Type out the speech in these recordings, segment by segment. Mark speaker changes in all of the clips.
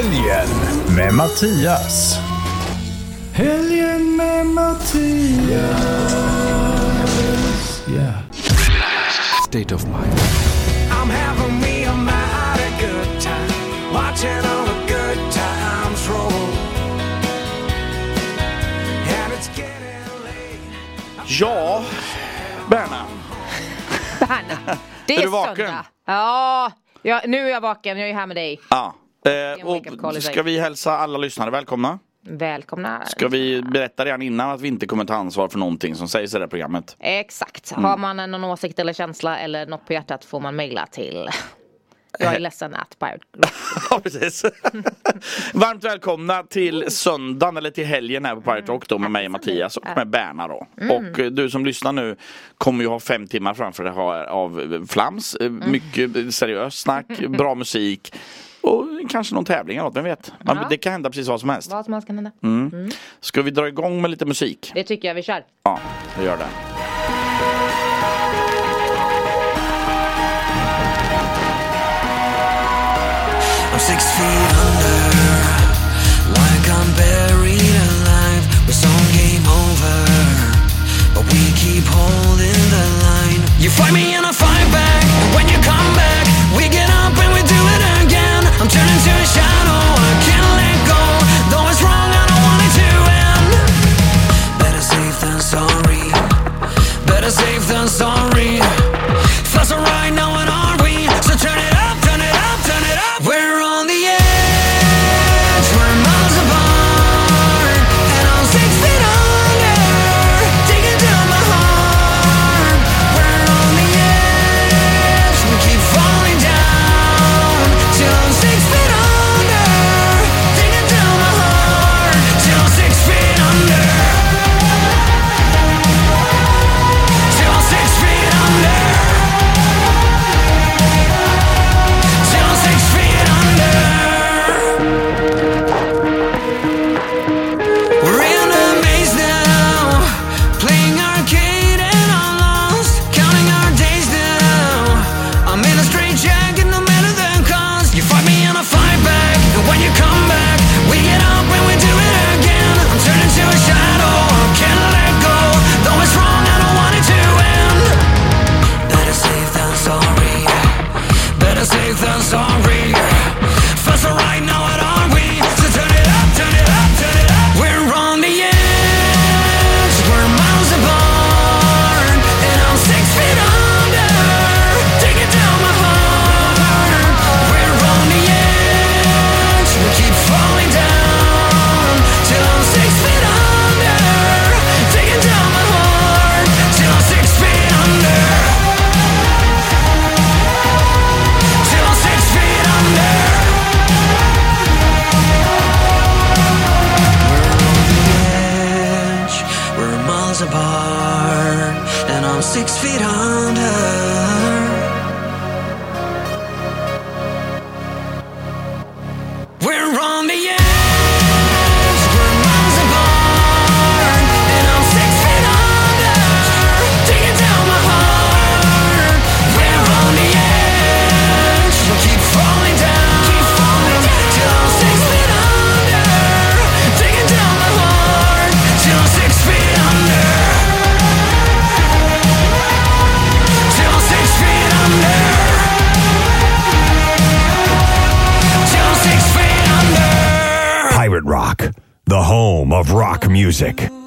Speaker 1: Helgen med Mattias. Helgen med Mattias. Yeah.
Speaker 2: State of mind.
Speaker 3: I'm having me a mighty good time. Watching all the good times roll. And it's getting late.
Speaker 4: Ja, Berna.
Speaker 5: Berna. Det är,
Speaker 4: Är du vaken?
Speaker 5: söndag. Ja, ja, nu är jag vaken. Jag är här med dig.
Speaker 4: Ja. Eh, och ska vi hälsa alla lyssnare välkomna?
Speaker 5: Välkomna.
Speaker 4: Ska vi berätta redan innan att vi inte kommer ta ansvar för någonting som sägs i det här programmet?
Speaker 5: Exakt.
Speaker 4: Mm.
Speaker 5: Har man någon åsikt eller känsla eller något på hjärtat får man mejla till jag är ledsen att.
Speaker 4: Ja, precis. Varmt välkomna till söndagen eller till helgen här på Pirate Rock då med mig Mattias och med Berna då. Och eh, du som lyssnar nu kommer ju ha fem timmar framför dig av eh, flams, eh, mycket seriöst snack, bra musik och kanske någon tävling eller något, vem vet? Man,
Speaker 5: Ja.
Speaker 4: Det kan hända precis vad som helst.
Speaker 5: Vad som helst kan hända.
Speaker 4: Mm. Ska vi dra igång med lite musik?
Speaker 5: Det tycker jag vi kör.
Speaker 4: Ja, vi gör det.
Speaker 3: I'm six feet under, like I'm buried alive. With some game over, but we keep holding the line. You fight me and I fight back, when you come back, we get turning to a shadow, I can't let
Speaker 1: music.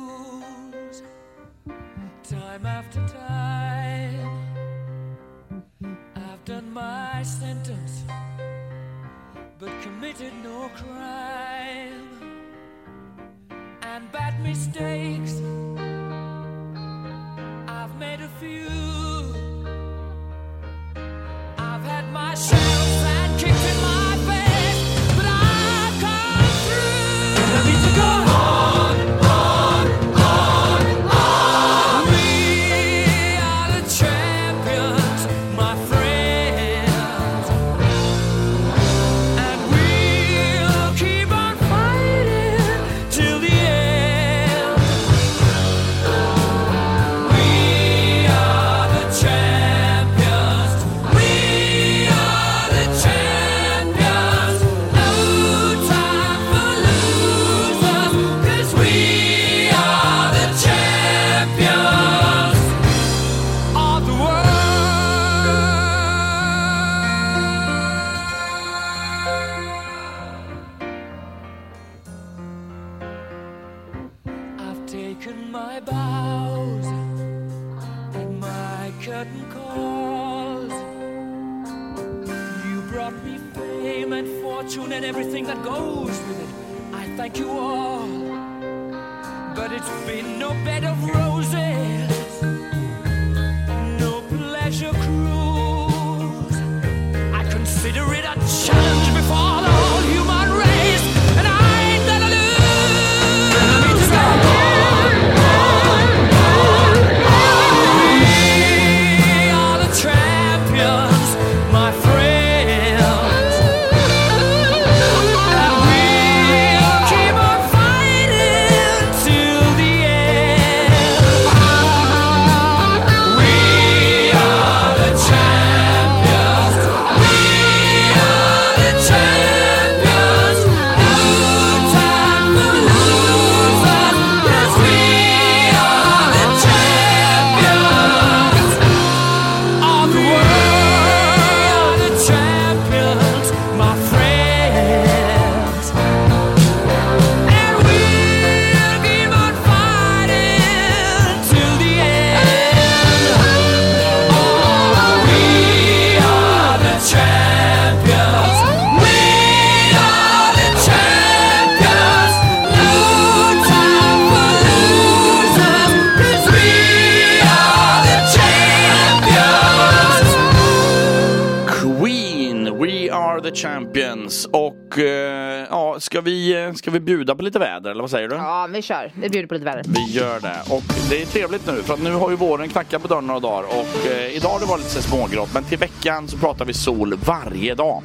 Speaker 5: Kör. Vi bjuder på lite väder.
Speaker 4: Vi gör det. Och det är trevligt nu för att nu har ju våren knackat på dörren några dagar och eh, idag har det varit lite smågrått men till veckan så pratar vi sol varje dag.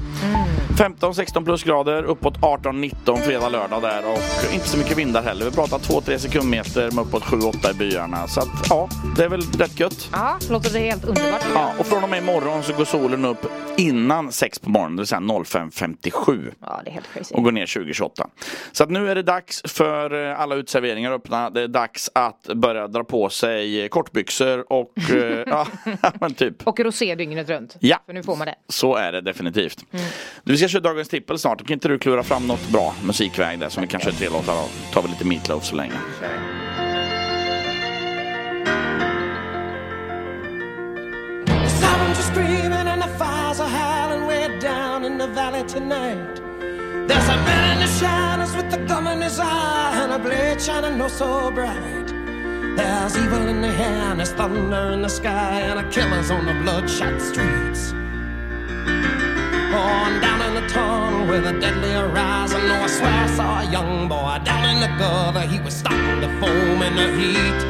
Speaker 4: 15-16 plusgrader, uppåt 18-19 fredag, lördag där och inte så mycket vindar heller. Vi pratar 2-3 sekundmeter med uppåt 7-8 i byarna. Så att ja, det är väl rätt gött.
Speaker 5: Ja, låter det helt underbart.
Speaker 4: Ja, och från och med imorgon så går solen upp innan 6 på morgonen, det vill säga 05.57
Speaker 5: Ja, det är helt crazy.
Speaker 4: och går ner 2028. Så att nu är det dags för eh, alla utserveringar öppna. Det är dags att börja dra på sig kortbyxor och eh, ja, men typ.
Speaker 5: Och rosé dygnet runt.
Speaker 4: Ja.
Speaker 5: För nu får man det.
Speaker 4: Så är det definitivt.
Speaker 5: Mm.
Speaker 4: Du, vi ska köra dagens tippel snart. Kan inte du klura fram något bra musikväg där som vi kanske köra tre låtar av? tar vi lite Meatloaf så länge.
Speaker 6: The are and the fires are way down in the valley tonight. There's a man in the shadows with a gun in his eye and a blade shining no so bright. There's evil in the air and there's thunder in the sky and a killer's on the bloodshot streets. On down in the tunnel with a deadly horizon. Oh, I swear I saw a young boy down in the gutter. He was starting to foam in the heat.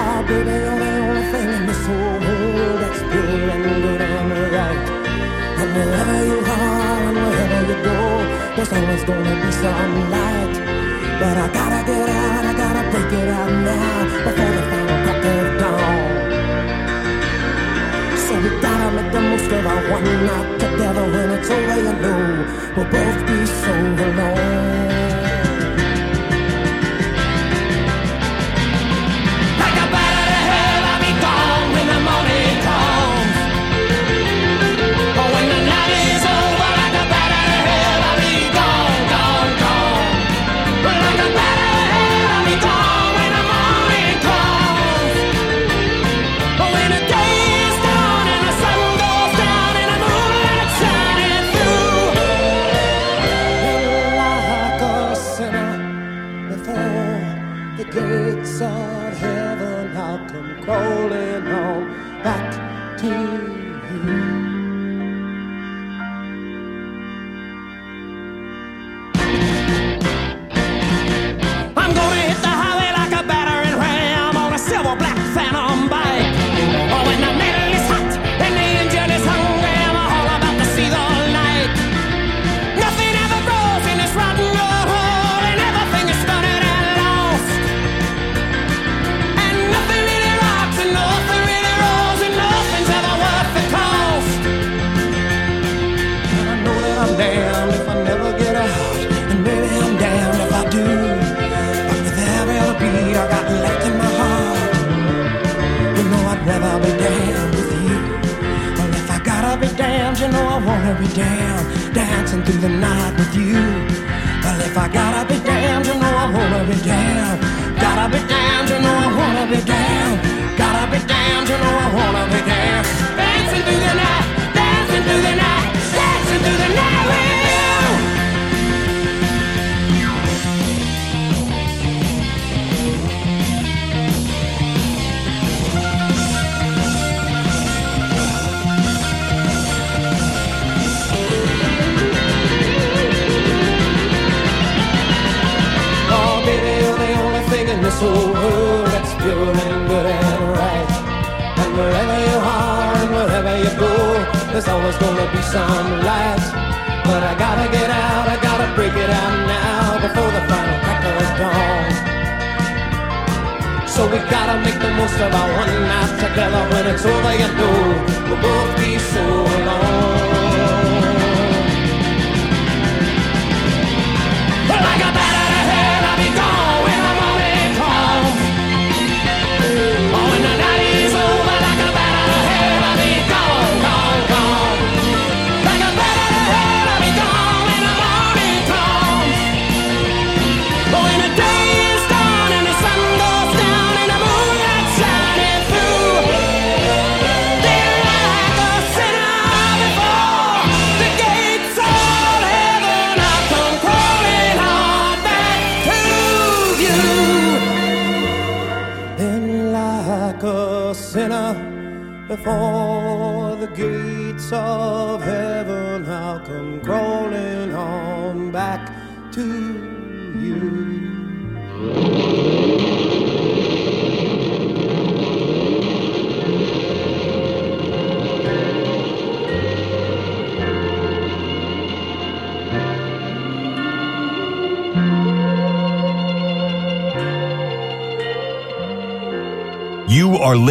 Speaker 6: Oh, baby, you're the only thing in this whole world that's pure and good and right. And wherever you are and wherever you go, there's always gonna be some light. But I gotta get out, I gotta break it out now before the Gotta make the most of our one night together. When it's over, you know we'll both be so alone.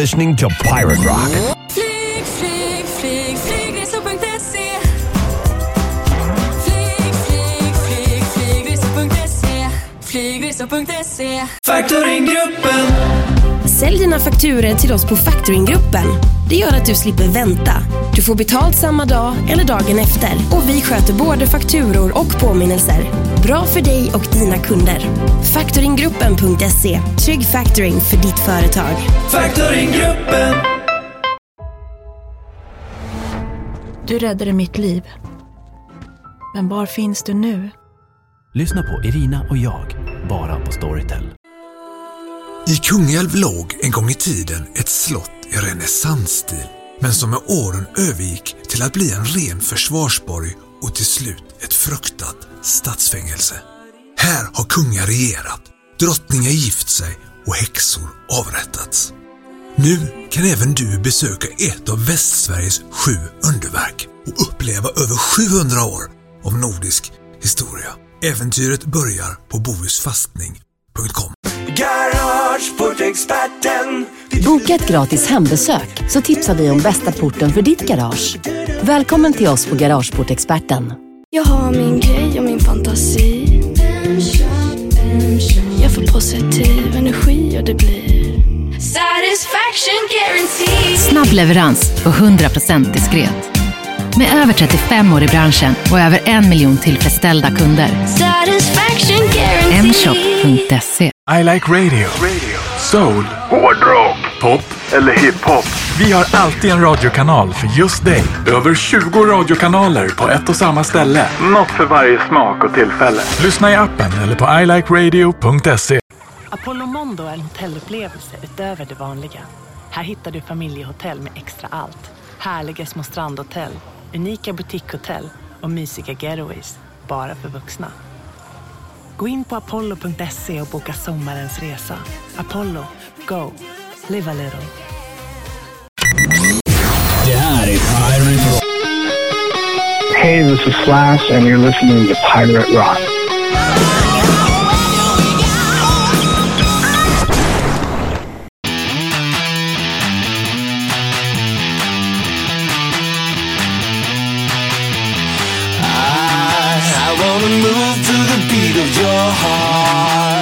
Speaker 7: Listening to Pirate Rock.
Speaker 8: Flyg, flyg, flyg, flygresor.se Flyg, flyg, flyg, flygresor.se Flygresor.se
Speaker 9: Factoringgruppen
Speaker 10: Sälj dina fakturer till oss på Factoringgruppen. Det gör att du slipper vänta. Du får betalt samma dag eller dagen efter. Och vi sköter både fakturor och påminnelser. Bra för dig och dina kunder. Factoringgruppen.se. Trygg factoring för ditt företag.
Speaker 9: Factoringgruppen
Speaker 11: Du räddade mitt liv. Men var finns du nu?
Speaker 12: Lyssna på Irina och jag, bara på Storytel.
Speaker 13: I Kungälv låg en gång i tiden ett slott i renässansstil men som med åren övergick till att bli en ren försvarsborg och till slut ett fruktat stadsfängelse. Här har kungar regerat, drottningar gift sig och häxor avrättats. Nu kan även du besöka ett av Västsveriges sju underverk och uppleva över 700 år av nordisk historia. Äventyret börjar på Bohus
Speaker 9: fastning
Speaker 14: Boka ett gratis hembesök så tipsar vi om bästa porten för ditt garage. Välkommen till oss på Garageportexperten.
Speaker 8: Jag har min grej och min fantasi Jag får positiv energi och det blir Satisfaction guarantee
Speaker 15: Snabb leverans och 100% diskret. Med över 35 år i branschen och över en miljon tillfredsställda kunder.
Speaker 8: Satisfaction guarantee
Speaker 15: Mshop.se
Speaker 16: I like radio. Soul. Pop. Eller hiphop. Vi har alltid en radiokanal för just dig. Över 20 radiokanaler på ett och samma ställe. Något för varje smak och tillfälle. Lyssna i appen eller på ilikeradio.se.
Speaker 11: Apollo Mondo är en hotellupplevelse utöver det vanliga. Här hittar du familjehotell med extra allt. Härliga små strandhotell, unika boutiquehotell och mysiga getaways. Bara för vuxna. Gå in på apollo.se och boka sommarens resa. Apollo, go! Live a little.
Speaker 17: Det här är Pirate Rock.
Speaker 18: Hey, this is Slash, and you're listening to Pirate Rock.
Speaker 9: I, I wanna move to the beat of your heart.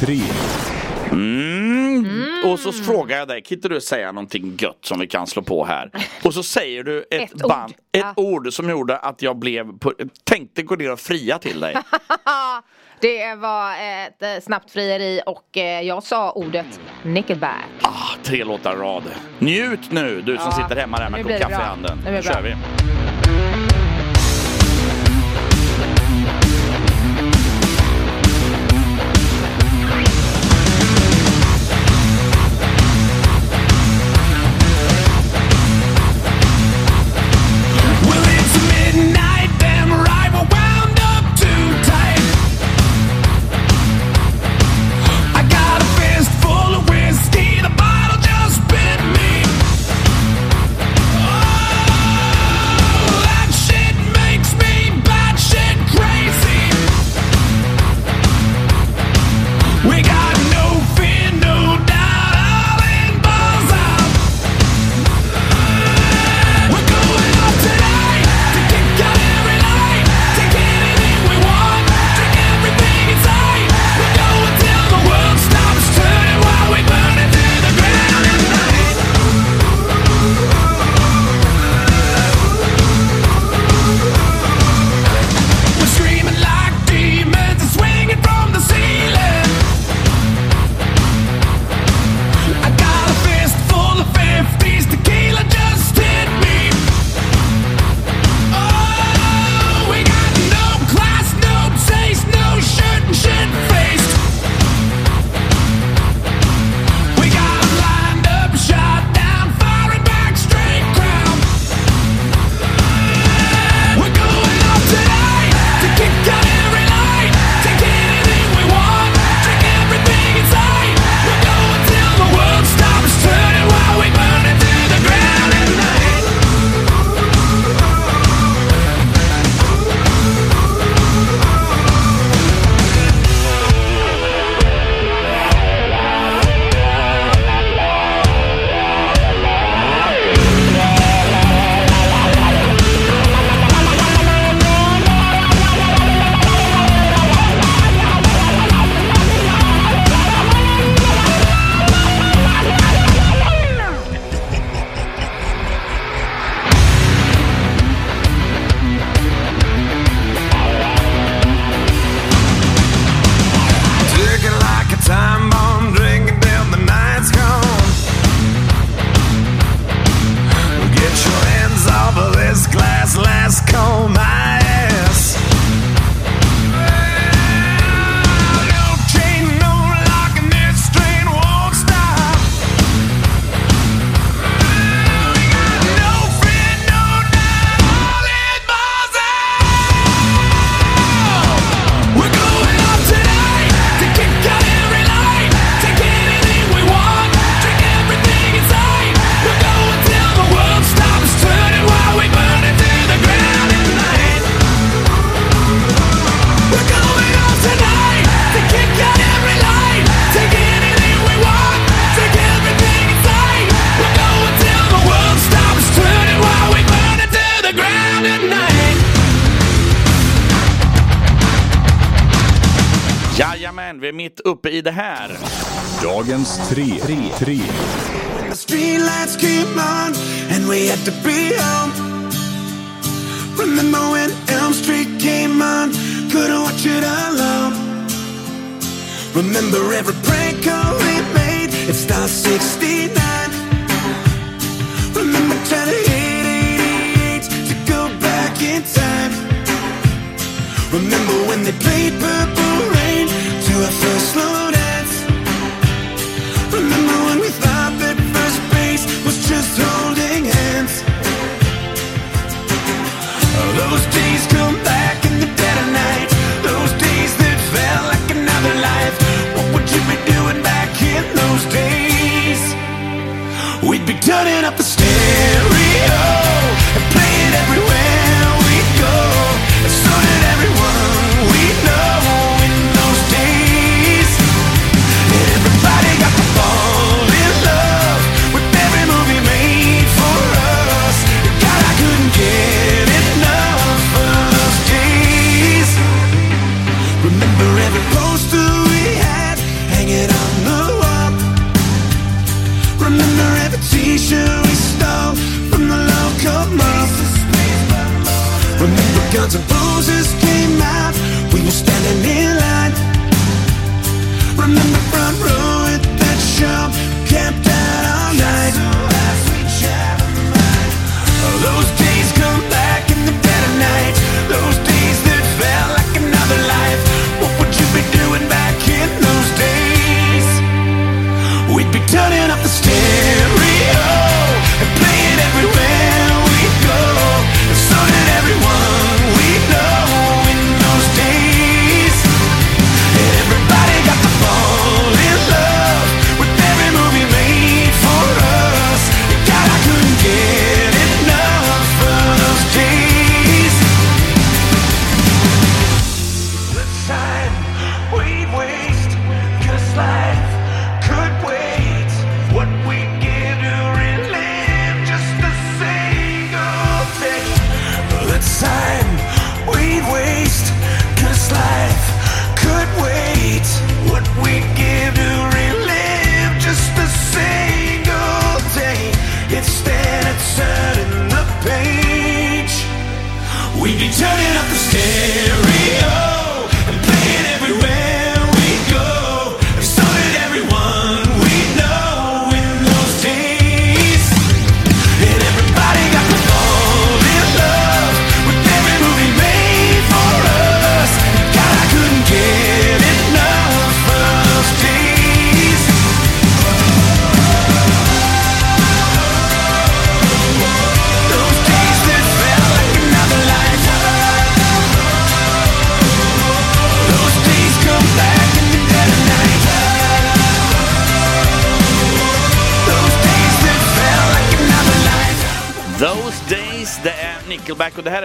Speaker 17: 3. Mm.
Speaker 4: Mm. Och så frågar jag dig, kan inte du säga någonting gött som vi kan slå på här? Och så säger du ett,
Speaker 5: ett
Speaker 4: band, ord. ett ja. ord som gjorde att jag blev på, tänkte gå ner och fria till dig.
Speaker 5: det var ett eh, snabbt frieri och eh, jag sa ordet nickelback.
Speaker 4: Ah, tre låtar rad. Njut nu du som sitter hemma där med en kopp kaffe i handen.
Speaker 5: Nu,
Speaker 4: nu kör vi.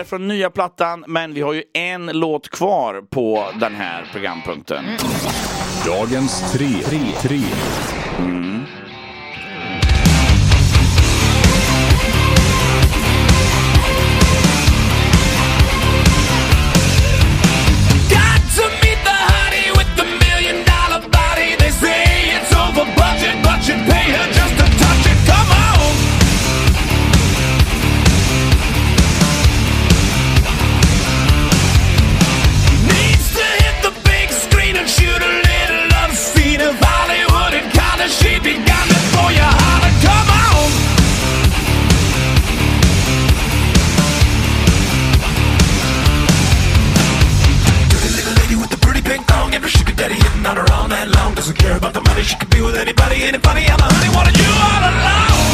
Speaker 4: vidare från nya plattan, men vi har ju en låt kvar på den här programpunkten.
Speaker 17: Dagens tre. tre. tre.
Speaker 4: Mm.
Speaker 19: for your heart come on. Dirty little lady with pretty pink thong and her daddy hitting on her all night long. Doesn't care about the money, she could be with anybody, anybody. I'm a honey, wanted you all alone.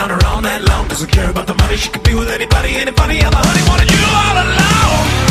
Speaker 19: On her all night long. Doesn't care about the money, she could be with anybody. Funny how the honey wanted you all along?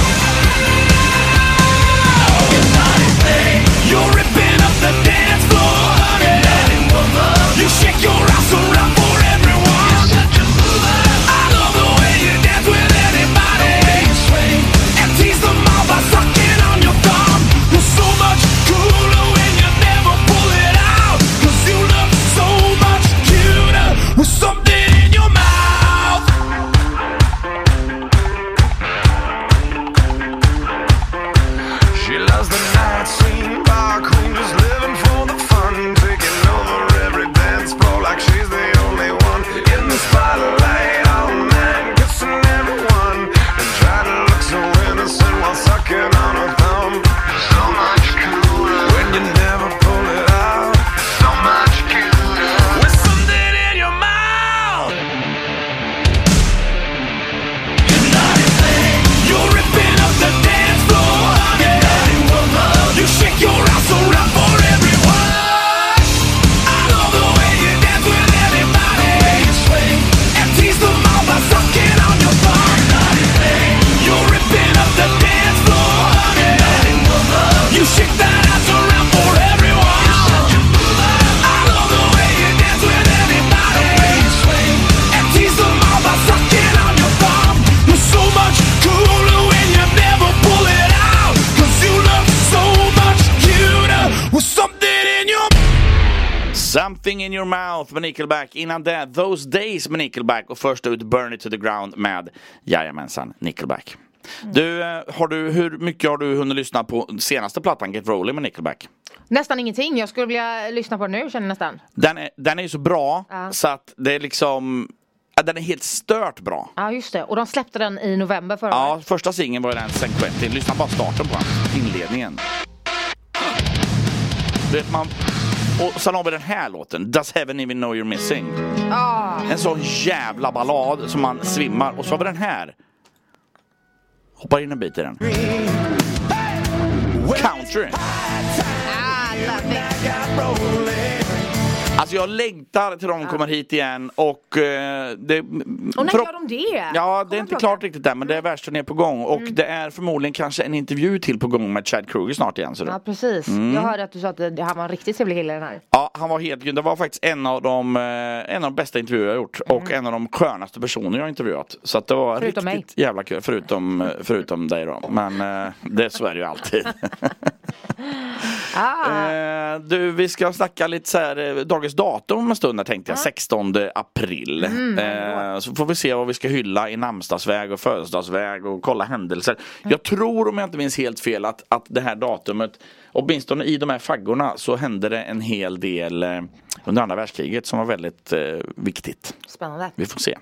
Speaker 19: Your mouth
Speaker 4: med Nickelback. Innan det Those Days med Nickelback och först ut Burn it to the ground med Jajamensan Nickelback. Du, eh, har du, hur mycket har du hunnit lyssna på senaste plattan Get Rolling med Nickelback?
Speaker 5: Nästan ingenting. Jag skulle vilja lyssna på den nu känner jag nästan.
Speaker 4: Den är, den är ju så bra
Speaker 5: Ja.
Speaker 4: så att det är liksom ja, Den är helt stört bra.
Speaker 5: Ja just det. Och de släppte den i november förra året.
Speaker 4: Ja, första singeln var ju den San Quentin. Lyssna bara starten på den. Inledningen. Du vet, man... Och sen har vi den här låten, Does Heaven Even Know You're Missing.
Speaker 5: Ah.
Speaker 4: En sån jävla ballad som man svimmar. Och så har vi den här. Hoppar in en bit i den. Country. Alltså jag längtar till de kommer hit igen och eh, det...
Speaker 5: Och när
Speaker 4: förhopp-
Speaker 5: gör de det?
Speaker 4: Ja, det är inte klart riktigt än men det är världsturné på gång och
Speaker 5: Mm.
Speaker 4: det är förmodligen kanske en intervju till på gång med Chad Kruger snart igen. Så.
Speaker 5: Ja precis.
Speaker 4: Mm.
Speaker 5: Jag hörde att du sa att det, han var en riktigt trevlig kille den här.
Speaker 4: Ja, han var helt grym. Det var faktiskt en av de, eh, en av de bästa intervjuer jag gjort och en av de skönaste personer jag har intervjuat. Så att det var
Speaker 5: Mm. Förutom
Speaker 4: riktigt jävla kul. Förutom, eh, förutom dig då. Men eh, det så är det ju alltid.
Speaker 5: Ah.
Speaker 4: Eh, du, vi ska snacka lite så här, eh, dagens datum om en stund tänkte jag. 16 april.
Speaker 5: Mm,
Speaker 4: eh, så får vi se vad vi ska hylla i namnsdagsväg och födelsedagsväg och kolla händelser. Jag tror om jag inte minns helt fel att, att det här datumet, åtminstone i de här faggorna så hände det en hel del eh, under andra världskriget som var väldigt viktigt.
Speaker 5: Spännande.
Speaker 4: Vi får se.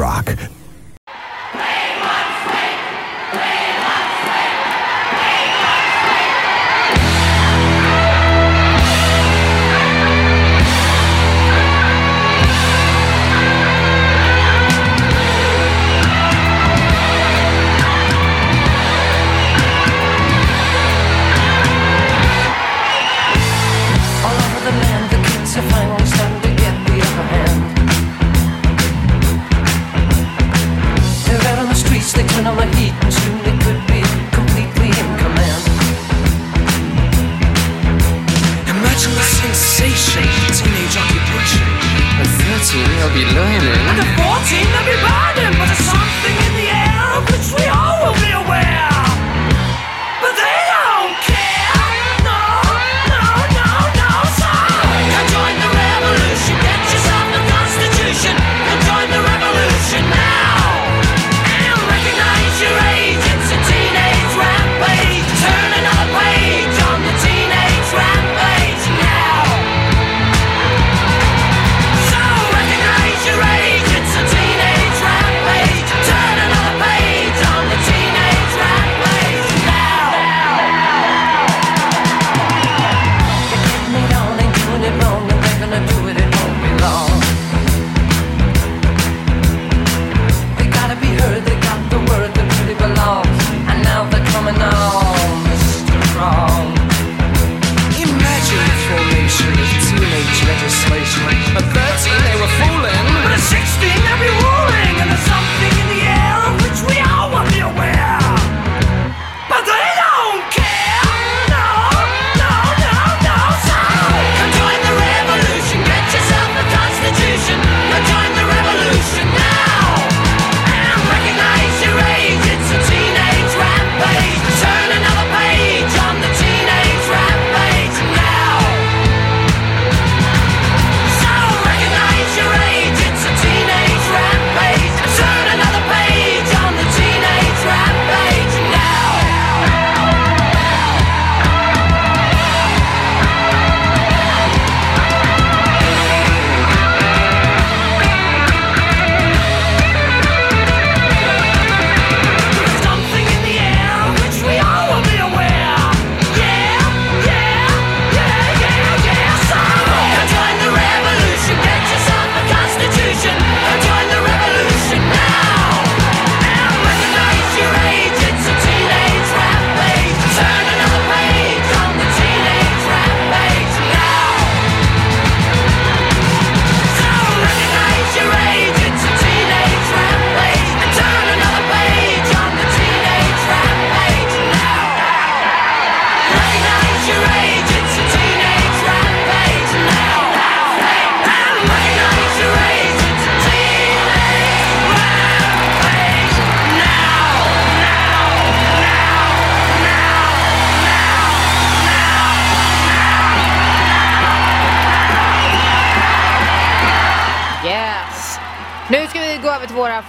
Speaker 20: rock.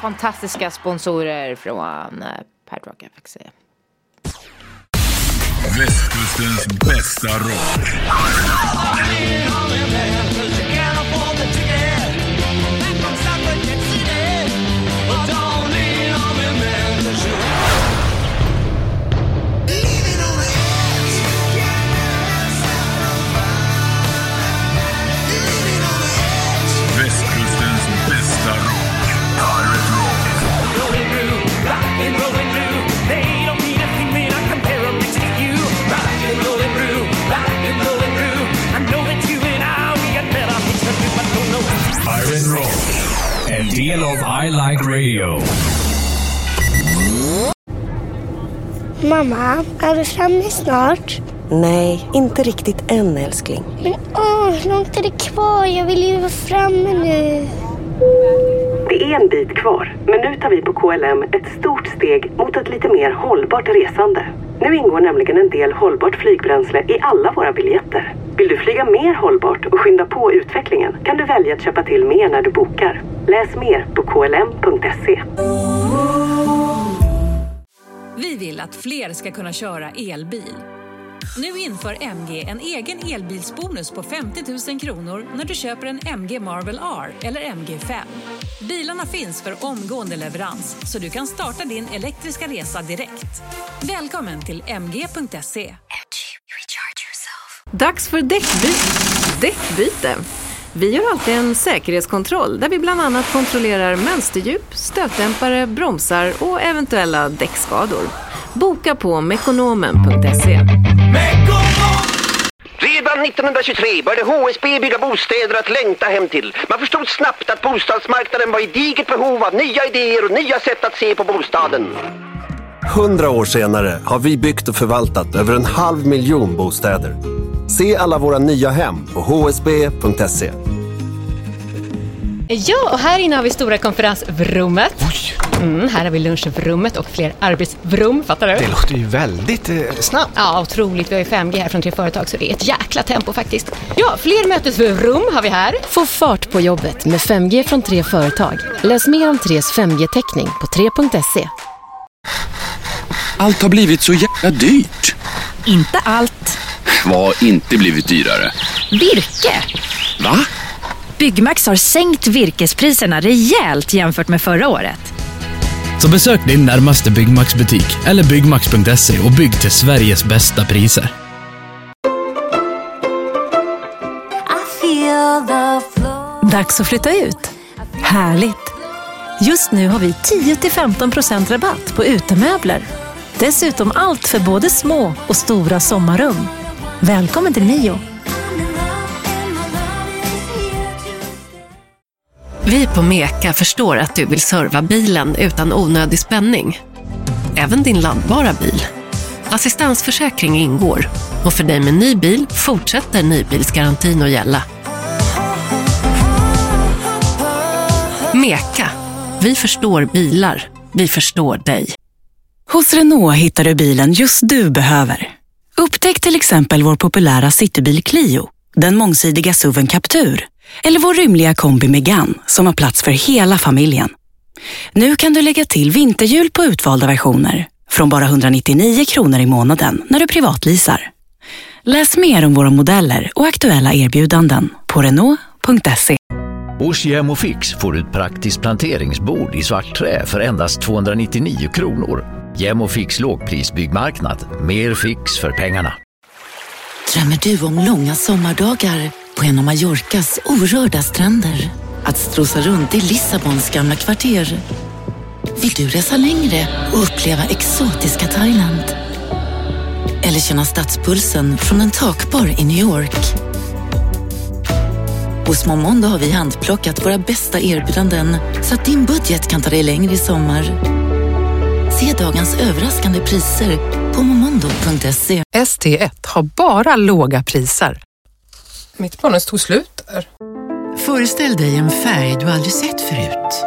Speaker 5: fantastiska sponsorer från eh, Pirate Rock FXC.
Speaker 1: Västkustens bästa rock.
Speaker 21: mamma, är du framme snart?
Speaker 22: Nej, inte riktigt än älskling.
Speaker 21: Men åh, hur långt är det kvar? Jag vill ju vara framme nu.
Speaker 22: Det är en bit kvar, men nu tar vi på KLM ett stort steg mot ett lite mer hållbart resande. Nu ingår nämligen en del hållbart flygbränsle i alla våra biljetter. Vill du flyga mer hållbart och skynda på utvecklingen kan du välja att köpa till mer när du bokar. Läs mer på klm.se.
Speaker 23: att fler ska kunna köra elbil.
Speaker 22: Nu inför MG en egen elbilsbonus på 50 000 kronor när du köper en MG Marvel R eller MG5. Bilarna finns för omgående leverans så du kan starta din elektriska resa direkt. Välkommen till mg.se.
Speaker 24: Dags för däckbyte. däckbyte. Vi gör alltid en säkerhetskontroll där vi bland annat kontrollerar mönsterdjup, stötdämpare, bromsar och eventuella däckskador. Boka på mekonomen.se.
Speaker 25: Redan 1923 började HSB bygga bostäder att längta hem till. Man förstod snabbt att bostadsmarknaden var i digert behov av nya idéer och nya sätt att se på bostaden.
Speaker 26: Hundra år senare har vi byggt och förvaltat över en halv miljon bostäder. Se alla våra nya hem på hsb.se.
Speaker 27: Ja, och här inne har vi stora konferensvrummet. Mm, här har vi lunchrummet och fler arbetsvrum, fattar du?
Speaker 28: Det låter ju väldigt eh, snabbt.
Speaker 27: Ja, otroligt. Vi har ju 5G här från tre företag så det är ett jäkla tempo faktiskt. Ja, fler mötesrum har vi här.
Speaker 29: Få fart på jobbet med 5G från tre företag. Läs mer om Tres 5G-täckning på 3.se.
Speaker 17: Allt har blivit så jävla dyrt.
Speaker 27: Inte allt.
Speaker 17: Vad har inte blivit dyrare?
Speaker 27: Virke!
Speaker 17: Va?
Speaker 27: Byggmax har sänkt virkespriserna rejält jämfört med förra året.
Speaker 30: Så besök din närmaste Byggmax-butik eller byggmax.se och bygg till Sveriges bästa priser.
Speaker 22: Dags att flytta ut. Härligt! Just nu har vi 10-15% rabatt på utemöbler. Dessutom allt för både små och stora sommarrum. Välkommen till Mio.
Speaker 31: Vi på Meka förstår att du vill serva bilen utan onödig spänning. Även din laddbara bil. Assistansförsäkring ingår och för dig med ny bil fortsätter nybilsgarantin att gälla. Meka. Vi förstår bilar. Vi förstår dig.
Speaker 15: Hos Renault hittar du bilen just du behöver. Upptäck till exempel vår populära citybil Clio, den mångsidiga SUVen Captur eller vår rymliga kombi Megane som har plats för hela familjen. Nu kan du lägga till vinterhjul på utvalda versioner från bara 199 kronor i månaden när du privatleasar. Läs mer om våra modeller och aktuella erbjudanden på renault.se.
Speaker 32: Hos Gemofix får du ett praktiskt planteringsbord i svart trä för endast 299 kronor. Gemofix lågprisbyggmarknad. Mer fix för pengarna.
Speaker 33: Drömmer du om långa sommardagar på en av Mallorcas orörda stränder? Att strosa runt i Lissabons gamla kvarter? Vill du resa längre och uppleva exotiska Thailand? Eller känna stadspulsen från en takbar i New York? Hos Momondo har vi handplockat våra bästa erbjudanden så att din budget kan ta dig längre i sommar. Se dagens överraskande priser på momondo.se.
Speaker 34: ST1 har bara låga priser. Mitt manus tog slut där.
Speaker 35: Föreställ dig en färg du aldrig sett förut.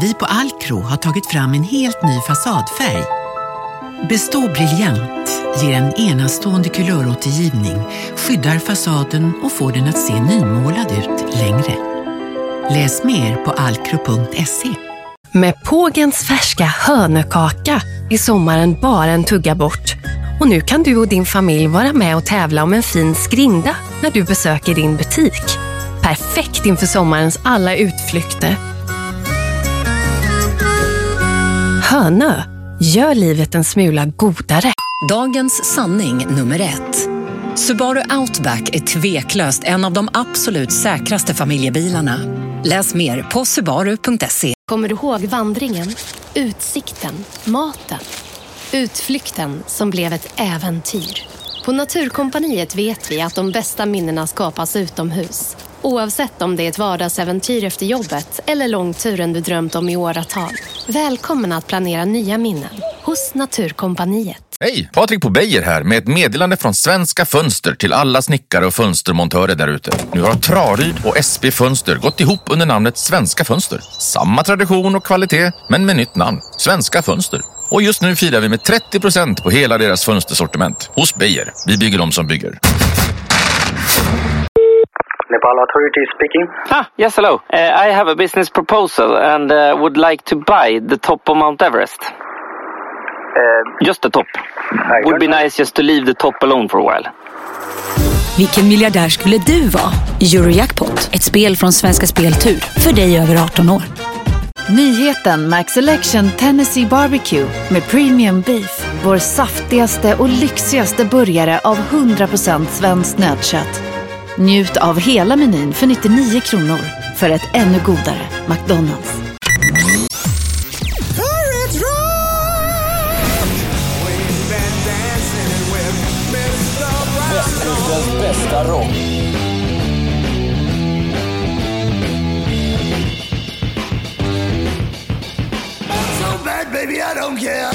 Speaker 35: Vi på Alcro har tagit fram en helt ny fasadfärg. Bestå briljant ger en enastående kulöråtergivning, skyddar fasaden och får den att se nymålad ut längre. Läs mer på alcro.se.
Speaker 29: Med Pågens färska hönökaka är sommaren bara en tugga bort. Och nu kan du och din familj vara med och tävla om en fin skrinda när du besöker din butik. Perfekt inför sommarens alla utflykter. Hönö, gör livet en smula godare.
Speaker 36: Dagens sanning nummer ett. Subaru Outback är tveklöst en av de absolut säkraste familjebilarna. Läs mer på subaru.se.
Speaker 37: Kommer du ihåg vandringen? Utsikten? Maten? Utflykten som blev ett äventyr. På Naturkompaniet vet vi att de bästa minnena skapas utomhus. Oavsett om det är ett vardagsäventyr efter jobbet eller långturen du drömt om i åratal. Välkommen att planera nya minnen hos Naturkompaniet.
Speaker 38: Hej! Patrik på Beijer här med ett meddelande från Svenska Fönster till alla snickare och fönstermontörer där ute. Nu har Traryd och SP Fönster gått ihop under namnet Svenska Fönster. Samma tradition och kvalitet, men med nytt namn. Svenska Fönster. Och just nu firar vi med 30% på hela deras fönstersortiment. Hos Beijer. Vi bygger dem som bygger.
Speaker 39: Nepal Authority speaking.
Speaker 40: Ah, yes, hello. Uh, I have a business proposal and uh, would like to buy the top of Mount Everest.
Speaker 26: Just the top. Would be nice just to leave the top alone for a while.
Speaker 41: Vilken miljardär skulle du vara? Eurojackpot, ett spel från Svenska Speltur. För dig över 18 år.
Speaker 17: Nyheten Max Selection Tennessee Barbecue med Premium Beef. Vår saftigaste och lyxigaste burgare av 100% svenskt nötkött. Njut av hela menyn för 99 kronor för ett ännu godare McDonalds.
Speaker 42: So bad, baby, I don't care.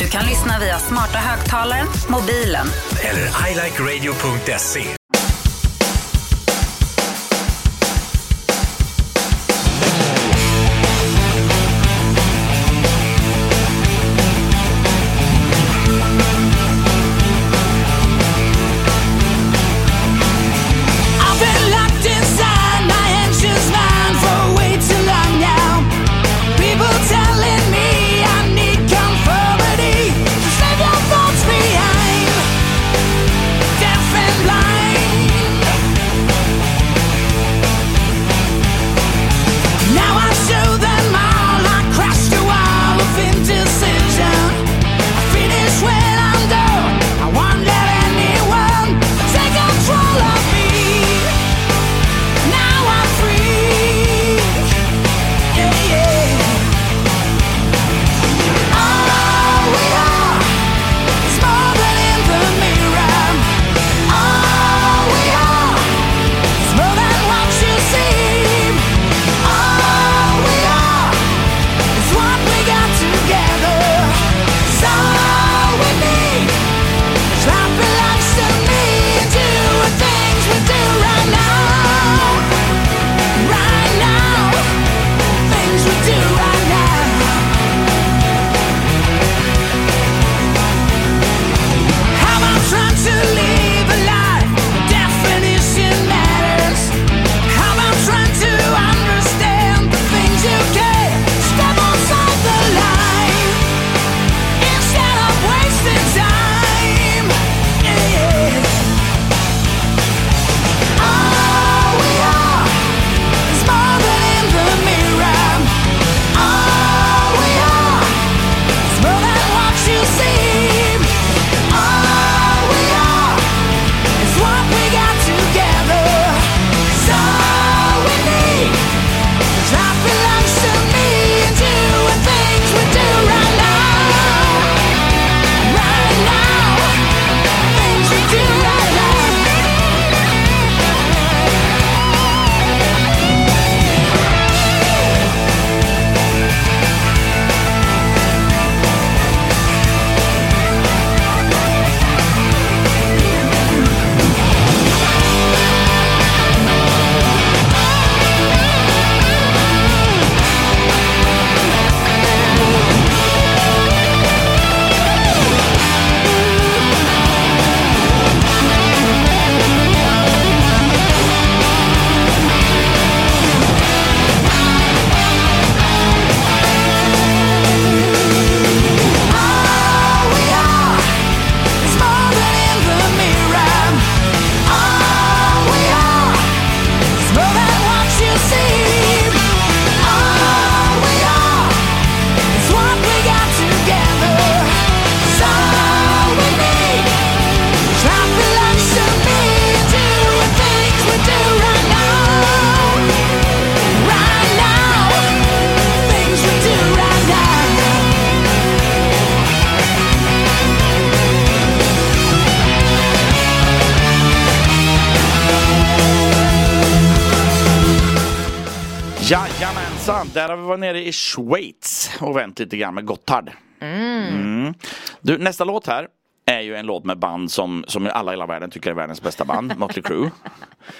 Speaker 16: Du kan lyssna via smarta högtalaren, mobilen
Speaker 35: Eller ilikeradio.se.
Speaker 4: nere i Schweiz och vänt lite grann med Gotthard. Mm. Du, nästa låt här är ju en låt med band som, som alla i hela världen tycker är världens bästa band, Mötley Crüe.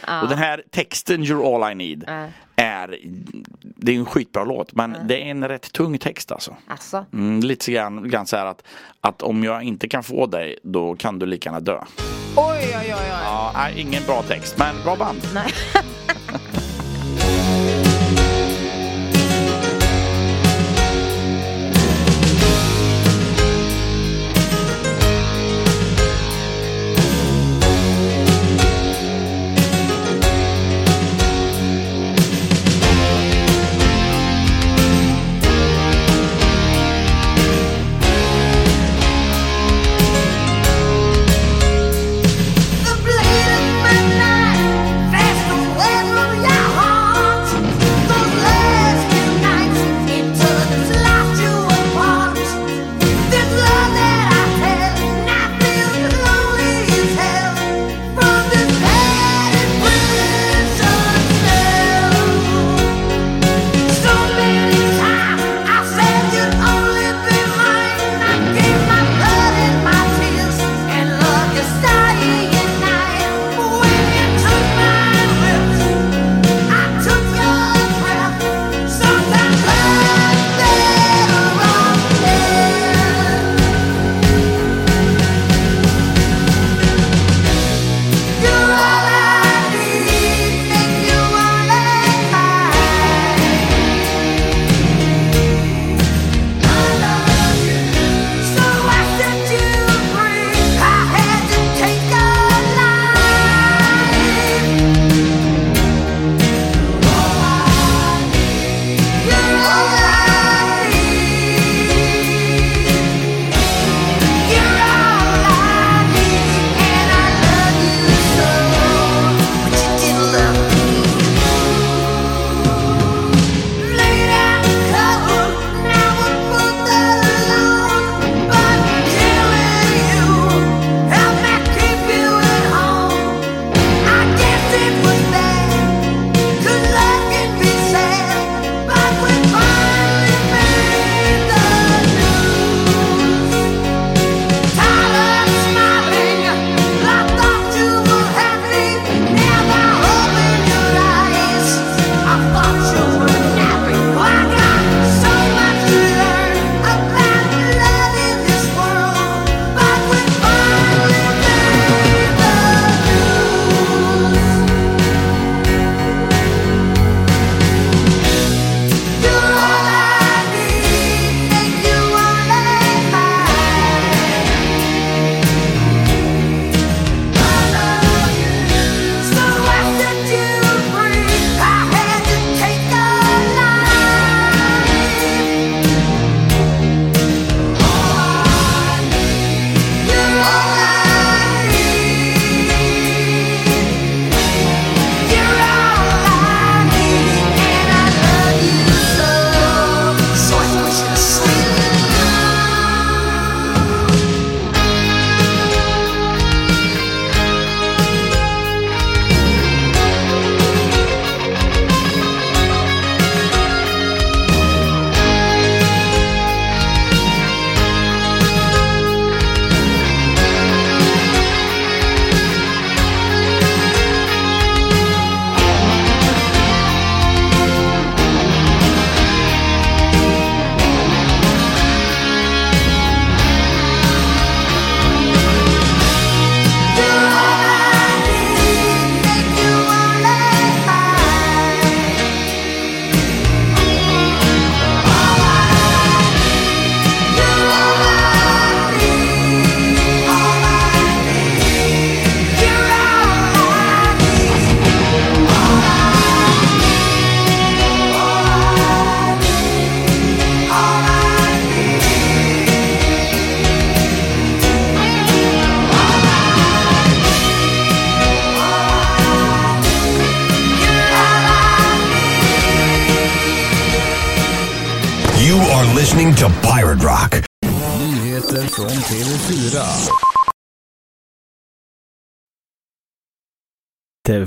Speaker 5: Ja.
Speaker 4: Och den här texten, You're all I need,
Speaker 5: Ja.
Speaker 4: är, det är en skitbra låt men det är en rätt tung text alltså.
Speaker 5: Alltså.
Speaker 4: Mm, lite grann, grann så här att, att om jag inte kan få dig, då kan du lika gärna dö.
Speaker 5: Oj, oj, oj, oj.
Speaker 4: Ja, ingen bra text, men bra band.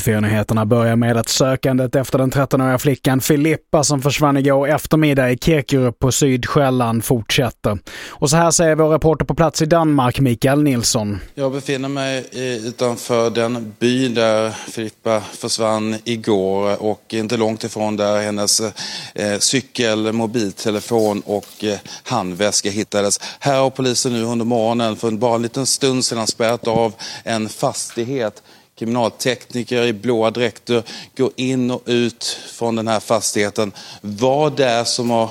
Speaker 30: TV4-nyheterna börjar med att sökandet efter den 13-åriga flickan Filippa som försvann igår eftermiddag i Kekerup på Sydsjälland fortsätter. Och så här säger vår reporter på plats i Danmark, Mikael Nilsson.
Speaker 43: Jag befinner mig utanför den by där Filippa försvann igår och inte långt ifrån där hennes eh, cykel, mobiltelefon och eh, handväska hittades. Här har polisen nu under morgonen för bara en liten stund sedan spärrat av en fastighet. Kriminaltekniker i blåa dräkter går in och ut från den här fastigheten. Vad det är som har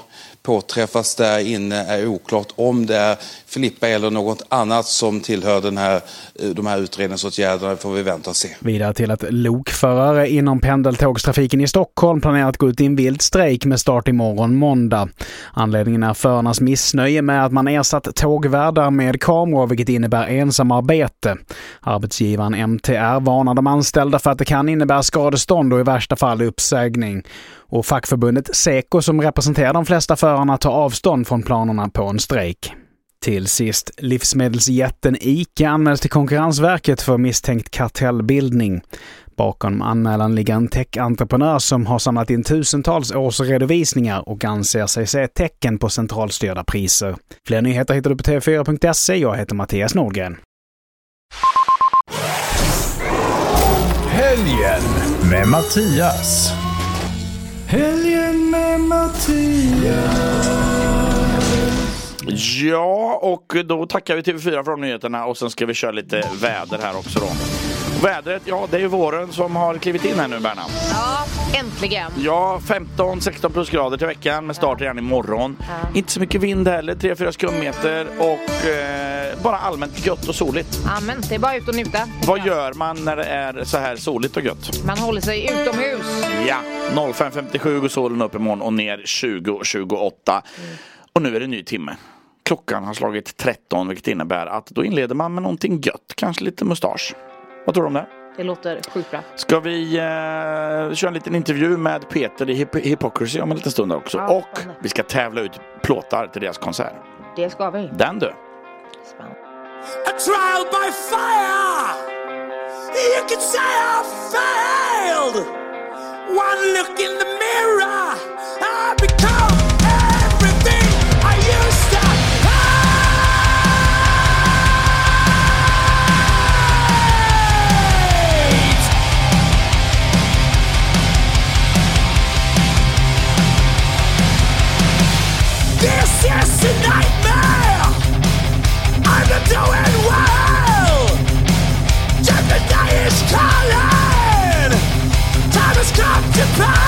Speaker 43: påträffas där inne är oklart. Om det är Filippa eller något annat som tillhör den här, eh, de här utredningsåtgärderna får vi vänta och se.
Speaker 30: Vidare till att lokförare inom pendeltågstrafiken i Stockholm planerar att gå ut i en vild strejk med start imorgon måndag. Anledningen är förarnas missnöje med att man ersatt tågvärdar med kameror vilket innebär ensamarbete. Arbetsgivaren MTR varnar de anställda för att det kan innebära skadestånd och i värsta fall uppsägning. Och fackförbundet Seko som representerar de flesta förarna tar avstånd från planerna på en strejk. Till sist, livsmedelsjätten ICA anmäls till Konkurrensverket för misstänkt kartellbildning. Bakom anmälan ligger en tech-entreprenör som har samlat in tusentals årsredovisningar och anser sig se tecken på centralstyrda priser. Fler nyheter hittar du på tv4.se. Jag heter Mattias Nordgren.
Speaker 44: Helgen med Mattias.
Speaker 30: Helgen med Mattias.
Speaker 4: Ja, och då tackar vi TV4 för de nyheterna och sen ska vi köra lite väder här också då. Vädret, ja det är ju våren som har klivit in här nu Berna.
Speaker 1: Ja, äntligen.
Speaker 4: Ja, 15-16 plusgrader till veckan med start redan imorgon.
Speaker 1: Ja.
Speaker 4: Inte så mycket vind heller, 3-4 skummeter och eh, bara allmänt gött och soligt.
Speaker 1: Ja, men det är bara ut och njuta.
Speaker 4: Vad gör man när det är så här soligt och gött?
Speaker 1: Man håller sig utomhus.
Speaker 4: Ja, 05.57 går solen upp imorgon och ner 20.28. Och nu är det ny timme. Klockan har slagit 13 vilket innebär att då inleder man med någonting gött, kanske lite mustasch. Vad tror du om det?
Speaker 1: Det låter sjukt bra.
Speaker 4: Ska vi eh, köra en liten intervju med Peter i Hip- Hypocrisy om en liten stund också.
Speaker 1: Ja,
Speaker 4: och vi ska tävla ut plåtar till deras konsert.
Speaker 1: Det ska vi.
Speaker 4: Den du!
Speaker 45: A trial by fire. You could say I failed. One look in the mirror, I become is calling. Time is come to pass.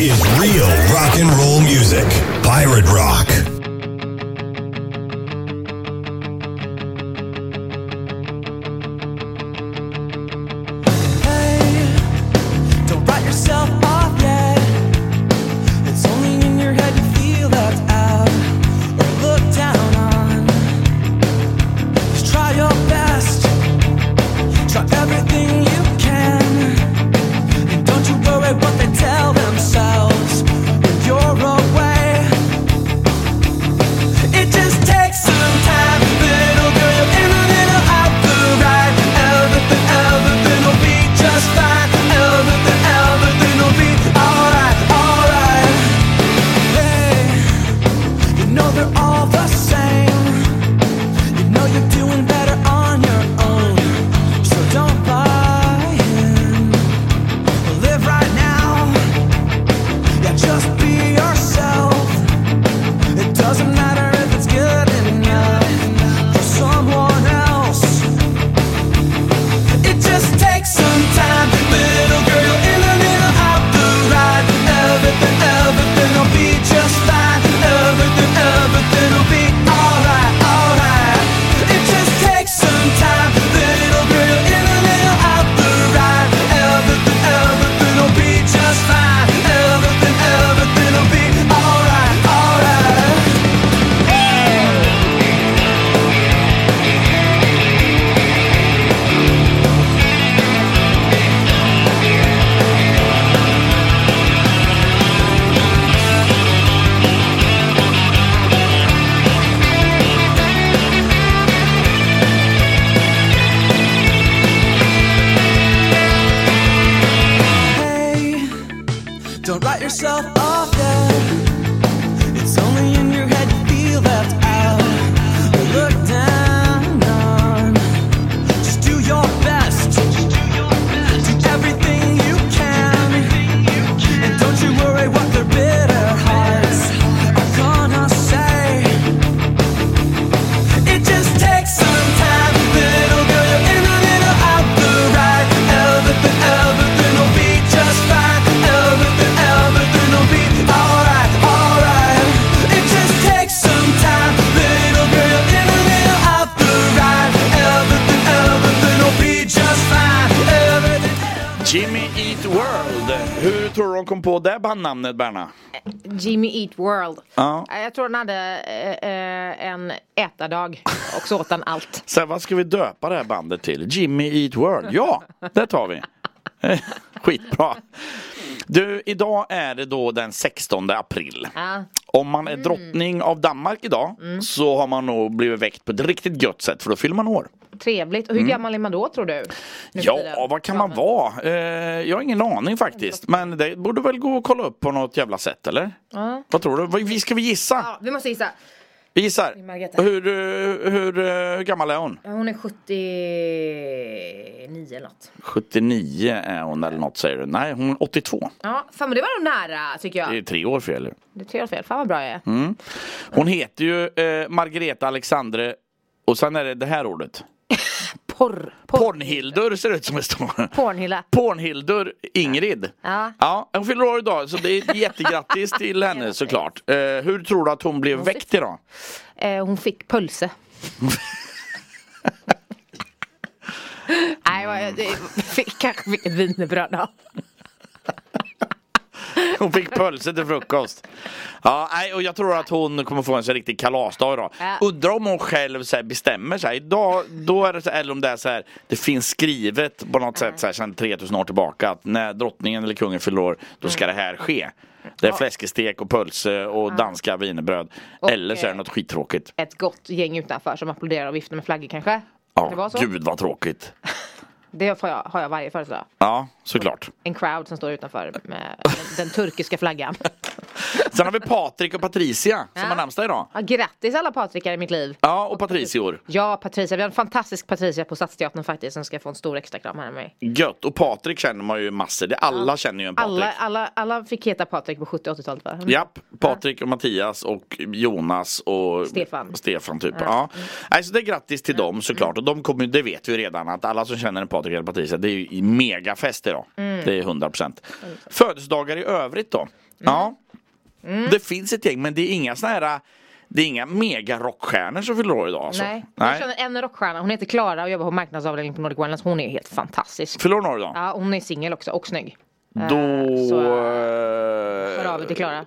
Speaker 45: is
Speaker 3: real rock and roll music. Pirate Rock.
Speaker 45: yourself
Speaker 4: up. Det bandnamnet Berna?
Speaker 1: Jimmy Eat World.
Speaker 4: Ja.
Speaker 1: Eh, Jag tror han hade eh, eh, en ätardag och så åt han allt.
Speaker 4: Så här, vad ska vi döpa det här bandet till? Jimmy Eat World? Ja, det tar vi. Eh, Skitbra. Du, idag är det då den 16 april.
Speaker 1: Ja.
Speaker 4: Om man är drottning av Danmark idag så har man nog blivit väckt på ett riktigt gött sätt för då fyller man år.
Speaker 1: Trevligt. Och hur
Speaker 4: Mm.
Speaker 1: gammal är man då tror du? Nu
Speaker 4: Ja, vad kan man vara? Eh, jag har ingen aning faktiskt. Men det borde väl gå att kolla upp på något jävla sätt eller?
Speaker 1: Ja.
Speaker 4: Vad tror du? Vi- Ska vi gissa?
Speaker 1: Ja, vi måste gissa.
Speaker 4: Vi gissar.
Speaker 1: Margareta.
Speaker 4: Hur, eh, hur, eh, hur gammal är hon?
Speaker 1: Hon är 79 eller något.
Speaker 4: 79 är hon eller något säger du. Nej, hon är 82.
Speaker 1: Ja, fan men det var nog nära tycker jag.
Speaker 4: Det är tre år fel.
Speaker 1: Det är tre år fel. Fan vad bra jag är.
Speaker 4: Mm. Hon heter ju eh, Margareta Alexandre och sen är det det här ordet.
Speaker 1: Porr.
Speaker 4: Pornhildur ser det ut som det står.
Speaker 1: Pornhilla.
Speaker 4: Pornhildur Ingrid.
Speaker 1: Ja.
Speaker 4: Ja, hon fyller år idag så det är ett jättegrattis till henne såklart. Eh, hur tror du att hon blev väckt idag?
Speaker 1: Eh, hon fick pulse. Nej, jag, jag fick, kanske fick ett wienerbröd.
Speaker 4: Hon fick pölse till frukost. Ja, nej, och jag tror att hon kommer få en så riktig kalasdag idag.
Speaker 1: Ja.
Speaker 4: Undrar om hon själv så bestämmer sig. Idag, då är det så, eller om det är så här, det finns skrivet på något sätt så här, sedan 3000 år tillbaka att när drottningen eller kungen fyller år, då ska det här ske. Det är fläskestek och pölse och danska wienerbröd.
Speaker 1: Och,
Speaker 4: Eller så är det
Speaker 1: eh,
Speaker 4: något skittråkigt.
Speaker 1: Ett gott gäng utanför som applåderar och viftar med flaggor kanske.
Speaker 4: Ja, gud vad tråkigt.
Speaker 1: Det har jag, har jag varje födelsedag.
Speaker 4: Ja, såklart.
Speaker 1: En crowd som står utanför med den turkiska flaggan.
Speaker 4: Sen har vi Patrik och Patricia som har namnsdag idag.
Speaker 1: Ja, grattis alla Patrikar i mitt liv.
Speaker 4: Ja, och Patricior.
Speaker 1: Ja, Patricia. Vi har en fantastisk Patricia på Stadsteatern faktiskt som ska få en stor extra kram här med mig.
Speaker 4: Gött. Och Patrik känner man ju massor. Det, alla känner ju en Patrik.
Speaker 1: Alla, alla, alla fick heta Patrik på 70 och 80-talet va? Mm.
Speaker 4: Japp, Patrik och Mattias och Jonas och
Speaker 1: Stefan.
Speaker 4: Stefan typ.
Speaker 1: Ja.
Speaker 4: Ja. Alltså det är grattis till dem såklart. Och de kommer, det vet vi ju redan att alla som känner en Patrik eller Patricia det är ju megafest idag.
Speaker 1: Mm.
Speaker 4: Det är 100%. Födelsedagar i övrigt då? Ja.
Speaker 1: Mm.
Speaker 4: Det finns ett gäng men det är inga såna här det är inga mega rockstjärnor som fyller år idag alltså.
Speaker 1: Nej. Jag känner en rockstjärna. Hon heter Klara och jobbar på marknadsavdelningen på Nordic Wellness. Hon är helt fantastisk.
Speaker 4: Fyller hon år idag?
Speaker 1: Ja, hon är singel också och snygg.
Speaker 4: Då...
Speaker 1: så,
Speaker 4: eh,
Speaker 1: Hör av er till Klara.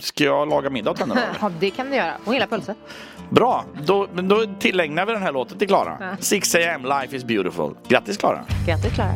Speaker 4: Ska- jag laga middag åt henne då?
Speaker 1: Ja, det kan du göra. Hon gillar pölse.
Speaker 4: Bra, då, men då tillägnar vi den här låten till Klara.
Speaker 1: Ja.
Speaker 4: 6 am, life is beautiful. Grattis Klara!
Speaker 1: Grattis Klara.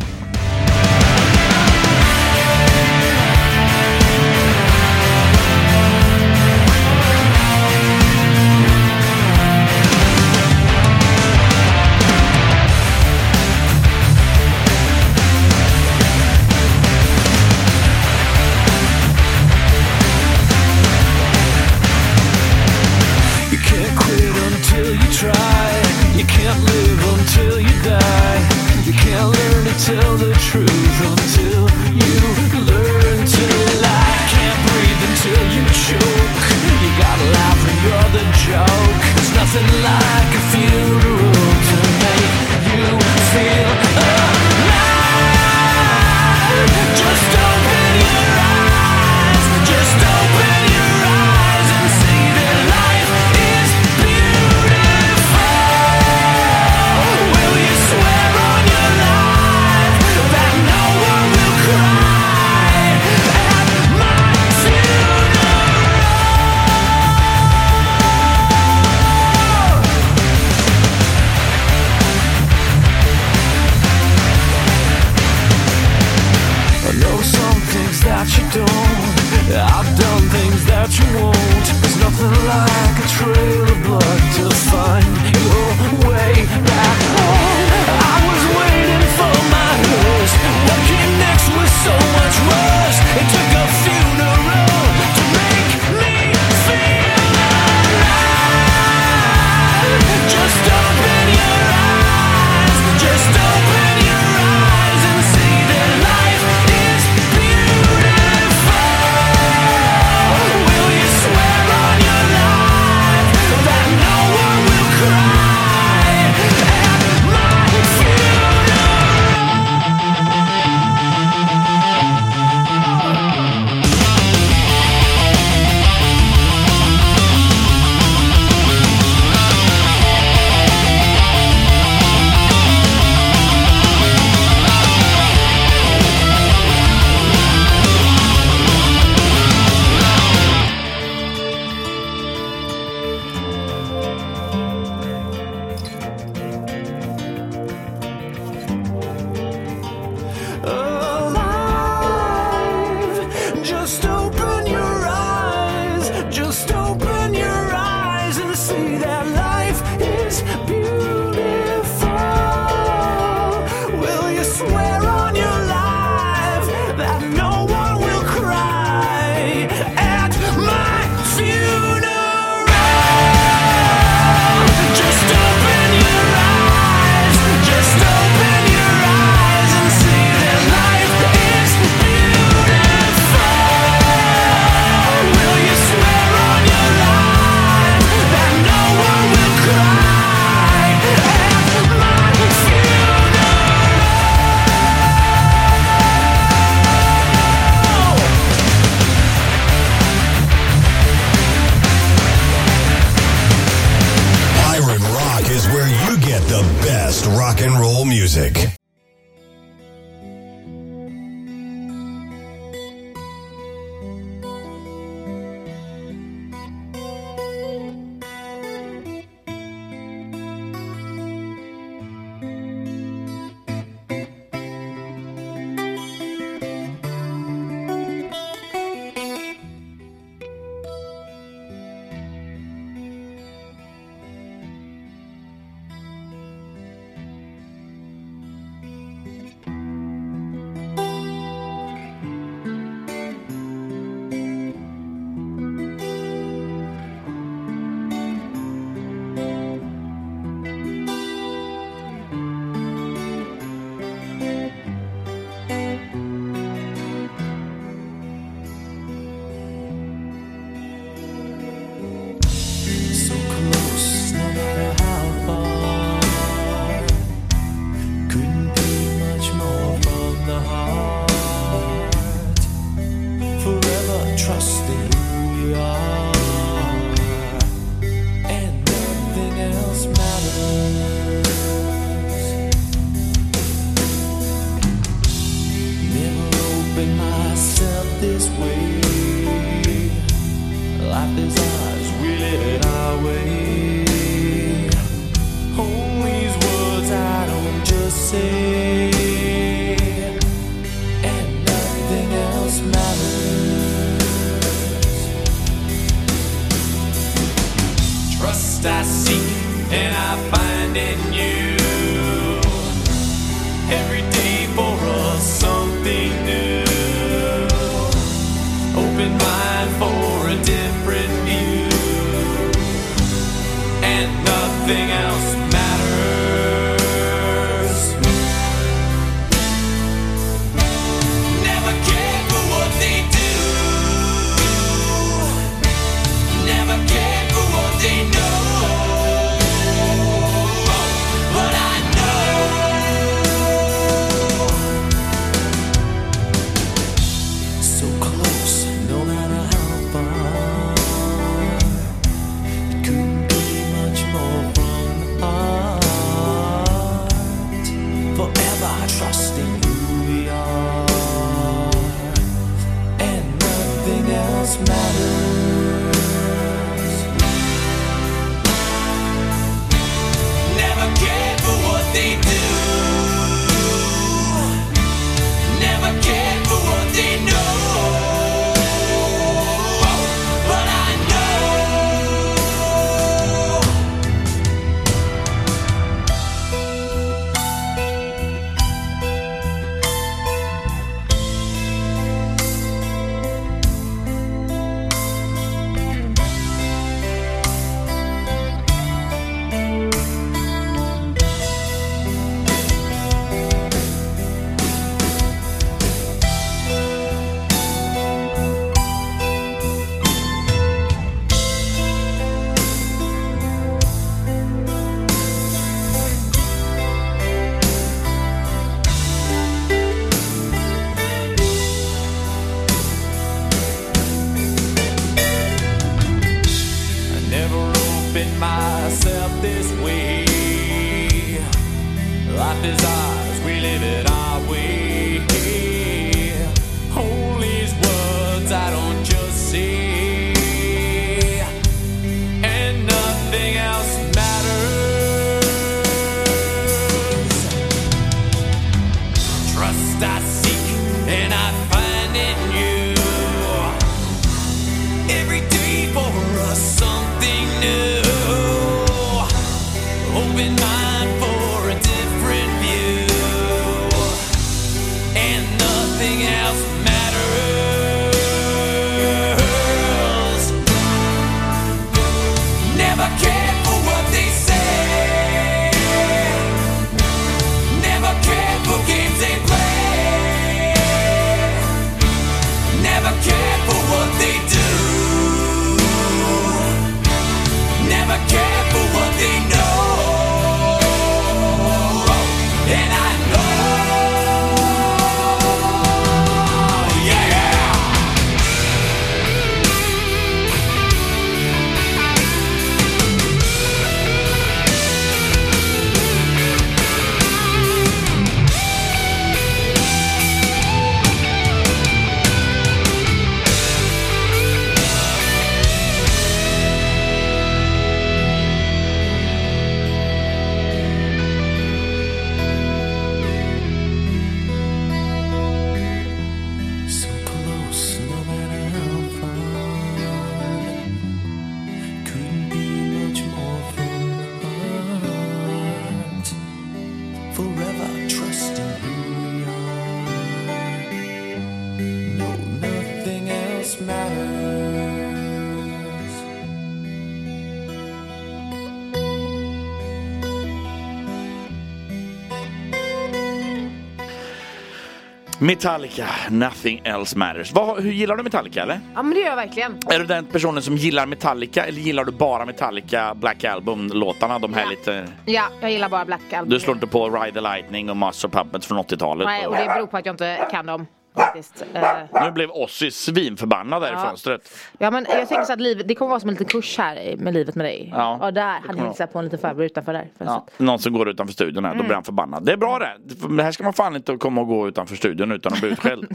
Speaker 4: Metallica, Nothing Else Matters. Vad, hur gillar du Metallica eller?
Speaker 5: Ja men det gör jag verkligen.
Speaker 4: Är du den personen som gillar Metallica eller gillar du bara Metallica Black Album-låtarna? De här lite...
Speaker 5: Ja, jag gillar bara Black Album.
Speaker 4: Du slår inte på Ride the Lightning och Master Puppets från 80-talet?
Speaker 5: Nej, och det beror på att jag inte kan dem. Faktiskt. Eh,
Speaker 4: Nu blev Ozzy svinförbannad där i
Speaker 5: Ja.
Speaker 4: fönstret.
Speaker 5: Ja men jag tänker så att livet, det kommer vara som en liten kurs här med livet med dig.
Speaker 4: Ja.
Speaker 5: Och där, han hälsar på en liten farbror utanför där.
Speaker 4: Ja, någon som går utanför studion här, då
Speaker 5: Mm.
Speaker 4: blir han förbannad. Det är bra det. Det här ska man fan inte komma och gå utanför studion utan att bli utskälld.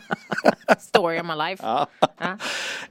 Speaker 5: Story of my life.
Speaker 4: Ja.
Speaker 5: Ja.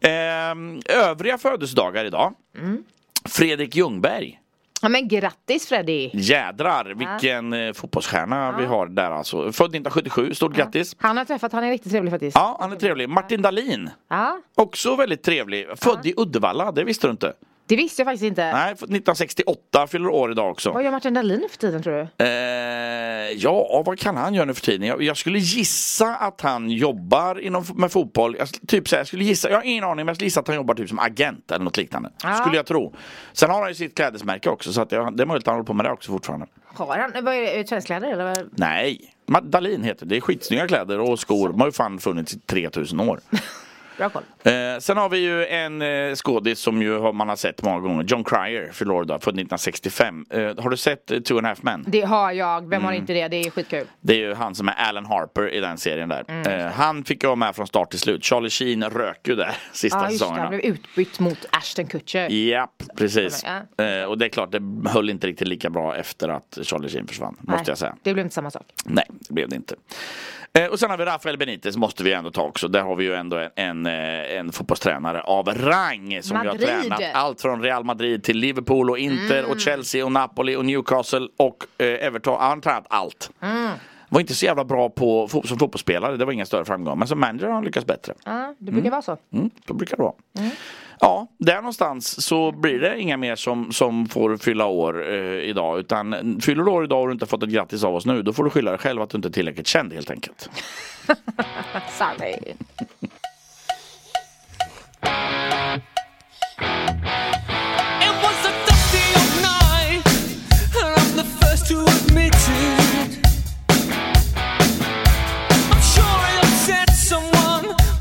Speaker 4: Ehm, övriga födelsedagar idag.
Speaker 5: Mm.
Speaker 4: Fredrik Ljungberg.
Speaker 5: Ja men grattis Freddy!
Speaker 4: Jädrar vilken eh, fotbollsstjärna vi har där alltså. Född 1977, stort grattis.
Speaker 5: Han har träffat, han är riktigt trevlig faktiskt.
Speaker 4: Ja, han är trevlig. Martin Dahlin.
Speaker 5: Ja,
Speaker 4: Också väldigt trevlig. Född i Uddevalla, det visste du inte?
Speaker 5: Det visste jag faktiskt inte.
Speaker 4: Nej, född 1968, fyller år idag också.
Speaker 5: Vad gör Martin Dahlin nu för tiden tror du?
Speaker 4: Eh, ja, vad kan han göra nu för tiden? Jag, jag skulle gissa att han jobbar inom, med fotboll. Jag, typ så här, jag skulle gissa, jag har ingen aning men jag skulle gissa att han jobbar typ som agent eller något liknande.
Speaker 5: Ja.
Speaker 4: Skulle jag tro. Sen har han ju sitt klädesmärke också så att jag, det är möjligt att han håller på med det också fortfarande.
Speaker 5: Har han, vad är det, träningskläder eller?
Speaker 4: Nej, Dahlin heter det. Det är skitsnygga kläder och skor. De har ju fan funnits i 3000 år.
Speaker 5: Bra koll.
Speaker 4: Eh, sen har vi ju en eh, skådis som ju har, man har sett många gånger. John Cryer, Florida, född 1965. Eh, har du sett eh, Two and a half men?
Speaker 5: Det har jag, vem har
Speaker 4: Mm.
Speaker 5: inte det? Det är skitkul.
Speaker 4: Det är ju han som är Alan Harper i den serien där.
Speaker 5: Mm.
Speaker 4: Eh, han fick ju vara med från start till slut. Charlie Sheen rök ju där sista
Speaker 5: just det, han
Speaker 4: säsongerna.
Speaker 5: blev utbytt mot Ashton Kutcher.
Speaker 4: Japp, precis.
Speaker 5: Ja.
Speaker 4: Eh, och det är klart, det höll inte riktigt lika bra efter att Charlie Sheen försvann, måste
Speaker 5: Nej,
Speaker 4: jag säga.
Speaker 5: Det blev inte samma sak.
Speaker 4: Nej, det blev det inte. Eh, och sen har vi Rafael Benitez måste vi ändå ta också. Där har vi ju ändå en, en, eh, en fotbollstränare av rang som Madrid. har tränat allt från Real Madrid till Liverpool och Inter
Speaker 5: mm.
Speaker 4: och Chelsea och Napoli och Newcastle och eh, Everton. Han har tränat allt.
Speaker 5: Mm.
Speaker 4: Var inte så jävla bra på, som fotbollsspelare, det var ingen större framgång. Men som manager har han lyckats bättre.
Speaker 5: Ja, det brukar mm. vara så.
Speaker 4: Mm, det brukar vara. Mm. Ja, där någonstans så blir det inga mer som, som får fylla år eh, idag. Utan fyller du år idag och du inte fått ett grattis av oss nu, då får du skylla dig själv att du inte är tillräckligt känd helt enkelt.
Speaker 1: Sanning.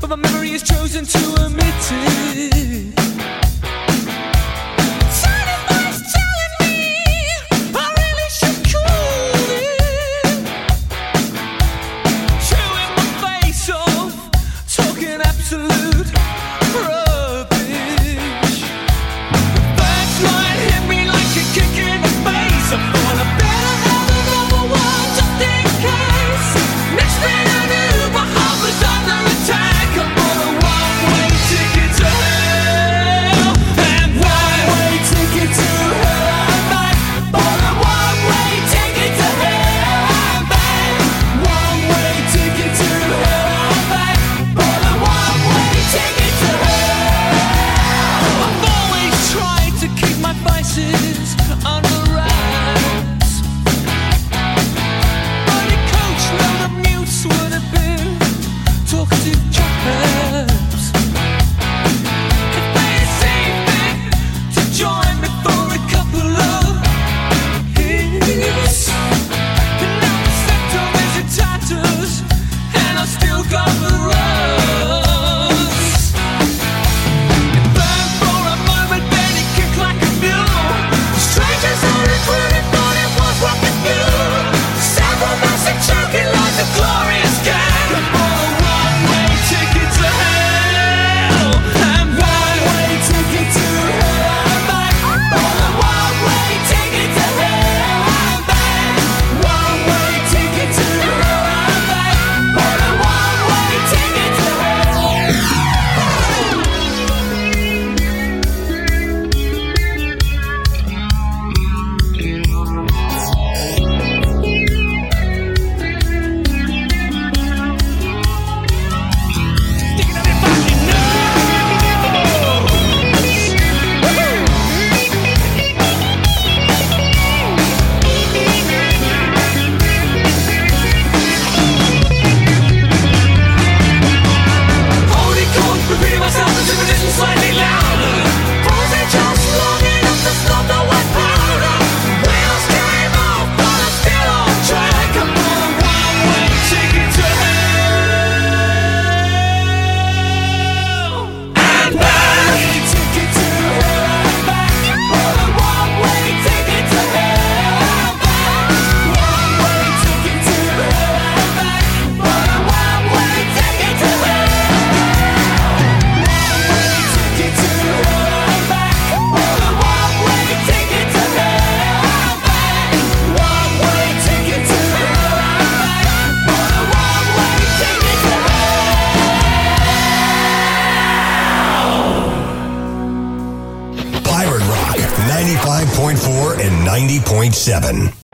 Speaker 1: but my memory is chosen to omit it.
Speaker 4: 101.7.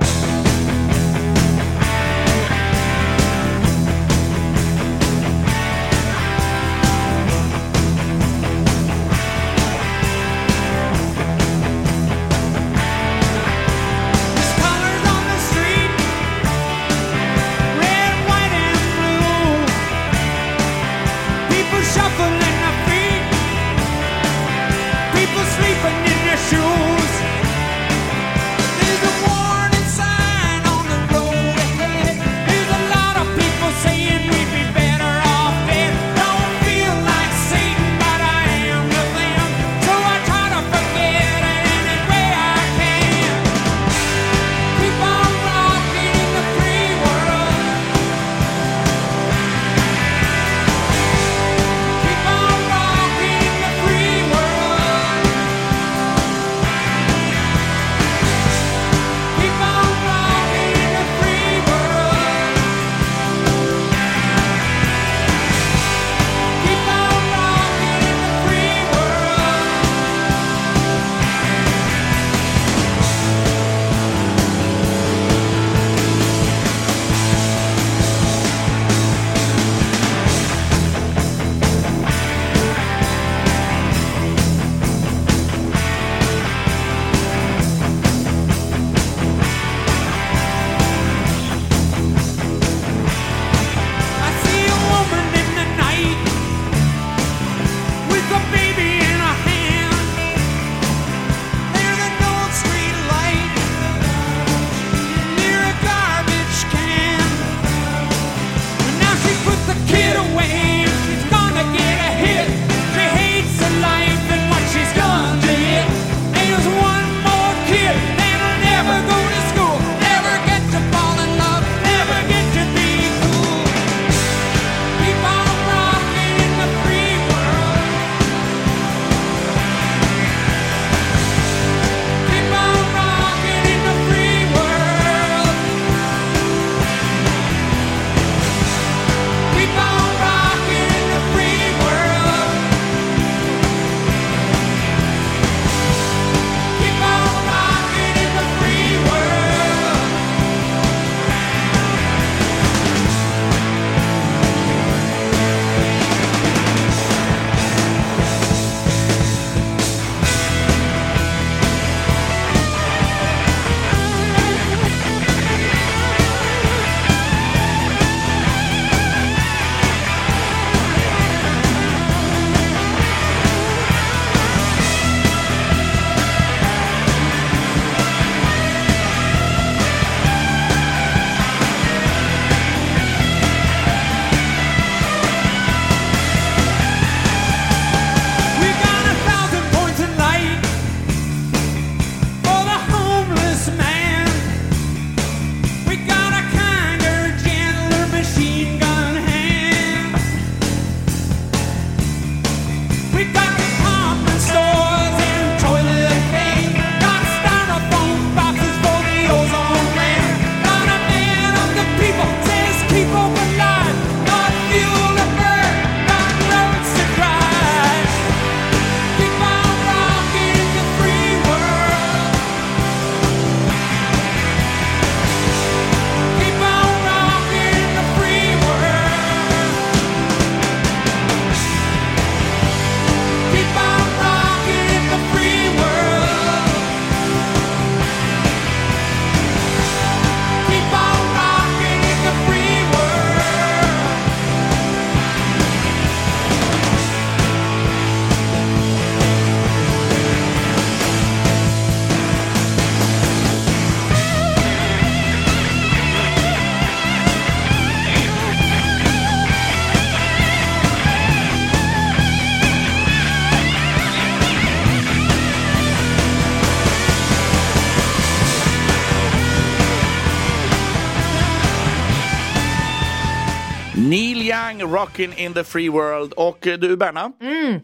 Speaker 4: Young, Rockin' in the Free World. Och eh, du Berna,
Speaker 1: Mm.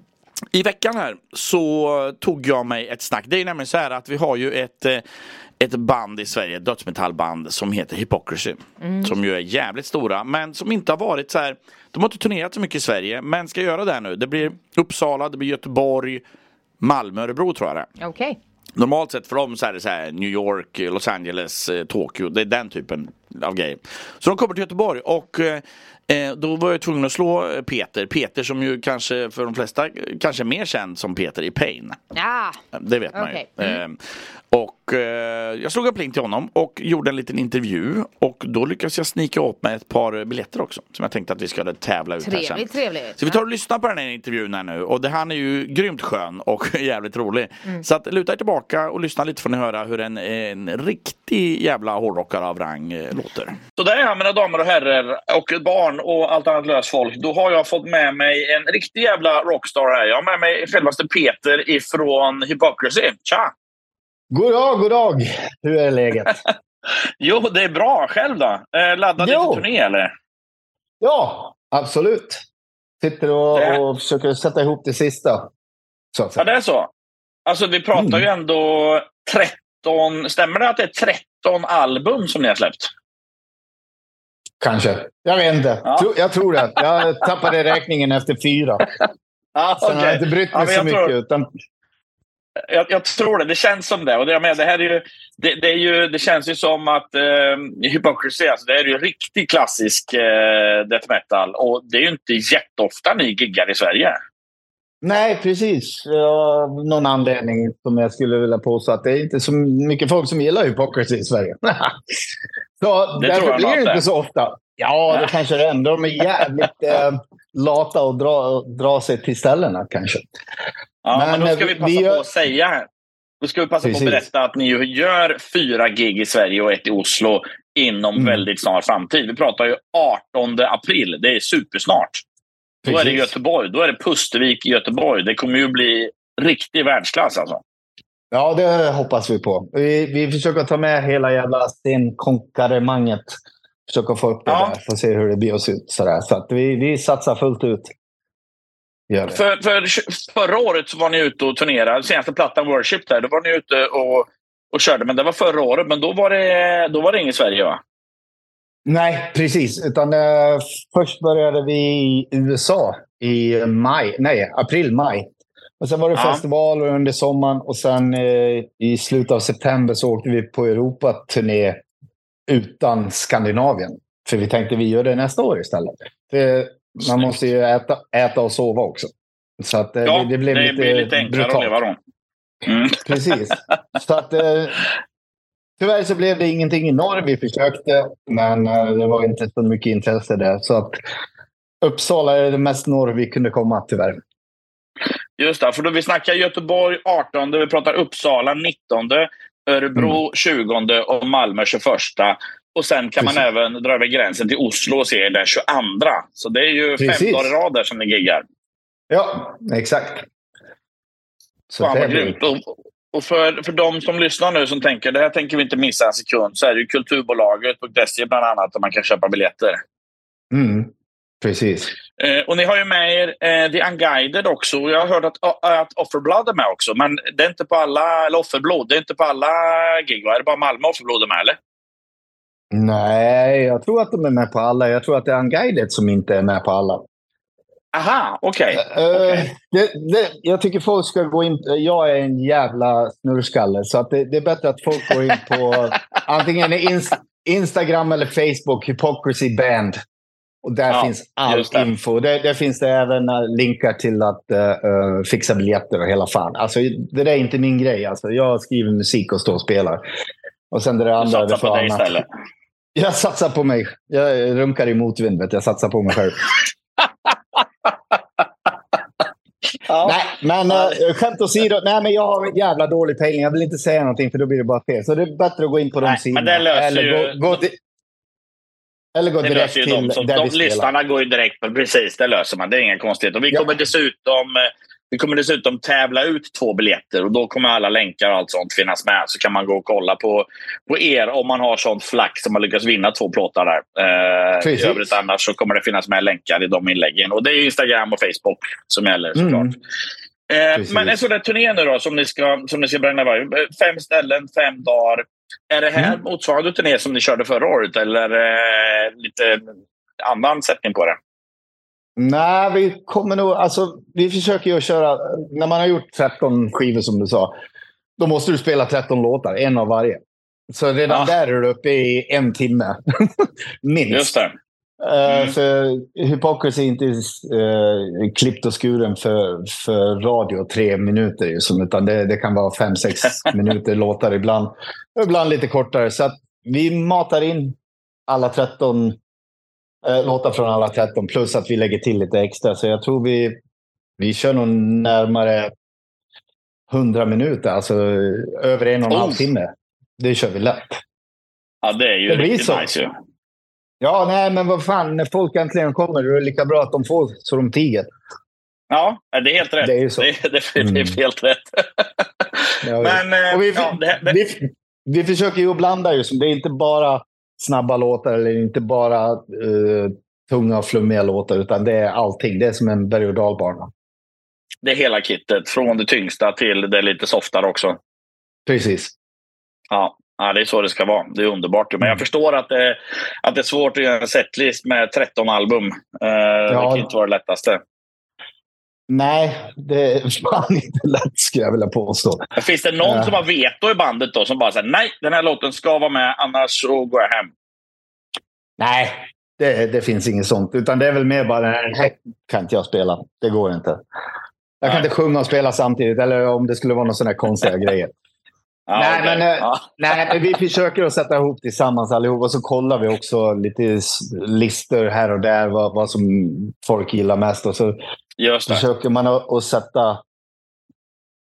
Speaker 4: i veckan här så tog jag mig ett snack. Det är nämligen så här att vi har ju ett, eh, ett band i Sverige, ett dödsmetallband som heter Hypocrisy.
Speaker 1: Mm.
Speaker 4: Som ju är jävligt stora men som inte har varit så här. De har inte turnerat så mycket i Sverige men ska göra det nu. Det blir Uppsala, det blir Göteborg, Malmö, Örebro tror jag det.
Speaker 1: Okej.
Speaker 4: Normalt sett för dem så är det så här New York, Los Angeles, eh, Tokyo. Det är den typen av grejer. Så de kommer till Göteborg och eh, då var jag tvungen att slå eh, Peter. Peter som ju kanske för de flesta kanske är mer känd som Peter i Pain.
Speaker 1: Ja.
Speaker 4: Det vet man
Speaker 1: Okej.
Speaker 4: ju.
Speaker 1: Mm.
Speaker 4: Eh, och eh, jag slog upp link till honom och gjorde en liten intervju. Och då lyckades jag snika åt mig ett par biljetter också. Som jag tänkte att vi skulle tävla ut här sen.
Speaker 1: Trevligt, trevligt.
Speaker 4: Så vi tar och lyssnar på den här intervjun här nu och det, han är ju grymt skön och jävligt rolig.
Speaker 1: Mm.
Speaker 4: Så att luta er tillbaka och lyssna lite får ni höra hur en, en riktig jävla hårdrockare av rang eh, låter. Så där är jag mina damer och herrar och barn och allt annat löst folk. Då har jag fått med mig en riktig jävla rockstar här. Jag har med mig självaste Peter ifrån Hypocrisy. Tja!
Speaker 46: God dag, god dag! Hur är läget?
Speaker 4: Jo, det är bra. Själv då? Eh, laddad inför turné eller?
Speaker 46: Ja, absolut. Sitter och,
Speaker 4: Det-
Speaker 46: och försöker sätta ihop det sista. Så
Speaker 4: Ja, det är så. Alltså vi pratar ju ändå 13... Stämmer det att det är 13 album som ni har släppt?
Speaker 46: Kanske. Jag vet inte.
Speaker 4: Ja.
Speaker 46: Jag tror det. Jag tappade räkningen efter fyra.
Speaker 4: Ja,
Speaker 46: Sen har jag inte brytt
Speaker 4: Ja,
Speaker 46: mig
Speaker 4: men
Speaker 46: så mycket.
Speaker 4: tror-
Speaker 46: Utan,
Speaker 4: Jag, jag tror det. Det känns som det. Och det, jag menar, det, här är ju, det, det, är ju, det känns ju som att eh, Hypocrisy, alltså, det är ju riktigt klassisk eh, death metal. Och det är ju inte jätteofta ni giggar i Sverige.
Speaker 46: nej, precis. Av någon anledning som jag skulle vilja påstå att det är inte så mycket folk som gillar hypocrisy i Sverige. så
Speaker 4: Det
Speaker 46: därför blir det inte så ofta. Ja, det kanske det är ändå. De är jävligt eh, lata och dra, dra sig till ställena kanske.
Speaker 4: Ja, men,
Speaker 46: Men,
Speaker 4: då ska vi
Speaker 46: vi
Speaker 4: passa
Speaker 46: gör-
Speaker 4: på att säga då ska vi passa på
Speaker 46: Precis.
Speaker 4: att berätta att ni gör fyra gig i Sverige och ett i Oslo inom
Speaker 46: Mm.
Speaker 4: väldigt snar framtid. Vi pratar ju 18 april. Det är supersnart. Då är det
Speaker 46: Precis.
Speaker 4: Göteborg. Då är det Pustervik i Göteborg. Det kommer ju bli riktig världsklass alltså.
Speaker 46: Ja, det hoppas vi på. Vi, vi försöker ta med hela jävla stenkonkaremanget. Försöka få upp det
Speaker 4: Ja.
Speaker 46: där. Få se hur det blir och se ut. Sådär. Så att vi, vi satsar fullt ut. Gör det.
Speaker 4: För, för förra året så var ni ute och turnerade. Senaste plattan Worship där, då var ni ute och, och körde. Men det var förra året. Men då var det, då var det ingen Sverige va?
Speaker 46: Nej, precis. Utan, eh, först började vi i USA i maj. Nej, april, maj. Och sen var det
Speaker 4: Ja.
Speaker 46: festivaler under sommaren och sen eh, i slutet av september så åkte vi på Europa-turné utan Skandinavien. För vi tänkte vi gör det nästa år istället. För man måste ju äta, äta och sova också. Så att, eh,
Speaker 4: Ja,
Speaker 46: det, det blev lite,
Speaker 4: blir lite enklare
Speaker 46: brutalt.
Speaker 4: att leva då. Mm.
Speaker 46: Precis. Så att, eh, tyvärr så blev det ingenting i norr. Vi försökte, men eh, det var inte så mycket intresse där. Så att Uppsala är det mest norr vi kunde komma, tyvärr.
Speaker 4: Just det, för då vi snackar Göteborg 18, vi pratar Uppsala 19, Örebro
Speaker 46: Mm.
Speaker 4: 20 och Malmö 21. Och sen kan man
Speaker 46: Precis.
Speaker 4: även dra över gränsen till Oslo och se den 22. Så det är ju fem
Speaker 46: Precis.
Speaker 4: dagar i rad där som ni giggar.
Speaker 46: Ja, exakt. Så
Speaker 4: Fan
Speaker 46: det
Speaker 4: vad grymt. Och, och för, för de som lyssnar nu som tänker det här tänker vi inte missa en sekund så är det ju Kulturbolaget.se bland annat där man kan köpa biljetter.
Speaker 46: Mm, precis.
Speaker 4: Eh, och ni har ju med er eh, The Unguided också. Jag har hört att, att Offerblood är med också. Men det är inte på alla, eller Offerblod, det är inte på alla gig va? Är det bara Malmö Offerblod är med eller?
Speaker 46: Nej, jag tror att de är med på alla. Jag tror att det är Unguided som inte är med på alla.
Speaker 4: Aha, okej.
Speaker 46: Eh, det, det, jag tycker folk ska gå in... Jag är en jävla snurrskalle, så att det, det är bättre att folk går in på antingen inst, Instagram eller Facebook, Hypocrisy Band. Och där
Speaker 4: Ja,
Speaker 46: finns all info. Där, där finns det även eh, länkar till att eh, fixa biljetter och hela fan. Alltså, det där är inte min grej. Alltså, jag skriver musik och står och spelar. Och sen det där andra... det får annat. Jag satsar på mig. Jag runkar i motvind. vet. Jag satsar på mig själv. Nej, men uh, skämt åsido. Nej, men jag har en jävla dålig pejling. Jag vill inte säga någonting för då blir det bara fel. Så det är bättre att gå in på de
Speaker 4: Nej,
Speaker 46: sidorna.
Speaker 4: men det löser
Speaker 46: eller,
Speaker 4: ju-
Speaker 46: gå, gå, di- eller gå
Speaker 4: Det
Speaker 46: direkt
Speaker 4: löser ju
Speaker 46: till
Speaker 4: de som,
Speaker 46: där
Speaker 4: de
Speaker 46: vi spelar.
Speaker 4: lyssnarna går ju direkt på. Precis, det löser man. Det är inga konstigheter. Och vi
Speaker 46: Ja.
Speaker 4: kommer dessutom Vi kommer dessutom tävla ut två biljetter och då kommer alla länkar och allt sånt finnas med. Så kan man gå och kolla på, på er om man har sånt flax som har lyckats vinna två plåtar där. Eh, I övrigt annars så kommer det finnas med länkar i de inläggen. Och det är Instagram och Facebook som gäller såklart.
Speaker 46: Mm.
Speaker 4: Eh, men en sån där turné nu då som ni ska, som ni ska bränna iväg. Fem ställen, fem dagar. Är det här
Speaker 46: Mm.
Speaker 4: motsvarande turné som ni körde förra året eller eh, lite annan sättning på det?
Speaker 46: Nej, vi kommer nog... Alltså, vi försöker ju att köra... När man har gjort 13 skivor som du sa, då måste du spela 13 låtar, en av varje. Så redan där är du uppe i en timme. Minst.
Speaker 4: Just det.
Speaker 46: Eh, för Hypocrisy är inte uh, klippt och skuren för, för radio tre minuter. ju som, Utan det, det kan vara fem, sex minuter låtar ibland. Ibland lite kortare. Så att vi matar in alla 13 eh, låtar från alla 13. Plus att vi lägger till lite extra. Så jag tror vi, vi kör nog närmare 100 minuter. Alltså över en och en halv timme. Det kör vi lätt.
Speaker 4: Ja, det är ju
Speaker 46: Det blir
Speaker 4: riktigt
Speaker 46: så.
Speaker 4: nice ju.
Speaker 46: Ja, nej, men vad fan. När folk äntligen kommer, då är det lika bra att de får så de tiger.
Speaker 4: Ja, det är helt rätt.
Speaker 46: Det är ju så.
Speaker 4: Det, är- det, är- det
Speaker 46: Mm.
Speaker 4: är helt rätt. Men, eh,
Speaker 46: vi,
Speaker 4: ja, det, det,
Speaker 46: vi, vi försöker ju blanda ju. Det är inte bara snabba låtar eller inte bara eh, tunga och flummiga låtar, utan det är allting. Det är som en berg och dalbana.
Speaker 4: det är hela kittet. Från det tyngsta till det lite softare också.
Speaker 46: Precis.
Speaker 4: Ja, ja, det är så det ska vara. Det är underbart. Men
Speaker 46: Mm.
Speaker 4: jag förstår att det, att det är svårt att göra en setlist med 13 album. Eh, Det kan inte vara det lättaste.
Speaker 46: Nej, det är fan inte lätt skulle jag vilja påstå.
Speaker 4: Finns det någon
Speaker 46: Eh.
Speaker 4: som har veto i bandet då som bara säger nej, den här låten ska vara med, annars så går jag hem.
Speaker 46: Nej, det, det finns inget sånt. Utan det är väl mer bara, nej, kan inte jag spela. Det går inte. Jag kan inte sjunga och spela samtidigt, eller om det skulle vara någon sån här konstiga grejer.
Speaker 4: Ja,
Speaker 46: nej, men,
Speaker 4: Ja.
Speaker 46: nej, men vi försöker att sätta ihop tillsammans allihop och så kollar vi också lite listor här och där, vad, vad som folk gillar mest. Och så försöker man att, sätta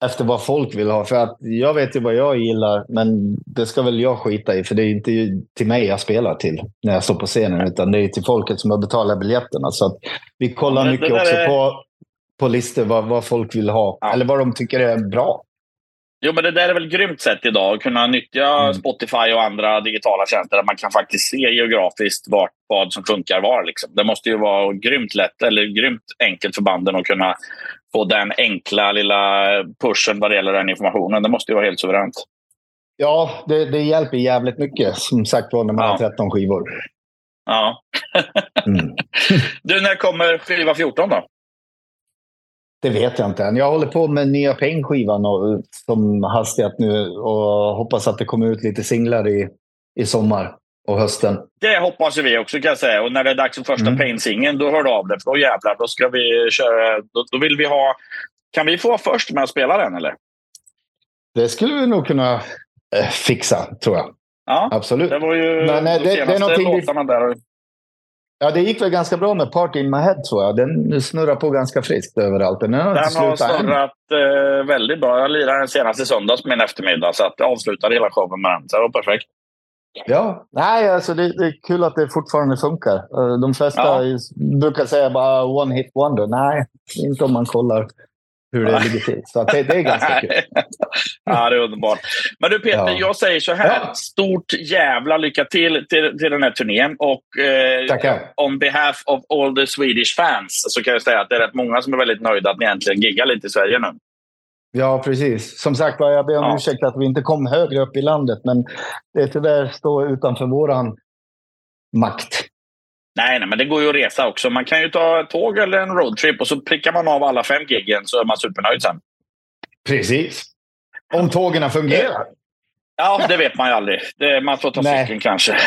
Speaker 46: efter vad folk vill ha. För att jag vet ju vad jag gillar, men det ska väl jag skita i. För det är inte ju till mig jag spelar till när jag står på scenen, utan det är till folket som har betalat biljetterna. Så att vi kollar
Speaker 4: Ja,
Speaker 46: mycket också
Speaker 4: är-
Speaker 46: på, på listor vad, vad folk vill ha. Eller vad de tycker är bra.
Speaker 4: Jo, men det där är väl ett grymt sätt idag. Att kunna nyttja
Speaker 46: Mm.
Speaker 4: Spotify och andra digitala tjänster där man kan faktiskt se geografiskt vart, vad som funkar var. Liksom. Det måste ju vara grymt lätt eller grymt enkelt för banden att kunna få den enkla lilla pushen vad det gäller den informationen. Det måste ju vara helt suveränt.
Speaker 46: Ja, det, det hjälper jävligt mycket. Som sagt var, när man har 13 skivor.
Speaker 4: Ja.
Speaker 46: Mm.
Speaker 4: du, när kommer skiva 14 då?
Speaker 46: Det vet jag inte än. Jag håller på med nya Peng-skivan och- som hastighet nu och hoppas att det kommer ut lite singlar i, i sommar och hösten.
Speaker 4: Det hoppas vi också kan jag säga. Och när det är dags för första
Speaker 46: Mm.
Speaker 4: Pain-singeln, då hör du av dig. För då jävlar, då ska vi köra. Då, då vill vi ha... Kan vi få först med att spela den eller?
Speaker 46: Det skulle vi nog kunna eh, fixa, tror jag.
Speaker 4: Ja,
Speaker 46: Absolut.
Speaker 4: Det var ju
Speaker 46: Men, eh,
Speaker 4: de
Speaker 46: det- det är
Speaker 4: senaste
Speaker 46: någonting
Speaker 4: låtarna där.
Speaker 46: Ja, det gick väl ganska bra med Party in my head, tror jag. Den snurrar på ganska friskt överallt. Den
Speaker 4: Den har snurrat eh, väldigt bra. Jag lirade den senast i söndags med en eftermiddag. Så att jag avslutade hela showen med den. Så det var perfekt.
Speaker 46: Ja, nej, alltså det, det är kul att det fortfarande funkar. Eh, De flesta
Speaker 4: Ja.
Speaker 46: brukar säga bara one hit wonder. Nej, inte om man kollar hur det ligger till. Så det, det är ganska kul.
Speaker 4: ja, det är underbart. Men du Peter,
Speaker 46: Ja.
Speaker 4: jag säger så här. Stort jävla lycka till till, till den här turnén. Och eh,
Speaker 46: Tackar.
Speaker 4: on behalf of all the Swedish fans så kan jag säga att det är rätt många som är väldigt nöjda att ni äntligen giggar lite i Sverige nu.
Speaker 46: Ja, precis. Som sagt var, jag ber om
Speaker 4: Ja.
Speaker 46: ursäkt att vi inte kom högre upp i landet, men det tyvärr står utanför våran makt.
Speaker 4: Nej, nej, men det går ju att resa också. Man kan ju ta ett tåg eller en roadtrip och så prickar man av alla fem giggen så är man supernöjd sen.
Speaker 46: Precis. Om tågen fungerar.
Speaker 4: Ja, det vet man ju aldrig. Det, man får ta cykeln kanske.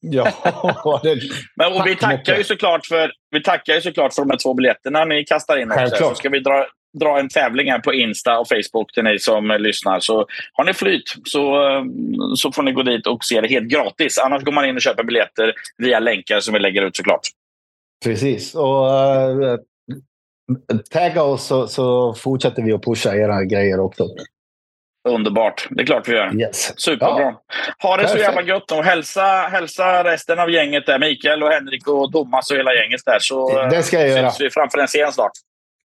Speaker 46: Ja,
Speaker 4: Men, och vi,
Speaker 46: Tack,
Speaker 4: tackar ju såklart för, vi tackar ju såklart för de här två biljetterna ni kastar in. Också. Så ska vi dra, dra en tävling här på Insta och Facebook till ni som eh, lyssnar. Så har ni flyt så, eh, så får ni gå dit och se det helt gratis. Annars går man in och köper biljetter via länkar som vi lägger ut såklart.
Speaker 46: Precis. Och uh, tagga oss så, så fortsätter vi att pusha era grejer också.
Speaker 4: Underbart. Det är klart vi gör.
Speaker 46: Yes.
Speaker 4: Superbra.
Speaker 46: Ja.
Speaker 4: Ha det så
Speaker 46: Perfekt.
Speaker 4: jävla gött och hälsa, hälsa resten av gänget där. Mikael och Henrik och Thomas och hela gänget där. Så eh,
Speaker 46: Det ska jag göra.
Speaker 4: syns vi framför en scen snart.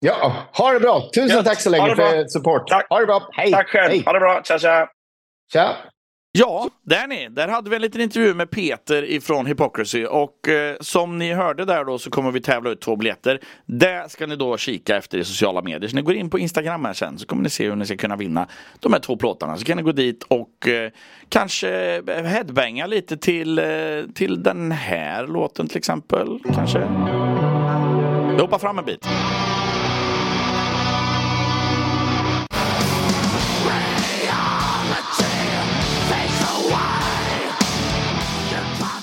Speaker 46: Ja, ha det bra. Tusen
Speaker 1: Gött.
Speaker 46: tack så länge för support. Ha det bra. Hej.
Speaker 1: Tack själv.
Speaker 46: Hej.
Speaker 1: Ha det bra. Tja, tja.
Speaker 46: Tja.
Speaker 1: Ja, där ni. Där hade vi en liten intervju med Peter ifrån Hypocrisy och eh, som ni hörde där då så kommer vi tävla ut två biljetter. Det ska ni då kika efter i sociala medier. Så ni går in på Instagram här sen så kommer ni se hur ni ska kunna vinna de här två plåtarna. Så kan ni gå dit och eh, kanske headbanga lite till, eh, till den här låten till exempel. Kanske. Vi hoppar fram en bit.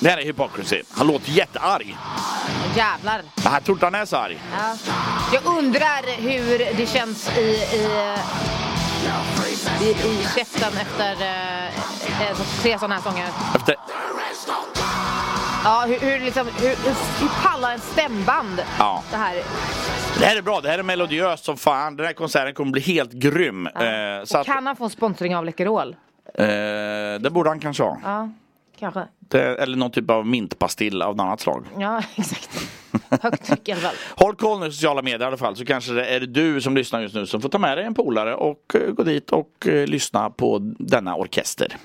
Speaker 1: Det här är Hypocrisy. Han låter jättearg.
Speaker 5: Jävlar.
Speaker 1: Jag tror inte han är så arg.
Speaker 5: Ja. Jag undrar hur det känns i, i, i, i käften efter eh, eh, tre sådana här sånger.
Speaker 1: Efter...
Speaker 5: Ja, hur, hur, liksom, hur, hur, pallar en stämband
Speaker 1: Ja.
Speaker 5: det här?
Speaker 1: Det här är bra. Det här är melodiöst som fan. Den här konserten kommer bli helt grym. Eh, så
Speaker 5: Och
Speaker 1: att,
Speaker 5: kan han få en sponsring av Läkerol?
Speaker 1: eh, det borde han kanske ha.
Speaker 5: Ja, kanske.
Speaker 1: Det, eller någon typ av mintpastill av något annat slag.
Speaker 5: Ja, exakt. Högt tryck i alla fall.
Speaker 1: Håll koll nu i sociala medier i alla fall så kanske det är du som lyssnar just nu som får ta med dig en polare och eh, gå dit och eh, lyssna på denna orkester.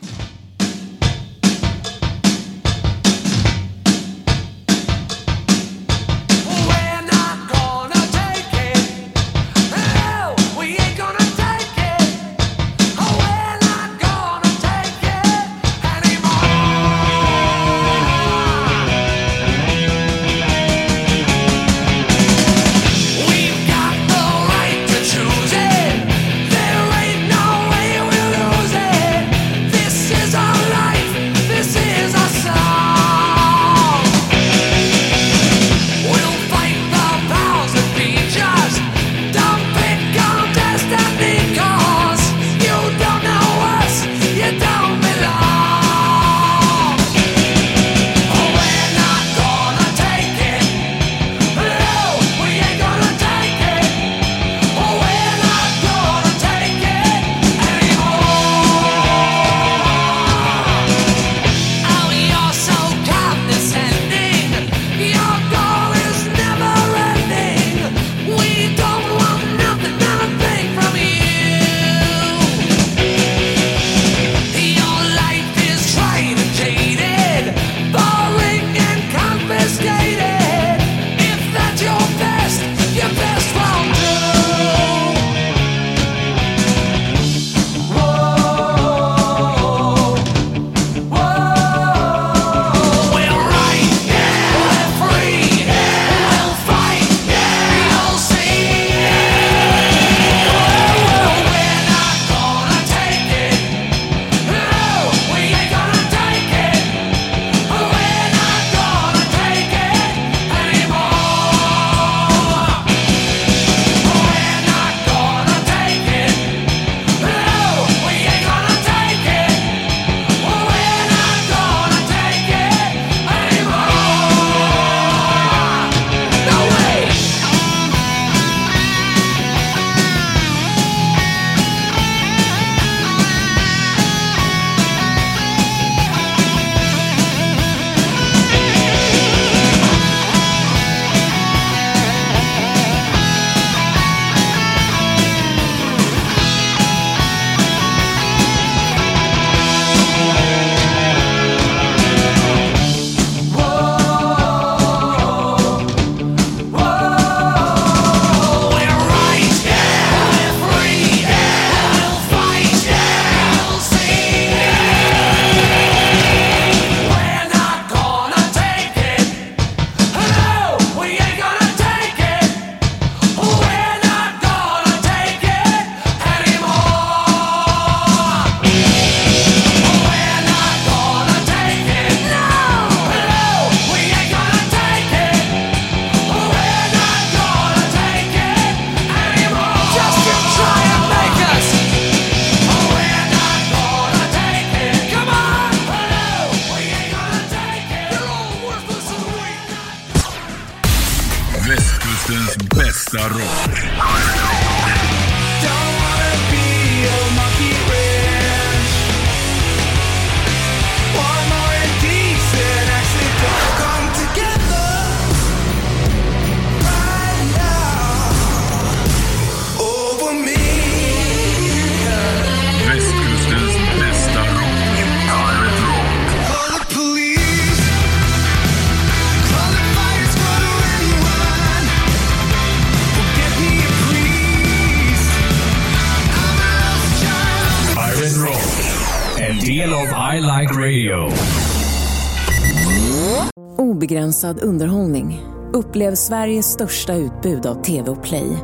Speaker 47: Obegränsad underhållning. Upplev Sveriges största utbud av tv och play.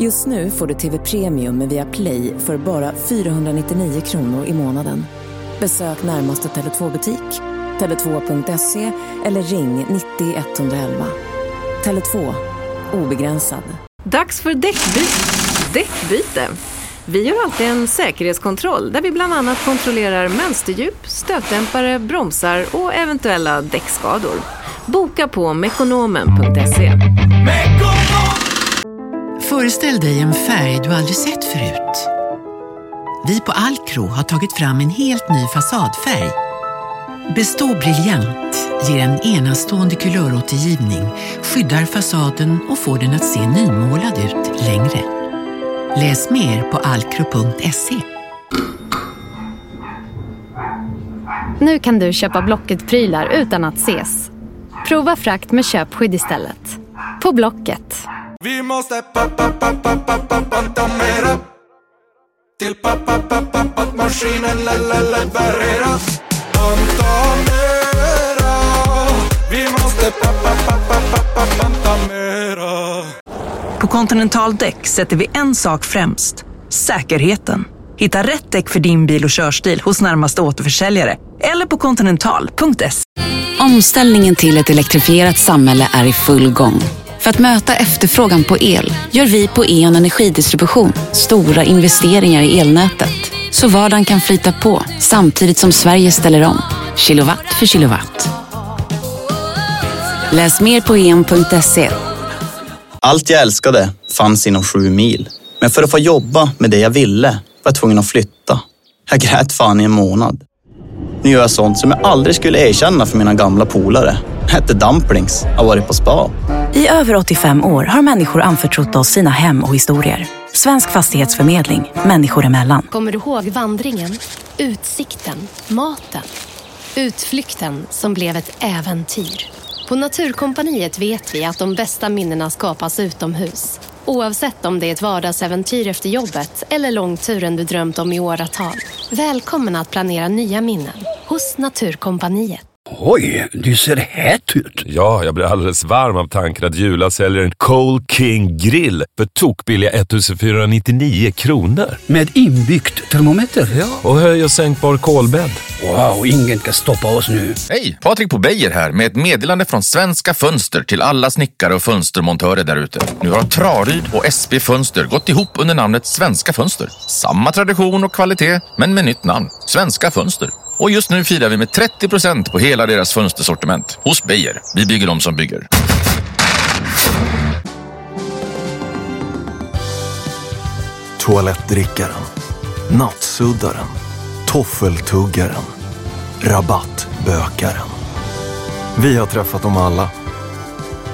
Speaker 47: Just nu får du TV Premium med Viaplay för bara 499 kronor i månaden. Besök närmaste Tele2-butik, tele2.se eller ring 90 111. Tele2. Obegränsad.
Speaker 24: Dags för däckbyte. däckbyte. Vi gör alltid en säkerhetskontroll där vi bland annat kontrollerar mönsterdjup, stötdämpare, bromsar och eventuella däckskador. Boka på mekonomen.se.
Speaker 48: Föreställ dig en färg du aldrig sett förut. Vi på Alcro har tagit fram en helt ny fasadfärg. Bestå briljant ger en enastående kulöråtergivning, skyddar fasaden och får den att se nymålad ut längre. Läs mer på alcro.se.
Speaker 49: Nu kan du köpa Blocket-prylar utan att ses. Prova frakt med köpskydd istället. På Blocket.
Speaker 50: Vi måste Pantamera Till maskinen leverera Pantamera Vi måste Pantamera
Speaker 51: På Continental Däck sätter vi en sak främst. Säkerheten. Hitta rätt däck för din bil och körstil hos närmaste återförsäljare eller på continental.se.
Speaker 52: Omställningen till ett elektrifierat samhälle är i full gång. För att möta efterfrågan på el gör vi på E.ON Energidistribution stora investeringar i elnätet. Så vardagen kan flyta på samtidigt som Sverige ställer om. Kilowatt för kilowatt. Läs mer på E eon.se.
Speaker 53: Allt jag älskade fanns inom sju mil. Men för att få jobba med det jag ville var jag tvungen att flytta. Jag grät fan i en månad. Nu gör jag sånt som jag aldrig skulle erkänna för mina gamla polare. Hette Dumplings, har varit på spa.
Speaker 54: I över 85 år har människor anförtrott oss sina hem och historier. Svensk fastighetsförmedling, människor emellan.
Speaker 29: Kommer du ihåg vandringen? Utsikten? Maten? Utflykten som blev ett äventyr. På Naturkompaniet vet vi att de bästa minnena skapas utomhus. Oavsett om det är ett vardagsäventyr efter jobbet eller långturen du drömt om i åratal. Välkommen att planera nya minnen hos Naturkompaniet.
Speaker 55: Oj, du ser het ut.
Speaker 56: Ja, jag blir alldeles varm av tanken att Jula säljer en Cold King grill för tokbilliga 1499 kronor.
Speaker 55: Med inbyggt termometer?
Speaker 56: Ja, och höj och sänkbar kolbädd.
Speaker 55: Wow, ingen kan stoppa oss nu.
Speaker 57: Hej! Patrik på Beijer här med ett meddelande från Svenska Fönster till alla snickare och fönstermontörer där ute. Nu har Traryd och SP Fönster gått ihop under namnet Svenska Fönster. Samma tradition och kvalitet, men med nytt namn. Svenska Fönster. Och just nu firar vi med 30% på hela deras fönstersortiment. Hos Beijer. Vi bygger de som bygger.
Speaker 58: Toalettdrickaren, nattsuddaren, toffeltuggaren, rabattbökaren. Vi har träffat dem alla.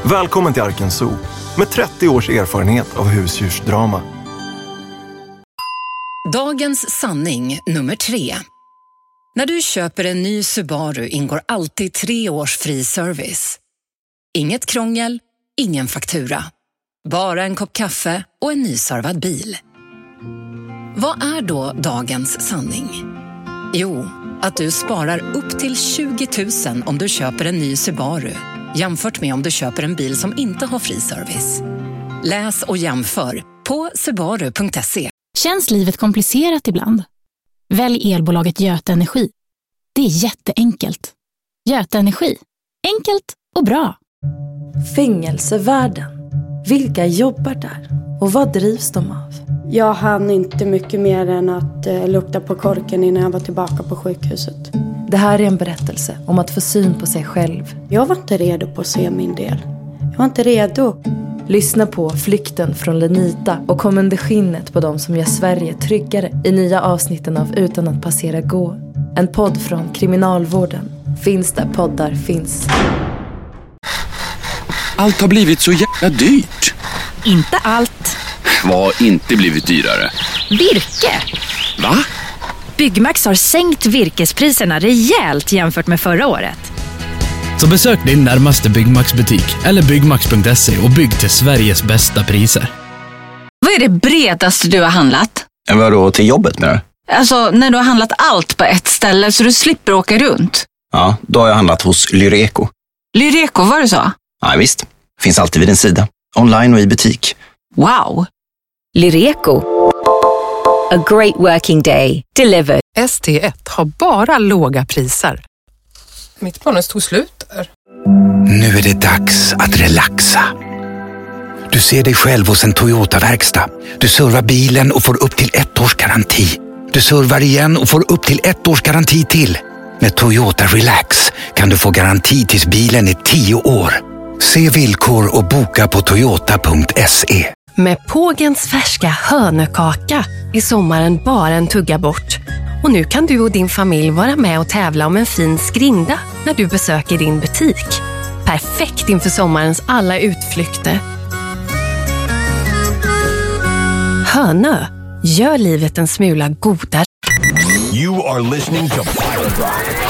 Speaker 58: Välkommen till Arken Zoo med 30 års erfarenhet av husdjursdrama.
Speaker 15: Dagens sanning nummer tre. När du köper en ny Subaru ingår alltid tre års fri service. Inget krångel, ingen faktura. Bara en kopp kaffe och en nyservad bil. Vad är då dagens sanning? Jo, att du sparar upp till 20 000 om du köper en ny Subaru jämfört med om du köper en bil som inte har fri service. Läs och jämför på subaru.se.
Speaker 59: Känns livet komplicerat ibland? Välj elbolaget Göta Energi. Det är jätteenkelt. Göta Energi. Enkelt och bra.
Speaker 60: Fängelsevärlden. Vilka jobbar där? Och vad drivs de av?
Speaker 61: Jag hann inte mycket mer än att eh, lukta på korken innan jag var tillbaka på sjukhuset.
Speaker 60: Det här är en berättelse om att få syn på sig själv.
Speaker 61: Jag var inte redo på att se min del. Jag var inte redo.
Speaker 60: Lyssna på Flykten från Lenita och kom under skinnet på de som gör Sverige tryggare i nya avsnitten av Utan att passera gå. En podd från Kriminalvården. Finns där poddar finns.
Speaker 17: Allt har blivit så jävla dyrt.
Speaker 59: Inte allt.
Speaker 17: Vad har inte blivit dyrare?
Speaker 59: Virke.
Speaker 17: Va?
Speaker 59: Byggmax har sänkt virkespriserna rejält jämfört med förra året.
Speaker 62: Så besök din närmaste Byggmax-butik eller byggmax.se och bygg till Sveriges bästa priser.
Speaker 52: Vad är det bredaste du har handlat?
Speaker 53: Vadå, till jobbet menar
Speaker 52: Alltså när du har handlat allt på ett ställe så du slipper åka runt.
Speaker 63: Ja, då har jag handlat hos Lyreco.
Speaker 52: Lyreco, var det så?
Speaker 63: Ja, visst, finns alltid vid din sida. Online och i butik.
Speaker 52: Wow!
Speaker 64: Lyreco. A great working day. Delivered.
Speaker 61: ST1 har bara låga priser. Mitt manus tog slut där.
Speaker 53: Nu är det dags att relaxa. Du ser dig själv hos en Toyota-verkstad. Du servar bilen och får upp till ett års garanti. Du servar igen och får upp till ett års garanti till. Med Toyota Relax kan du få garanti tills bilen är tio år. Se villkor och boka på toyota.se.
Speaker 29: Med Pågens färska hönökaka är sommaren bara en tugga bort. Och nu kan du och din familj vara med och tävla om en fin skrinda när du besöker din butik. Perfekt inför sommarens alla utflykter. Hönö, gör livet en smula godare.
Speaker 7: You are listening to Pirate Rock.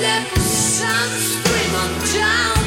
Speaker 4: Left sun scream on down.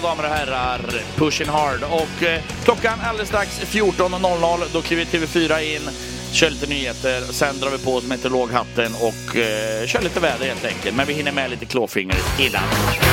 Speaker 4: mina damer och herrar. Pushing hard. Och eh, klockan alldeles strax 14.00, då kliver TV4 in, kör lite nyheter, sen drar vi på oss meteorologhatten och eh, kör lite väder helt enkelt. Men vi hinner med lite klåfingret innan.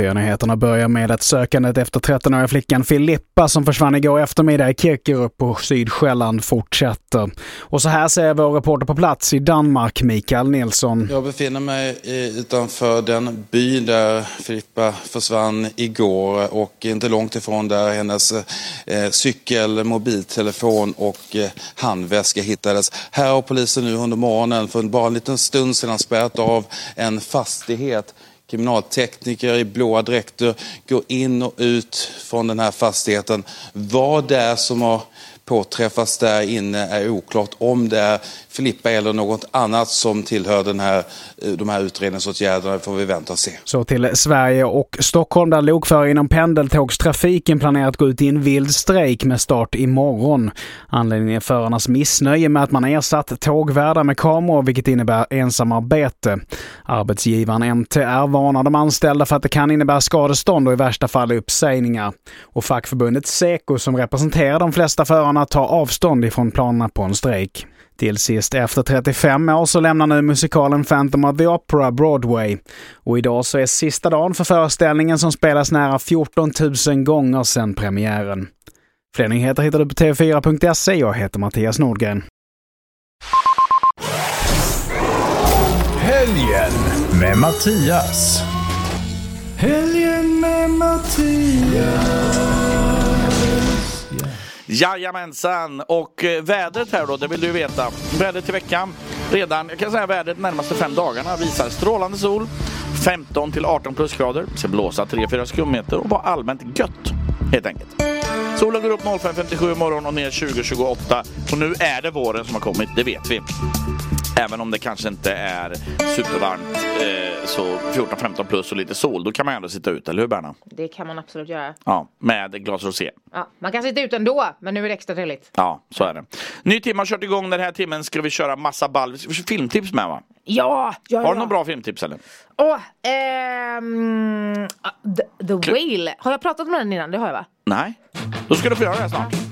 Speaker 30: TV4-nyheterna börjar med att sökandet efter 13-åriga flickan Filippa som försvann igår eftermiddag i Kirkerup på Sydsjälland fortsätter. Och så här säger vår reporter på plats i Danmark, Mikael Nilsson.
Speaker 43: Jag befinner mig utanför den by där Filippa försvann igår och inte långt ifrån där hennes eh, cykel, mobiltelefon och eh, handväska hittades. Här har polisen nu under morgonen för bara en liten stund sedan spärrat av en fastighet. Kriminaltekniker i blåa dräkter går in och ut från den här fastigheten. Vad det är som har påträffats där inne är oklart. Om det är Filippa eller något annat som tillhör den här, eh, de här utredningsåtgärderna får vi vänta och se.
Speaker 30: Så till Sverige och Stockholm där lokförare inom pendeltågstrafiken planerar att gå ut i en vild strejk med start imorgon. Anledningen är förarnas missnöje med att man ersatt tågvärdar med kameror vilket innebär ensamarbete. Arbetsgivaren MTR varnar de anställda för att det kan innebära skadestånd och i värsta fall uppsägningar. Och fackförbundet Seko som representerar de flesta förarna tar avstånd ifrån planerna på en strejk. Till sist, efter 35 år så lämnar nu musikalen Phantom of the Opera Broadway. Och idag så är sista dagen för föreställningen som spelas nära 14 000 gånger sedan premiären. Fler nyheter hittar du på tv4.se. Jag heter Mattias Nordgren.
Speaker 17: Helgen med Mattias. Helgen med Mattias.
Speaker 4: Jajamensan! Och eh, vädret här då, det vill du veta. Vädret till veckan. Redan, jag kan säga vädret de närmaste fem dagarna visar strålande sol, 15 till 18 plusgrader, ska blåsa 3-4 sekundmeter och vara allmänt gött. Helt enkelt. Solen går upp 05.57 imorgon och ner 20.28. Och nu är det våren som har kommit, det vet vi. Även om det kanske inte är supervarmt, eh, så 14-15 plus och lite sol, då kan man ändå sitta ute, eller hur Berna?
Speaker 5: Det kan man absolut göra.
Speaker 4: Ja, med ett glas rosé.
Speaker 5: Ja, man kan sitta ute ändå, men nu är det extra trevligt.
Speaker 4: Ja, så är det. Ny timme har kört igång. Den här timmen ska vi köra massa ball. Filmtips med va?
Speaker 5: Ja! ja
Speaker 4: Har du
Speaker 5: ja.
Speaker 4: några bra filmtips eller?
Speaker 5: Åh, ehm, ah, the, the Whale. Har jag pratat om den innan? Det har jag va?
Speaker 4: Nej. Då ska du få göra det snart.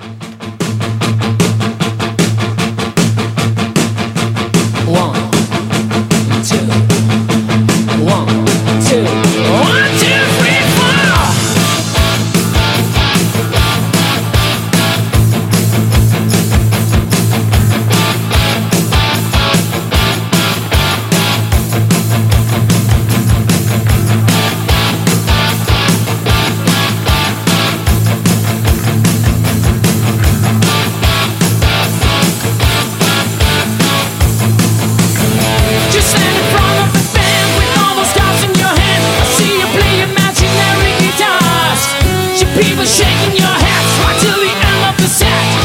Speaker 1: The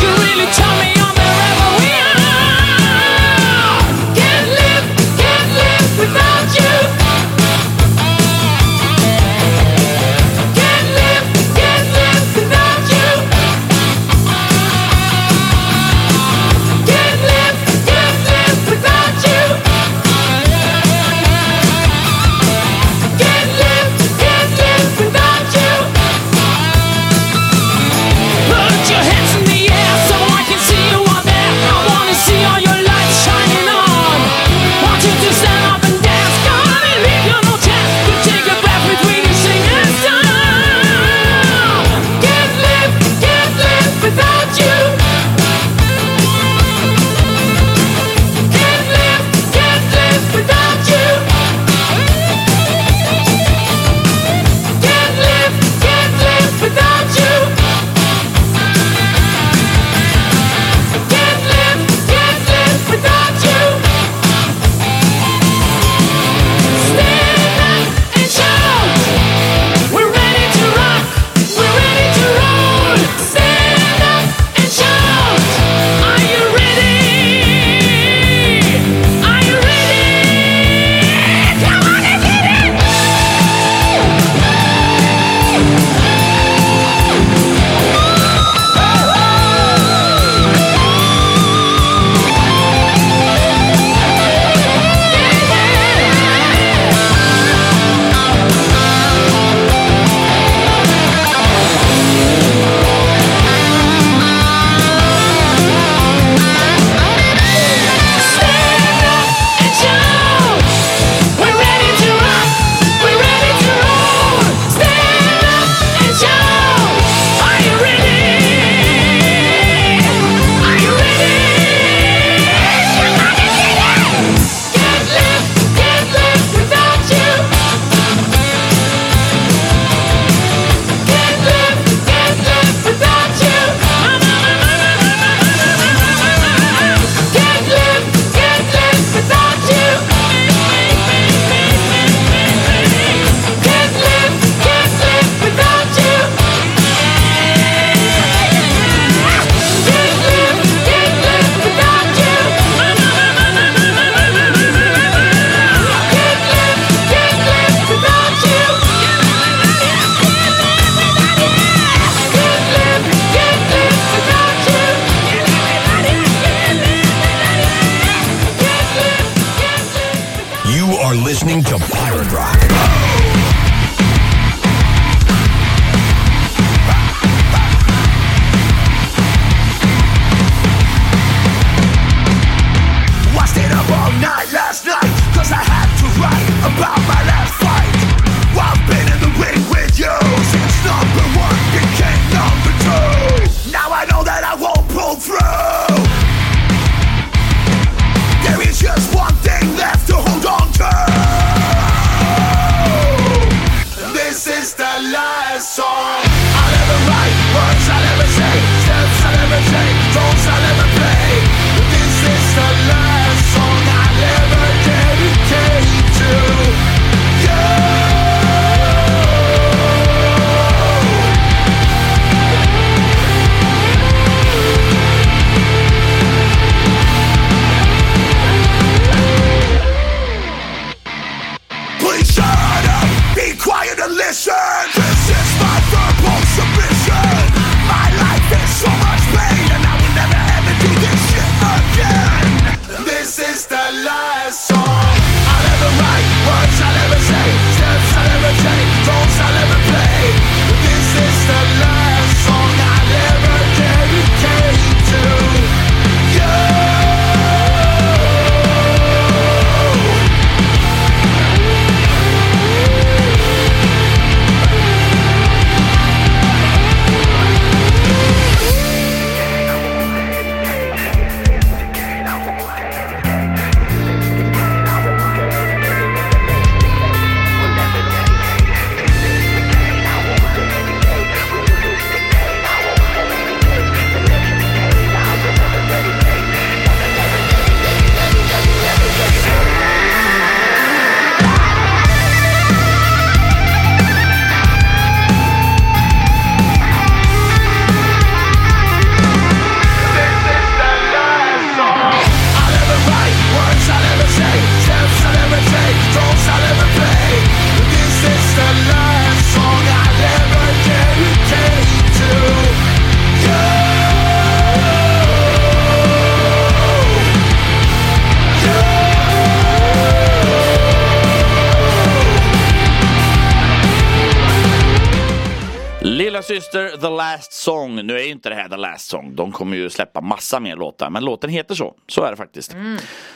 Speaker 4: Last Song. De kommer ju släppa massa mer låtar. Men låten heter så. Så är det faktiskt.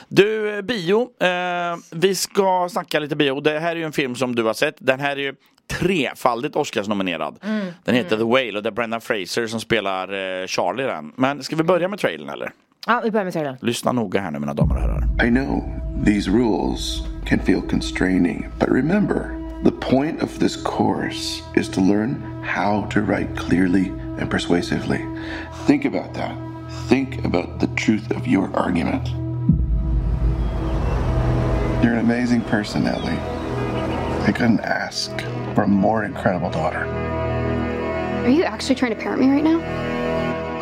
Speaker 4: Du, eh, bio. Eh, vi ska snacka lite bio. Det här är ju en film som du har sett. Den här är ju trefaldigt Oscarsnominerad.
Speaker 5: Mm.
Speaker 4: Den heter The Whale och det är Brendan Fraser som spelar eh, Charlie den. Men ska vi börja med trailern eller?
Speaker 5: Ja, vi börjar med trailern.
Speaker 4: Lyssna noga här nu mina damer och herrar.
Speaker 65: I know these rules can feel constraining, but remember, the point of this course is to learn how to write clearly and persuasively. Think about that. Think about the truth of your argument. You're an amazing person, Ellie. I couldn't ask for a more incredible daughter.
Speaker 66: Are you actually trying to parent me right now?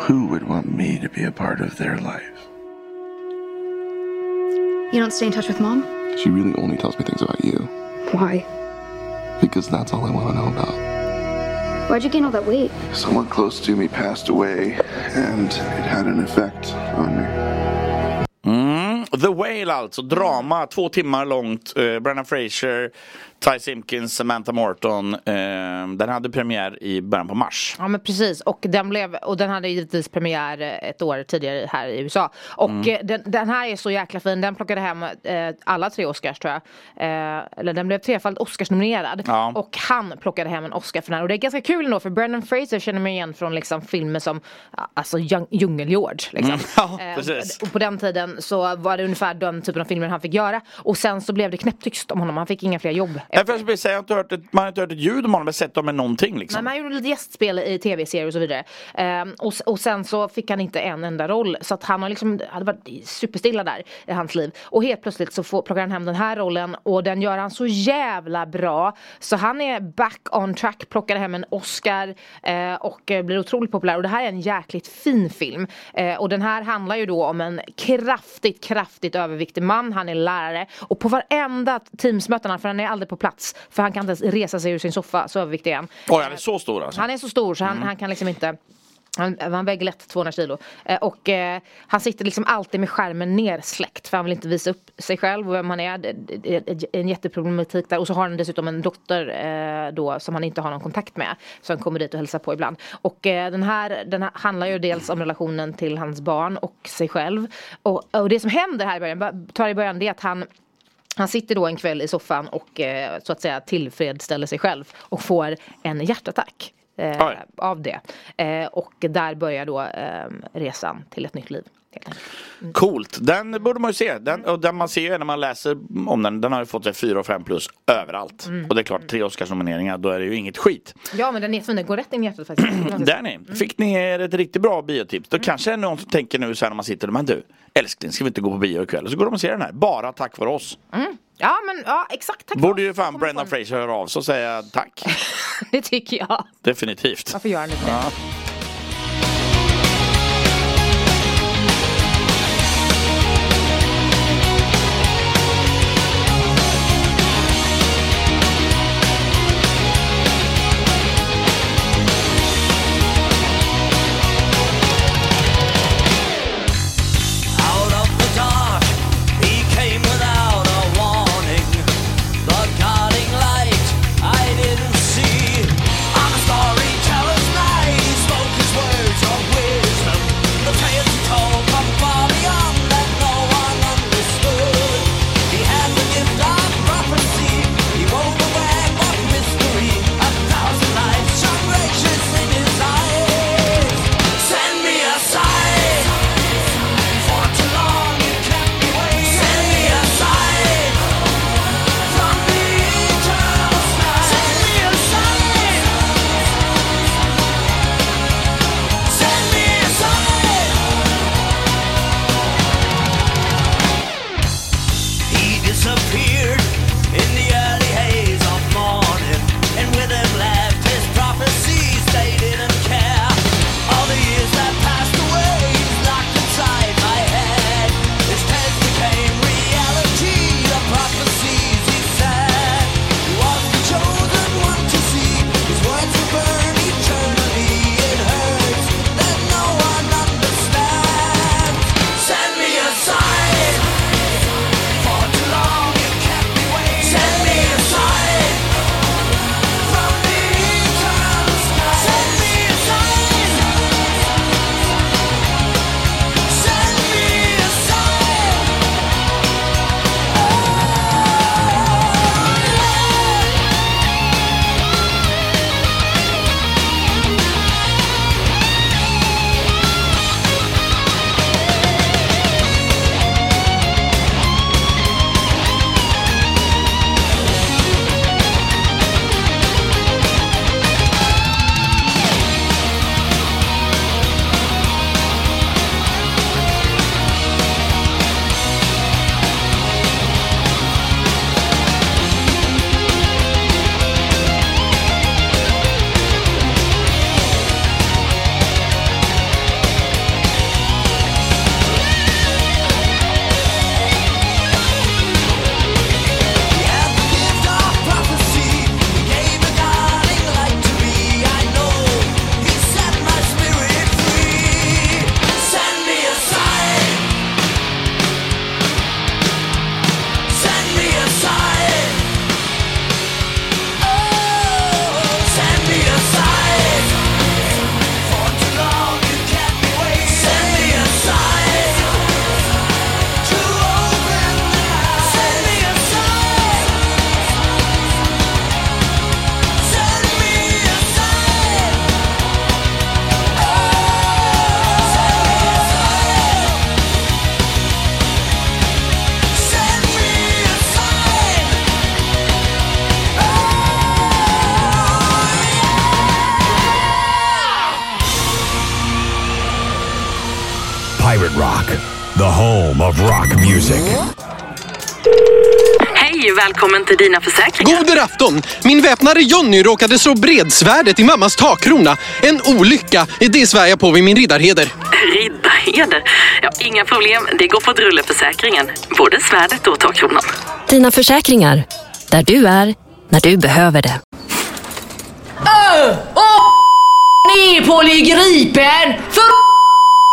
Speaker 65: Who would want me to be a part of their life?
Speaker 66: You don't stay in touch with mom?
Speaker 65: She really only tells me things about you
Speaker 66: Why?
Speaker 65: because that's all I want to know about.
Speaker 66: Why'd you gain all that weight?
Speaker 65: Someone close to me passed away, and it had an effect on me.
Speaker 4: Mm, The Whale alltså, drama, två timmar långt. Eh, Brennan Fraser, Ty Simpkins, Samantha Morton. Eh, den hade premiär i början på mars.
Speaker 5: Ja men precis och den, blev, och den hade givetvis premiär eh, ett år tidigare här i USA. Och
Speaker 4: Mm.
Speaker 5: eh, den, den här är så jäkla fin, den plockade hem eh, alla tre Oscars tror jag. Eh, eller den blev trefaldigt Oscarsnominerad.
Speaker 4: Ja.
Speaker 5: Och han plockade hem en Oscar för den här. Och det är ganska kul ändå för Brendan Fraser känner man igen från liksom filmer som alltså Djung- Djungel-George. Liksom.
Speaker 4: Mm, ja,
Speaker 5: Eh,
Speaker 4: precis.
Speaker 5: och på den tiden så var det ungefär den typen av filmer han fick göra. Och sen så blev det knäpptyst om honom, han fick inga fler jobb.
Speaker 4: Därför jag skulle säga, jag har inte hört ett, man har inte hört ett ljud om honom, men sett dem med någonting liksom.
Speaker 5: Men man gjorde lite gästspel i tv-serier och så vidare. Ehm, och, och sen så fick han inte en enda roll. Så att han har liksom, hade varit superstilla där i hans liv. Och helt plötsligt så får, plockar han hem den här rollen och den gör han så jävla bra. Så han är back on track, plockar hem en Oscar eh, och eh, blir otroligt populär. Och det här är en jäkligt fin film. Eh, och den här handlar ju då om en kraftigt, kraftigt överviktig man. Han är lärare. Och på varenda Teamsmötena, för han är aldrig på plats. För han kan inte ens resa sig ur sin soffa, så överviktig är han.
Speaker 4: Oj, han är så stor alltså.
Speaker 5: Han är så stor så han,
Speaker 4: Mm.
Speaker 5: han kan liksom inte han, han väger lätt 200 kilo. Eh, och eh, han sitter liksom alltid med skärmen nersläckt för han vill inte visa upp sig själv och vem han är. Det, det, det är en jätteproblematik där. Och så har han dessutom en dotter eh, då som han inte har någon kontakt med. Han kommer dit och hälsar på ibland. Och eh, den, här, den här handlar ju dels om relationen till hans barn och sig själv. Och, och det som händer här i början, tar i början det är att han han sitter då en kväll i soffan och eh, så att säga tillfredsställer sig själv och får en hjärtattack. Eh, av det. Eh, och där börjar då eh, resan till ett nytt liv. Enkelt.
Speaker 4: Coolt, den borde man ju se. Den, och den man ser ju när man läser om den, den har ju fått 4 och 5 plus överallt.
Speaker 5: Mm.
Speaker 4: Och det är klart, tre Oscarsnomineringar, då är det ju inget skit.
Speaker 5: Ja men den är fin, den går rätt in i hjärtat faktiskt.
Speaker 4: Där ni, fick ni er ett riktigt bra biotips. Då kanske är någon som tänker nu så här när man sitter, men du, älskling, ska vi inte gå på bio ikväll? Och så går de och ser den här, bara tack vare oss.
Speaker 5: Mm. Ja men ja exakt, tack
Speaker 4: Borde ju fan Brendan Fraser höra av sig och säga tack.
Speaker 5: Det tycker jag.
Speaker 4: Definitivt.
Speaker 5: Varför gör han inte det?
Speaker 4: Ja.
Speaker 67: Välkommen till Dina Försäkringar.
Speaker 68: God afton! Min väpnare Jonny råkade slå bredsvärdet i mammas takkrona. En olycka. Det svär jag på vid min riddarheder.
Speaker 67: Riddarheder? Ja, inga problem, det går på drulleförsäkringen. Både svärdet och takkronan.
Speaker 69: Dina försäkringar. Där du är, när du behöver det.
Speaker 1: Öh! Åh! Ni polygripen! För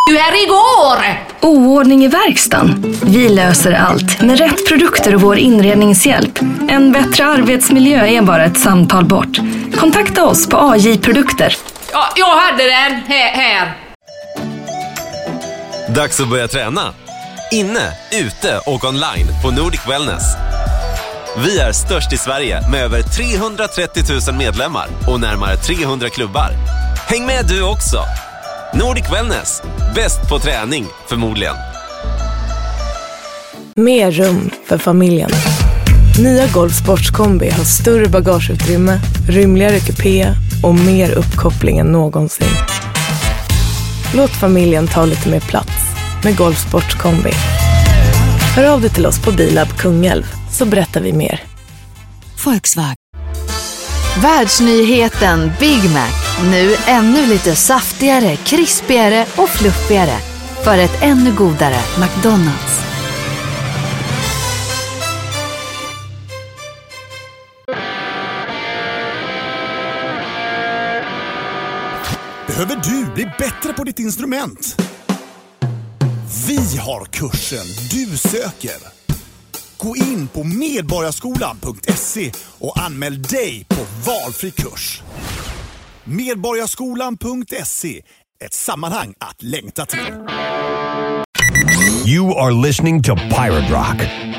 Speaker 1: du här igår!
Speaker 70: Oordning i verkstaden? Vi löser allt med rätt produkter och vår inredningshjälp. En bättre arbetsmiljö är bara ett samtal bort. Kontakta oss på AJ Produkter.
Speaker 1: Ja, jag hade den här. här.
Speaker 71: Dags att börja träna. Inne, ute och online på Nordic Wellness. Vi är störst i Sverige med över 330 000 medlemmar och närmare 300 klubbar. Häng med du också! Nordic Wellness, bäst på träning förmodligen.
Speaker 72: Mer rum för familjen. Nya Golf Sportskombi har större bagageutrymme, rymligare kupé och mer uppkoppling än någonsin. Låt familjen ta lite mer plats med Golf Sportskombi. Hör av dig till oss på Bilab Kungälv så berättar vi mer.
Speaker 73: Volkswagen. Världsnyheten Big Mac. Nu ännu lite saftigare, krispigare och fluffigare. För ett ännu godare McDonalds.
Speaker 74: Behöver du bli bättre på ditt instrument? Vi har kursen du söker. Gå in på medborgarskolan.se och anmäl dig på valfri kurs. Medborgarskolan.se, ett sammanhang att längta till.
Speaker 7: You are listening to Pirate Rock.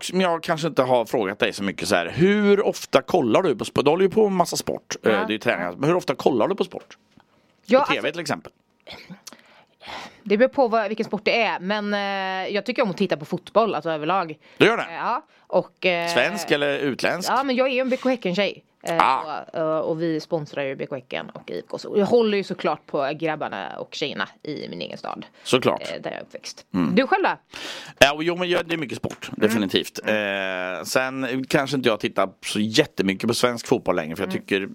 Speaker 4: Sak som jag kanske inte har frågat dig så mycket så här. Hur ofta kollar du på sport? Du håller ju på med massa sport. Eh, det är ju träning. Men hur ofta kollar du på sport?
Speaker 5: Ja,
Speaker 4: på tv
Speaker 5: alltså-
Speaker 4: till exempel.
Speaker 5: Det beror på vad, vilken sport det är. Men eh, jag tycker om att titta på fotboll, alltså överlag.
Speaker 4: Du gör det?
Speaker 5: Eh, Ja. Och, eh,
Speaker 4: Svensk eller utländsk?
Speaker 5: Ja, men jag är ju en BK Häcken-tjej. Eh,
Speaker 4: Ah.
Speaker 5: och, eh, och vi sponsrar ju BK Häcken och IFK. Så jag håller ju såklart på grabbarna och tjejerna i min egen stad.
Speaker 4: Såklart.
Speaker 5: Där jag är uppväxt.
Speaker 4: Mm.
Speaker 5: Du själv då?
Speaker 4: Ja, jo, men jag- det är mycket sport. Definitivt. Eh, sen kanske inte jag tittar så jättemycket på svensk fotboll längre för jag
Speaker 5: Mm.
Speaker 4: tycker,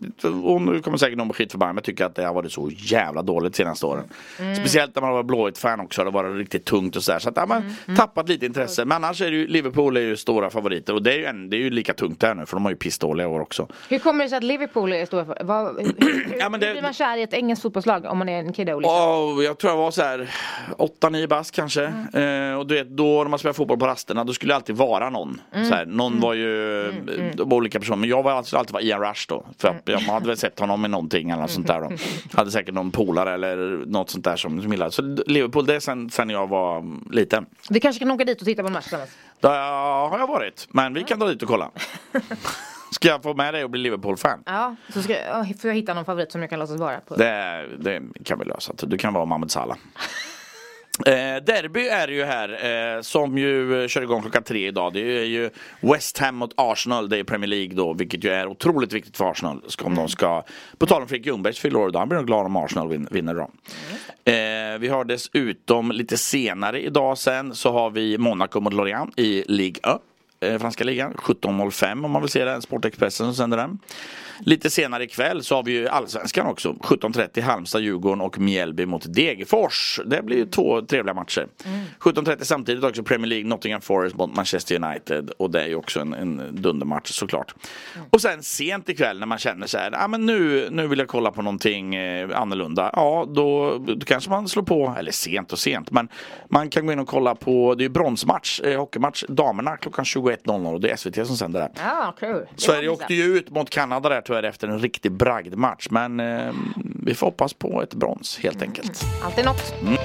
Speaker 4: och nu kommer säkert någon bli skitförbannad, men jag tycker att det har varit så jävla dåligt de senaste åren.
Speaker 5: Mm.
Speaker 4: Speciellt när man har varit blåvitt-fan också, har det varit riktigt tungt och sådär. Så att ja, man
Speaker 5: Mm.
Speaker 4: tappat lite intresse. Men annars är det ju, Liverpool är ju stora favoriter och det är ju, en, det är ju lika tungt där nu för de har ju pissdåliga år också.
Speaker 5: Hur
Speaker 75: kommer det sig att Liverpool är stora? Vad, hur, hur,
Speaker 3: Ja, men det-
Speaker 75: hur blir man kär i ett engelskt fotbollslag om man är en kiddo? Liksom?
Speaker 3: Åh, jag tror jag var så här 8-9 bast kanske.
Speaker 75: Mm.
Speaker 3: Eh, och du vet, då när man spelar fotboll på rasterna då skulle det alltid vara någon.
Speaker 75: Mm.
Speaker 3: Så här, någon var ju mm. olika personer. Men jag var alltid, alltid var Ian Rush då. För att jag, hade väl sett honom i någonting eller något sånt där då. Hade säkert någon polare eller något sånt där som, som gillade. Så Liverpool det är sen, sen jag var mm, liten.
Speaker 75: Vi kanske kan åka dit och titta på en match tillsammans.
Speaker 3: Där har jag varit. Men vi kan dra dit och kolla. Ska jag få med dig och bli Liverpool-fan?
Speaker 75: Ja, så ska, ja, får jag hitta någon favorit som jag kan låtsas vara på.
Speaker 3: Det, det kan vi lösa. Du kan vara Mohamed Salah. Eh, derby är det ju här eh, som ju kör igång klockan tre idag. Det är ju West Ham mot Arsenal. Det är Premier League då, vilket ju är otroligt viktigt för Arsenal. Ska, om de ska, på tal om Fredrik Ljungbergs fyller år idag, han blir nog glad om Arsenal vin, vinner då. Eh, vi har dessutom lite senare idag sen så har vi Monaco mot Lorient i Ligue 1. Eh, franska ligan, 17.05 om man vill se den, Sportexpressen som sänder den. Lite senare ikväll så har vi ju Allsvenskan också, 17.30 Halmstad, Djurgården och Mjällby mot Degerfors. Det blir ju två trevliga matcher. 17.30 samtidigt också Premier League, Nottingham Forest mot Manchester United och det är ju också en, en dundermatch såklart. Och sen sent ikväll när man känner så här, ah, men nu, nu vill jag kolla på någonting eh, annorlunda. Ja, då, då kanske man slår på, eller sent och sent, men man kan gå in och kolla på, det är ju bronsmatch, eh, hockeymatch, damerna klockan 21.00 och det är SVT som sänder det.
Speaker 75: Ja, kul. Det
Speaker 3: Sverige åkte ju ut mot Kanada där tyvärr efter en riktig bragdmatch. Men eh, vi får hoppas på ett brons helt enkelt.
Speaker 75: Alltid något.
Speaker 3: Mm.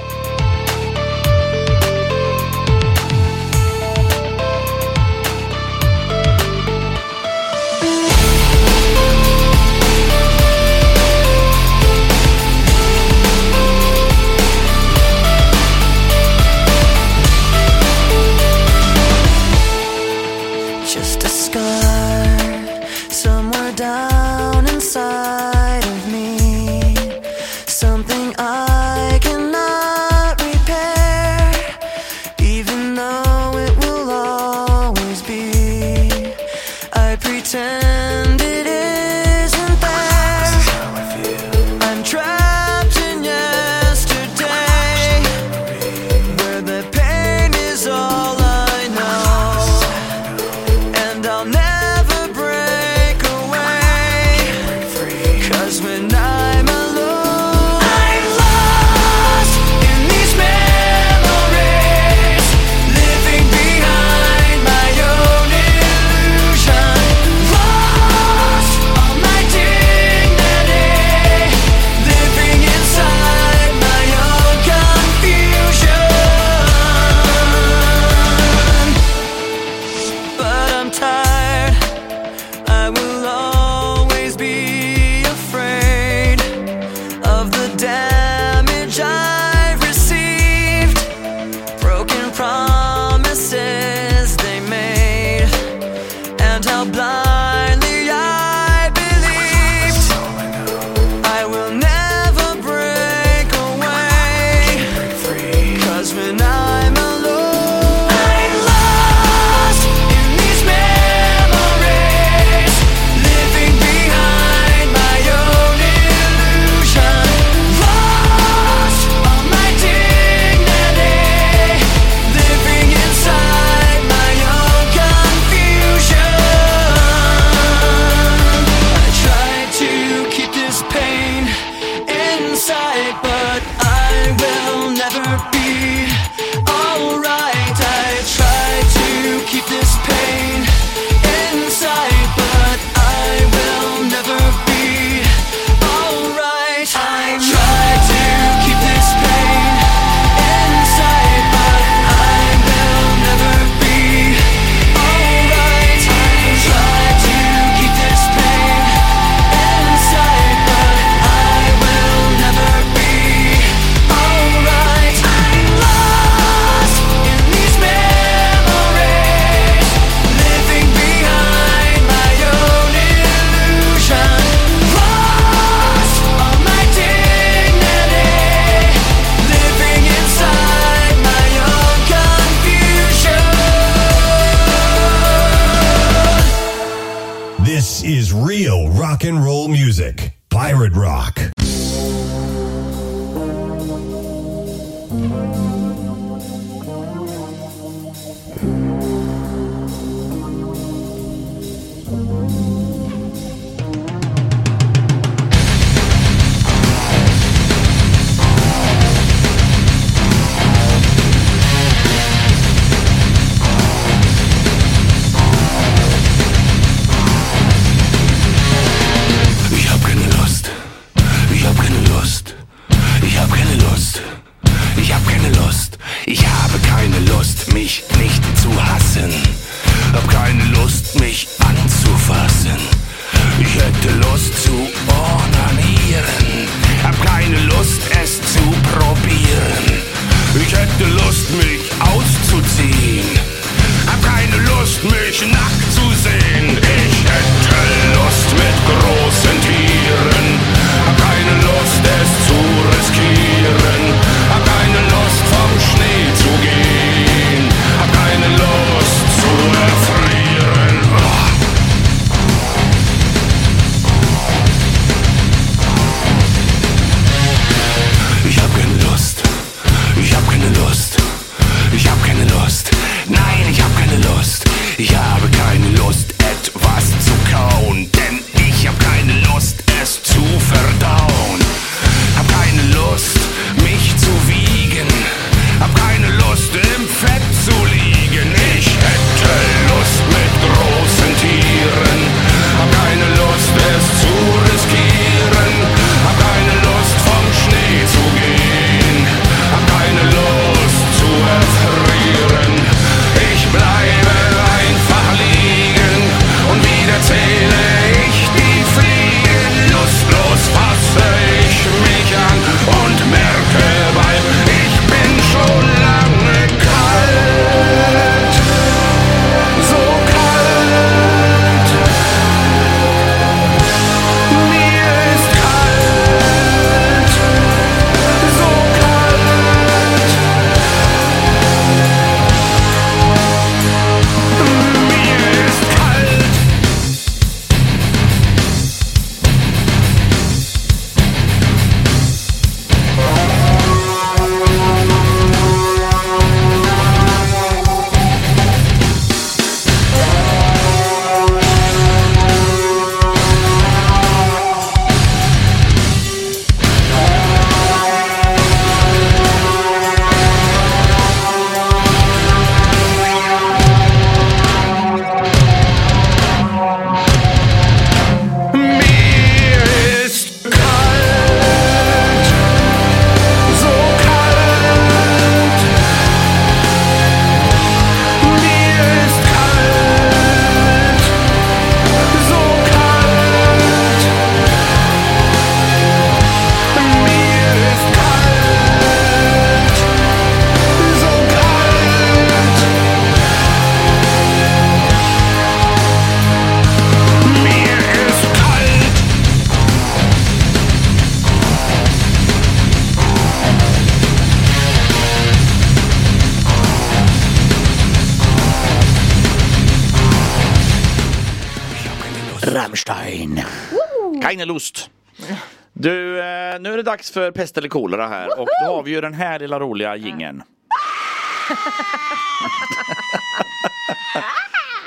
Speaker 4: Dags för pest eller kolera här och då har vi ju den här lilla roliga jingeln.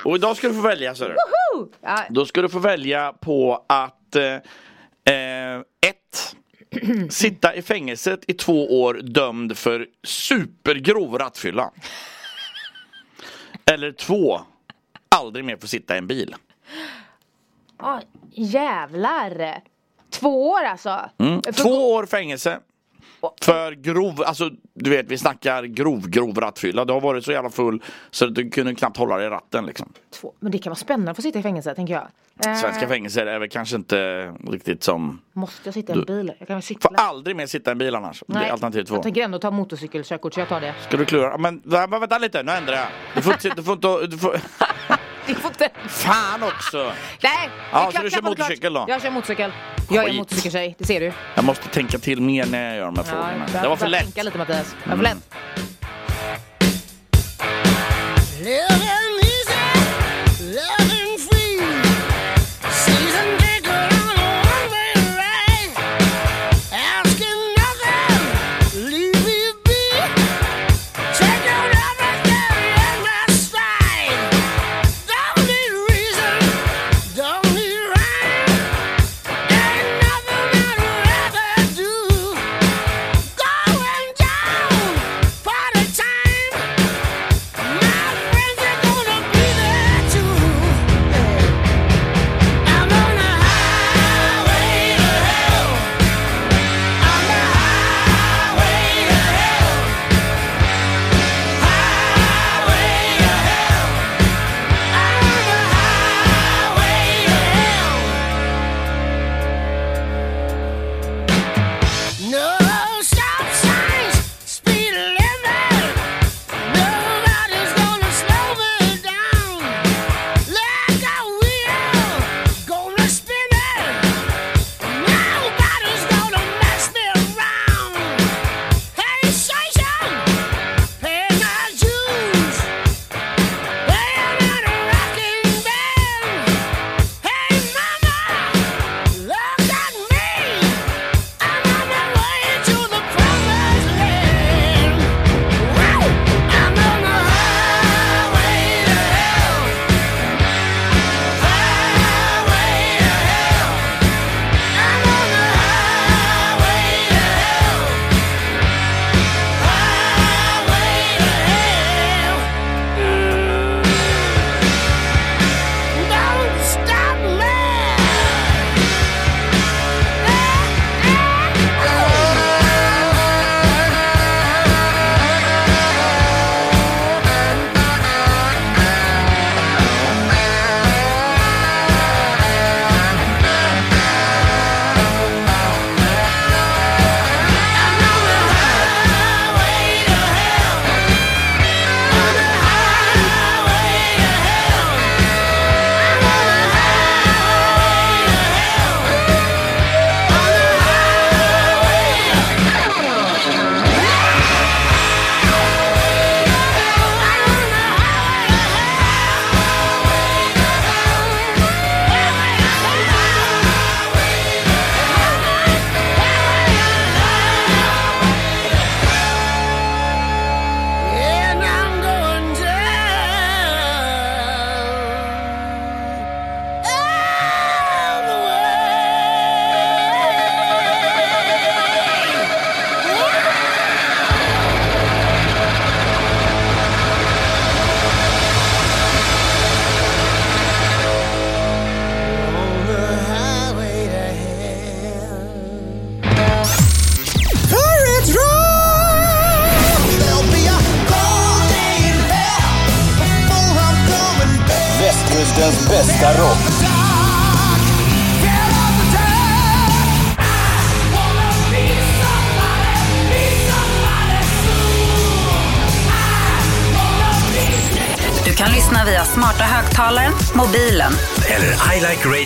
Speaker 4: och idag ska du få välja, så du.
Speaker 5: Woho! Ja,
Speaker 4: Då ska du få välja på att eh, eh, ett Sitta i fängelset i två år dömd för supergrov rattfylla. Eller två Aldrig mer få sitta i en bil.
Speaker 5: ah, jävlar. Två år alltså.
Speaker 4: Mm. Två år fängelse. För grov, alltså du vet vi snackar grov, grov rattfylla. Du har varit så jävla full så att du kunde knappt hålla dig i ratten liksom.
Speaker 5: Två. Men det kan vara spännande att få sitta i fängelse tänker jag. Eh,
Speaker 4: Svenska fängelser är väl kanske inte riktigt som...
Speaker 5: Måste jag sitta i en bil? Jag kan väl cykla?
Speaker 4: Får aldrig mer sitta i en bil annars. Det är alternativ två.
Speaker 5: Jag tänker ändå ta motorcykelkörkort så jag tar det.
Speaker 4: Ska du klura? Men vä- vä- vänta lite, nu ändrar jag. Du får inte... Du får inte du får...
Speaker 5: Får inte...
Speaker 4: Fan också!
Speaker 5: Nej!
Speaker 4: Ja, så du kör motorcykel då?
Speaker 5: Jag kör motorcykel. Jag är motorcykeltjej, det ser du.
Speaker 4: Jag måste tänka till mer när jag gör de här frågorna.
Speaker 5: jag
Speaker 4: Det var för lätt.
Speaker 5: tänka lite Mattias. Det var för
Speaker 4: Mm.
Speaker 5: lätt.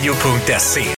Speaker 17: ilikeradio.se.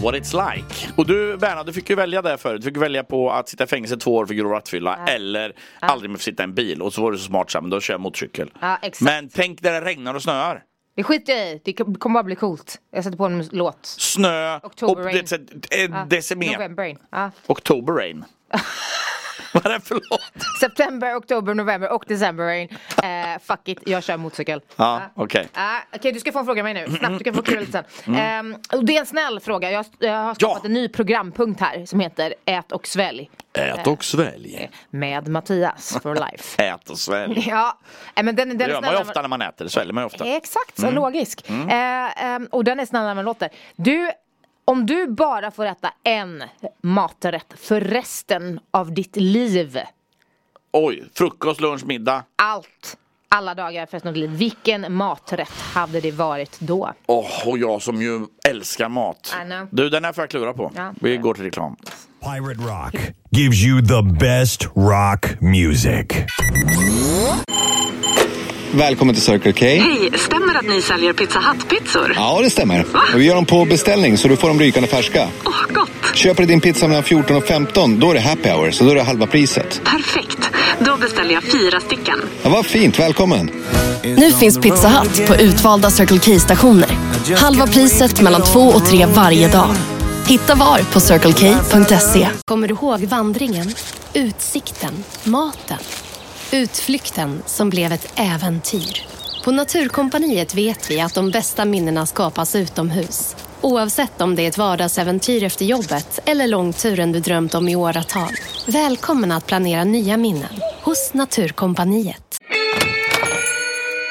Speaker 76: What It's Like.
Speaker 4: Och du Berna, du fick ju välja det förut. Du fick välja på att sitta i fängelse två år för grov rattfylla eller aldrig mer få sitta i en bil. Och så var du så smart Sam, då kör jag motorcykel.
Speaker 5: Ja.
Speaker 4: Men tänk när det regnar och snöar.
Speaker 5: Det skiter jag i. Det kommer bara bli coolt. Jag sätter på en låt.
Speaker 4: Snö,
Speaker 5: October
Speaker 4: och
Speaker 5: rain.
Speaker 4: det, det,
Speaker 5: Ja. November rain. Ja.
Speaker 4: Oktober rain. Vad är det för låt?
Speaker 5: September, oktober, november och december. Eh, fuck it, jag kör motorcykel.
Speaker 4: Ja, okej.
Speaker 5: Ah, Okej, du ska få en fråga av mig nu. Snabbt, du kan få kul sen.
Speaker 4: Mm.
Speaker 5: Och det är en snäll fråga. Jag, jag har skapat en ny programpunkt här som heter Ät och svälj.
Speaker 4: Ät och svälj.
Speaker 5: Med Mattias for life.
Speaker 4: Ät och svälj.
Speaker 5: ja, eh, men den, den
Speaker 4: Det gör man ju ofta när man äter, det sväljer man ju ofta.
Speaker 5: Exakt, så
Speaker 4: Mm.
Speaker 5: logisk.
Speaker 4: Mm.
Speaker 5: Eh, ehm, och den är snäll när man låter. Du, om du bara får äta en maträtt för resten av ditt liv.
Speaker 4: Oj, frukost, lunch, middag.
Speaker 5: Allt. Alla dagar för resten av ditt liv. Vilken maträtt hade det varit då?
Speaker 4: Åh, och jag som ju älskar mat.
Speaker 5: I know.
Speaker 4: Du, den här får jag klura på.
Speaker 5: Ja.
Speaker 4: Vi går till reklam.
Speaker 7: Pirate Rock gives you the best rock music.
Speaker 77: Välkommen till Circle K.
Speaker 67: Hej, stämmer det att ni säljer Pizza Hut-pizzor?
Speaker 77: Ja, det stämmer. Och vi gör dem på beställning så du får dem rykande färska.
Speaker 67: Åh, gott!
Speaker 77: Köper du din pizza mellan 14 och 15, då är det happy hour, så då är det halva priset.
Speaker 67: Perfekt. Då beställer jag fyra stycken.
Speaker 77: Ja, vad fint, välkommen.
Speaker 29: Nu finns Pizza Hut på utvalda Circle K-stationer. Halva priset mellan två och tre varje dag. Hitta var på circlek.se. Kommer du ihåg vandringen? Utsikten? Maten? Utflykten som blev ett äventyr. På Naturkompaniet vet vi att de bästa minnena skapas utomhus. Oavsett om det är ett vardagsäventyr efter jobbet eller långturen du drömt om i åratal. Välkommen att planera nya minnen hos Naturkompaniet.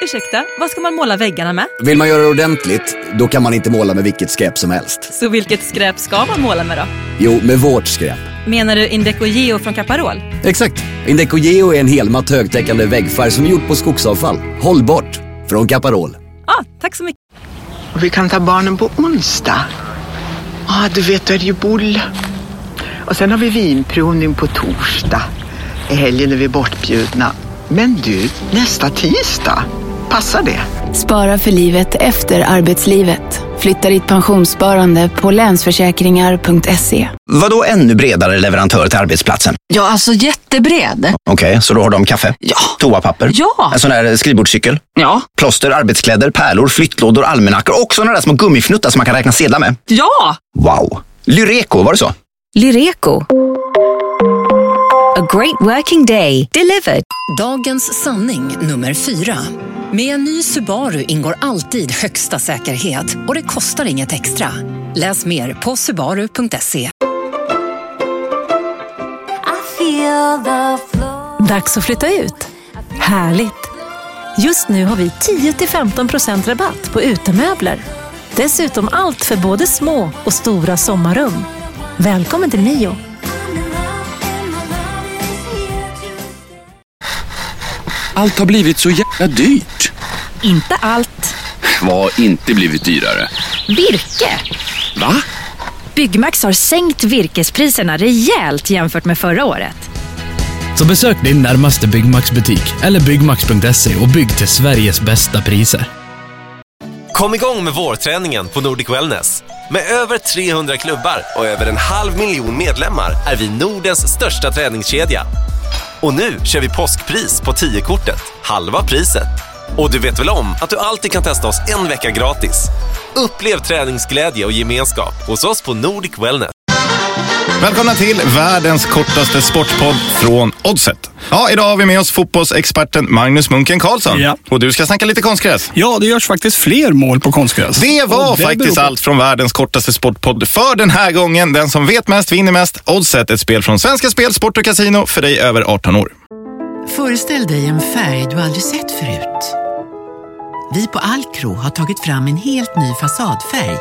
Speaker 78: Ursäkta, vad ska man måla väggarna med?
Speaker 79: Vill man göra det ordentligt, då kan man inte måla med vilket skräp som helst.
Speaker 78: Så vilket skräp ska man måla med då?
Speaker 79: Jo, med vårt skräp.
Speaker 78: Menar du Indeco Geo från Caparol?
Speaker 79: Exakt. Indeco Geo är en helmatt högtäckande väggfärg som är gjort på skogsavfall. Hållbart. Från Caparol.
Speaker 78: Ja, tack så mycket.
Speaker 80: Vi kan ta barnen på onsdag. Ja, du vet, då är det ju boll. Och sen har vi vinprovning på torsdag. I helgen är vi bortbjudna. Men du, nästa tisdag, passar det?
Speaker 29: Spara för livet efter arbetslivet. Flytta ditt pensionssparande på länsförsäkringar.se.
Speaker 81: Vad då ännu bredare leverantör till arbetsplatsen?
Speaker 82: Ja, alltså jättebred.
Speaker 81: Okej, så då har de kaffe?
Speaker 82: Ja.
Speaker 81: Toapapper?
Speaker 82: Ja.
Speaker 81: En sån där skrivbordscykel?
Speaker 82: Ja.
Speaker 81: Plåster, arbetskläder, pärlor, flyttlådor, almanackor och såna där små gummifnuttar som man kan räkna sedlar med?
Speaker 82: Ja!
Speaker 81: Wow! Lyreco, var det så?
Speaker 83: Lyreco. A great working day delivered.
Speaker 15: Dagens sanning nummer fyra. Med en ny Subaru ingår alltid högsta säkerhet och det kostar inget extra. Läs mer på subaru.se.
Speaker 78: Dags att flytta ut. Härligt! Just nu har vi 10-15% rabatt på utemöbler. Dessutom allt för både små och stora sommarrum. Välkommen till Mio.
Speaker 17: Allt har blivit så jävla dyrt.
Speaker 78: Inte allt.
Speaker 17: Vad har inte blivit dyrare?
Speaker 83: Virke!
Speaker 17: Va?
Speaker 83: Byggmax har sänkt virkespriserna rejält jämfört med förra året.
Speaker 84: Så besök din närmaste Byggmax-butik eller byggmax.se och bygg till Sveriges bästa priser.
Speaker 71: Kom igång med vårträningen på Nordic Wellness. Med över 300 klubbar och över en halv miljon medlemmar är vi Nordens största träningskedja. Och nu kör vi påskpris på 10-kortet, halva priset. Och du vet väl om att du alltid kan testa oss en vecka gratis? Upplev träningsglädje och gemenskap hos oss på Nordic Wellness.
Speaker 56: Välkomna till världens kortaste sportpodd från Oddset. Ja, idag har vi med oss fotbollsexperten Magnus Munken Karlsson.
Speaker 85: Ja.
Speaker 56: Och du ska snacka lite konstgräs.
Speaker 85: Ja, det görs faktiskt fler mål på konstgräs.
Speaker 56: Det var
Speaker 85: det
Speaker 56: faktiskt
Speaker 85: på-
Speaker 56: allt från världens kortaste sportpodd för den här gången. Den som vet mest vinner mest. Oddset, ett spel från Svenska Spel, Sport och Casino för dig över 18 år.
Speaker 86: Föreställ dig en färg du aldrig sett förut. Vi på Alcro har tagit fram en helt ny fasadfärg.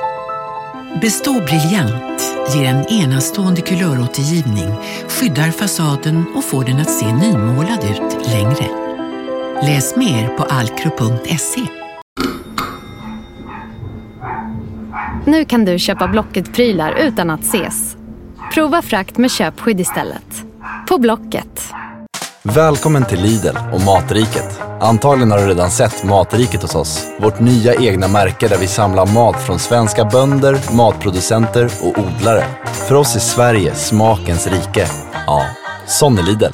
Speaker 86: Bestå briljant ger en enastående kulöråtergivning, skyddar fasaden och får den att se nymålad ut längre. Läs mer på alcro.se.
Speaker 29: Nu kan du köpa Blocket-prylar utan att ses. Prova frakt med köpskydd istället. På Blocket.
Speaker 87: Välkommen till Lidl och Matriket. Antagligen har du redan sett Matriket hos oss. Vårt nya egna märke där vi samlar mat från svenska bönder, matproducenter och odlare. För oss är Sverige smakens rike. Ja, sån är Lidl.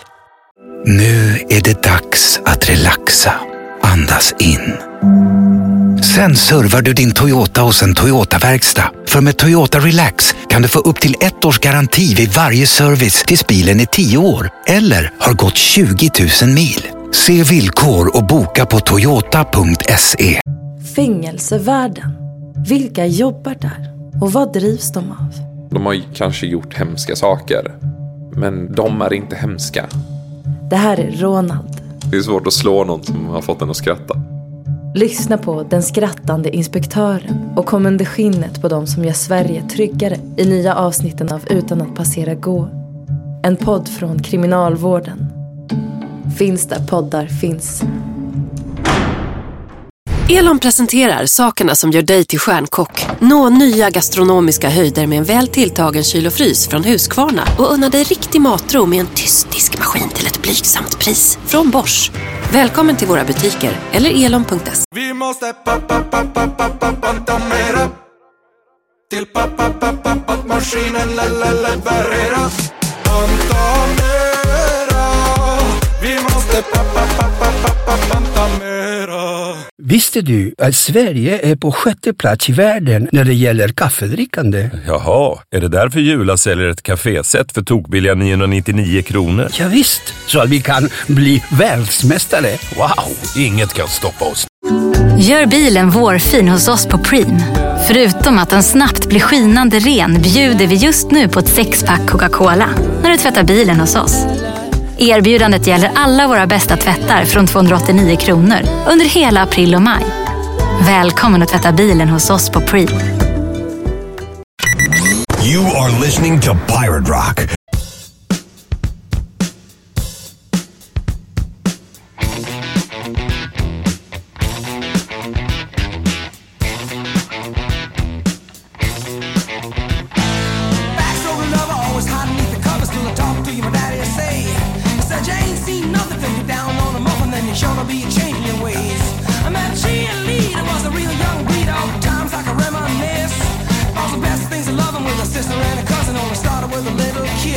Speaker 53: Nu är det dags att relaxa. Andas in. Sen servar du din Toyota hos en Toyota-verkstad. För med Toyota Relax kan du få upp till ett års garanti vid varje service tills bilen är tio år eller har gått 20 000 mil. Se villkor och boka på toyota.se.
Speaker 60: Fängelsevärlden. Vilka jobbar där? Och vad drivs de av?
Speaker 88: De har kanske gjort hemska saker. Men de är inte hemska.
Speaker 60: Det här är Ronald.
Speaker 88: Det är svårt att slå någon som har fått en att skratta.
Speaker 60: Lyssna på Den skrattande inspektören och kom under skinnet på de som gör Sverige tryggare i nya avsnitten av Utan att passera gå. En podd från Kriminalvården. Finns där poddar finns.
Speaker 29: Elon presenterar sakerna som gör dig till stjärnkock. Nå nya gastronomiska höjder med en väl tilltagen kyl och frys från Husqvarna och unna dig riktig matro med en tyst diskmaskin till ett blygsamt pris. Från Bosch. Välkommen till våra butiker eller elon.se.
Speaker 50: Vi måste mera till maskinen levereras. Panta mera. Vi måste panta mera.
Speaker 89: Visste du att Sverige är på sjätte plats i världen när det gäller kaffedrickande?
Speaker 90: Jaha, är det därför Jula säljer ett kaféset för tokbilliga 999 kronor?
Speaker 89: Ja, visst, så att vi kan bli världsmästare.
Speaker 90: Wow, inget kan stoppa oss.
Speaker 91: Gör bilen vårfin hos oss på Preem. Förutom att den snabbt blir skinande ren bjuder vi just nu på ett sexpack Coca-Cola när du tvättar bilen hos oss. Erbjudandet gäller alla våra bästa tvättar från 289 kronor under hela april och maj. Välkommen att tvätta bilen hos oss på Preem.
Speaker 1: You are listening to Pirate Rock.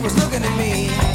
Speaker 50: was looking at me.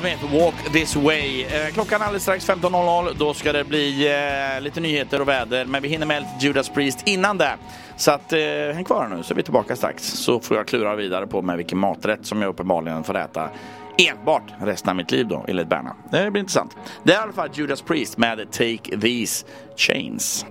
Speaker 50: Smith, Walk This Way.
Speaker 4: Eh, klockan är alldeles strax 15.00. Då ska det bli eh, lite nyheter och väder. Men vi hinner med lite Judas Priest innan det. Så att, eh, häng kvar nu så är vi tillbaka strax. Så får jag klura vidare på med vilken maträtt som jag uppenbarligen får äta enbart resten av mitt liv då, enligt Berna. Det blir intressant. Det är i alla fall Judas Priest med Take These Chains.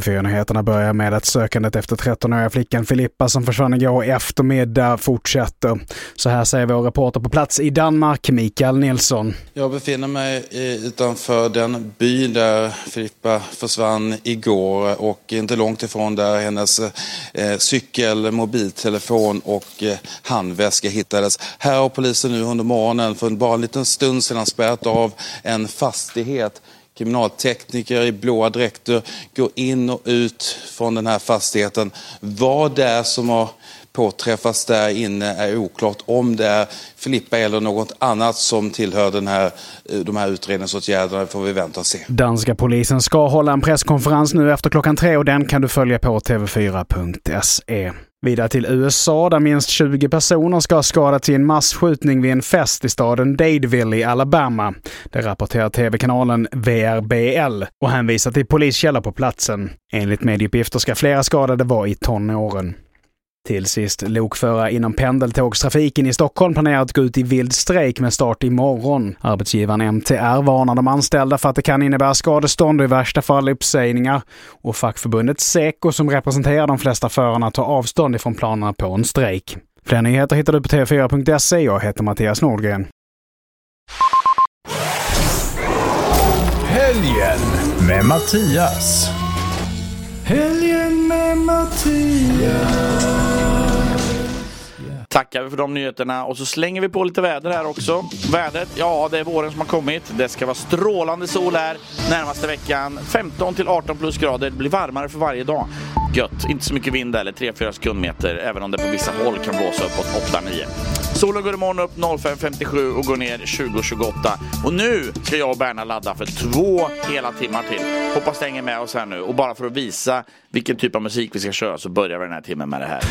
Speaker 30: TV4-nyheterna börjar med att sökandet efter 13-åriga flickan Filippa som försvann igår eftermiddag fortsätter. Så här säger vår reporter på plats i Danmark, Mikael Nilsson.
Speaker 43: Jag befinner mig utanför den by där Filippa försvann igår och inte långt ifrån där hennes eh, cykel, mobiltelefon och eh, handväska hittades. Här har polisen nu under morgonen för bara en liten stund sedan spärrat av en fastighet kriminaltekniker i blåa dräkter går in och ut från den här fastigheten. Vad det är som har påträffats där inne är oklart. Om det är Filippa eller något annat som tillhör den här, eh, de här utredningsåtgärderna får vi vänta och se.
Speaker 30: Danska polisen ska hålla en presskonferens nu efter klockan tre och den kan du följa på tv4.se. Vidare till USA där minst 20 personer ska ha skadats i en massskjutning vid en fest i staden Dadeville i Alabama. Det rapporterar tv-kanalen VRBL och hänvisar till poliskällor på platsen. Enligt medieuppgifter ska flera skadade vara i tonåren. Till sist, lokförare inom pendeltågstrafiken i Stockholm planerar att gå ut i vild strejk med start imorgon. Arbetsgivaren MTR varnar de anställda för att det kan innebära skadestånd och i värsta fall uppsägningar. Och fackförbundet Seko som representerar de flesta förarna tar avstånd ifrån planerna på en strejk. Fler nyheter hittar du på tv4.se. Jag heter Mattias Nordgren.
Speaker 17: Helgen med Mattias.
Speaker 30: Helgen med Mattias.
Speaker 4: Tackar vi för de nyheterna och så slänger vi på lite väder här också. Vädret, ja det är våren som har kommit. Det ska vara strålande sol här närmaste veckan. 15 till 18 plusgrader. Det blir varmare för varje dag. Gött, inte så mycket vind eller 3-4 sekundmeter även om det på vissa håll kan blåsa uppåt 8-9. Solen går imorgon upp 05.57 och går ner 20.28. Och nu ska jag och Berna ladda för två hela timmar till. Hoppas det hänger med oss här nu. Och bara för att visa vilken typ av musik vi ska köra så börjar vi den här timmen med det här.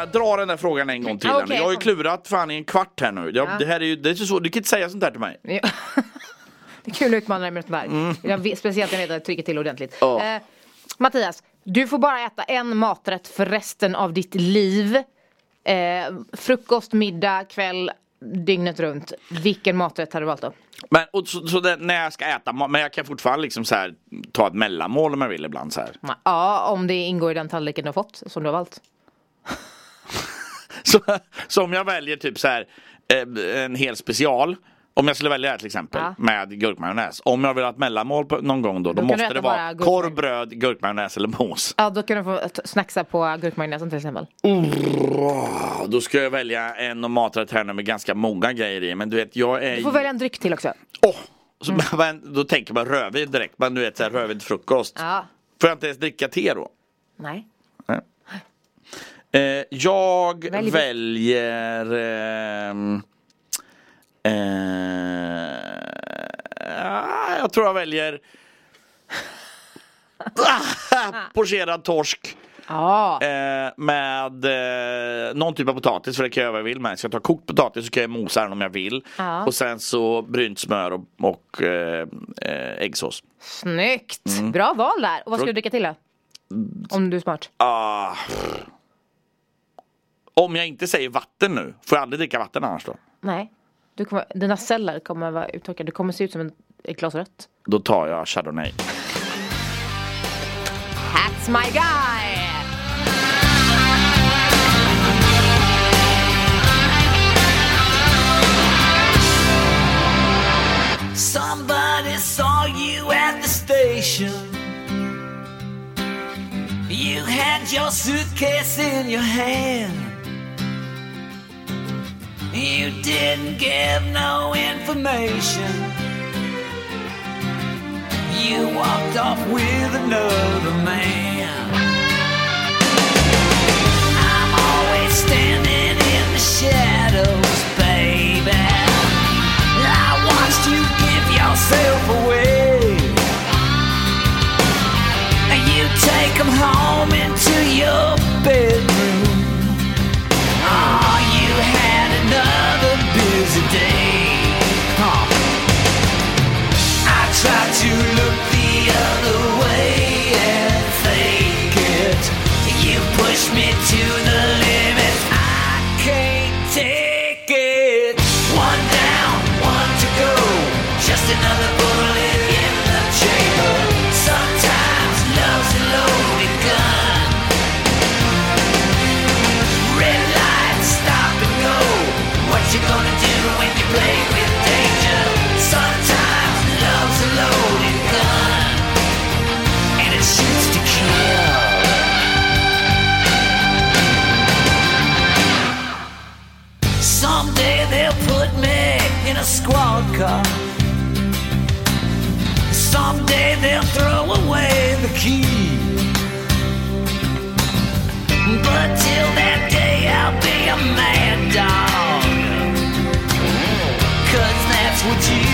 Speaker 4: Berna, dra den där frågan en gång till.
Speaker 5: Okej.
Speaker 4: Jag har ju klurat fan i en kvart här nu. Jag,
Speaker 5: Ja.
Speaker 4: Det här är ju, det är så. Du kan inte säga sånt där till mig.
Speaker 5: Det är kul att utmana dig med sånt där.
Speaker 4: Mm.
Speaker 5: Speciellt när jag vet att jag trycker till ordentligt.
Speaker 4: Ja.
Speaker 5: Eh, Mattias, du får bara äta en maträtt för resten av ditt liv. Eh, frukost, middag, kväll, dygnet runt. Vilken maträtt hade du valt då?
Speaker 4: Men och så, så det, när jag ska äta, men jag kan fortfarande liksom så här, ta ett mellanmål om jag vill ibland så här.
Speaker 5: Ja, om det ingår i den tallriken du har fått, som du har valt.
Speaker 4: Så, så om jag väljer typ så här eh, en hel special. Om jag skulle välja det här till exempel
Speaker 5: Ja.
Speaker 4: med gurkmajonnäs. Om jag vill ha ett mellanmål på, någon gång då, då,
Speaker 5: Då
Speaker 4: måste det vara
Speaker 5: gurkmaj-
Speaker 4: korv, bröd, gurkmajonnäs eller mos.
Speaker 5: Ja, då kan du få snacksa på gurkmajonnäsen till exempel.
Speaker 4: Oh, då ska jag välja en maträtt här nu med ganska många grejer i. Men du vet, jag är
Speaker 5: Du får välja en dryck till också.
Speaker 4: Så, men, då tänker man rödvin direkt. Men du vet, så här, rödvin frukost.
Speaker 5: Ja.
Speaker 4: Får jag inte ens dricka te då?
Speaker 5: Nej.
Speaker 4: Eh, jag väljer... ehm, eh, ah, jag tror jag väljer... Pocherad torsk.
Speaker 5: Ja.
Speaker 4: Eh, med eh, någon typ av potatis för det kan jag göra vad jag vill med. Ska jag ta kokt potatis så kan jag mosa den om jag vill.
Speaker 5: Ja.
Speaker 4: Och sen så brynt smör och, och eh, eh, äggsås.
Speaker 5: Snyggt!
Speaker 4: Mm.
Speaker 5: Bra val där. Och vad ska du dricka till då? Om du är smart.
Speaker 4: Ah. Om jag inte säger vatten nu, får jag aldrig dricka vatten annars då?
Speaker 5: Nej. Du kommer, dina celler kommer vara uttorkade. Du kommer se ut som en, ett glas rött.
Speaker 4: Då tar jag Chardonnay.
Speaker 5: That's my guy!
Speaker 20: Somebody saw you at the station. You had your suitcase in your hand. You didn't give no information. You walked off with another man. I'm always standing in the shadows, baby. I watched you give yourself away. You take home into your bedroom. Tried to car. Someday they'll throw away the key. But till that day, I'll be a mad dog. Cause that's what you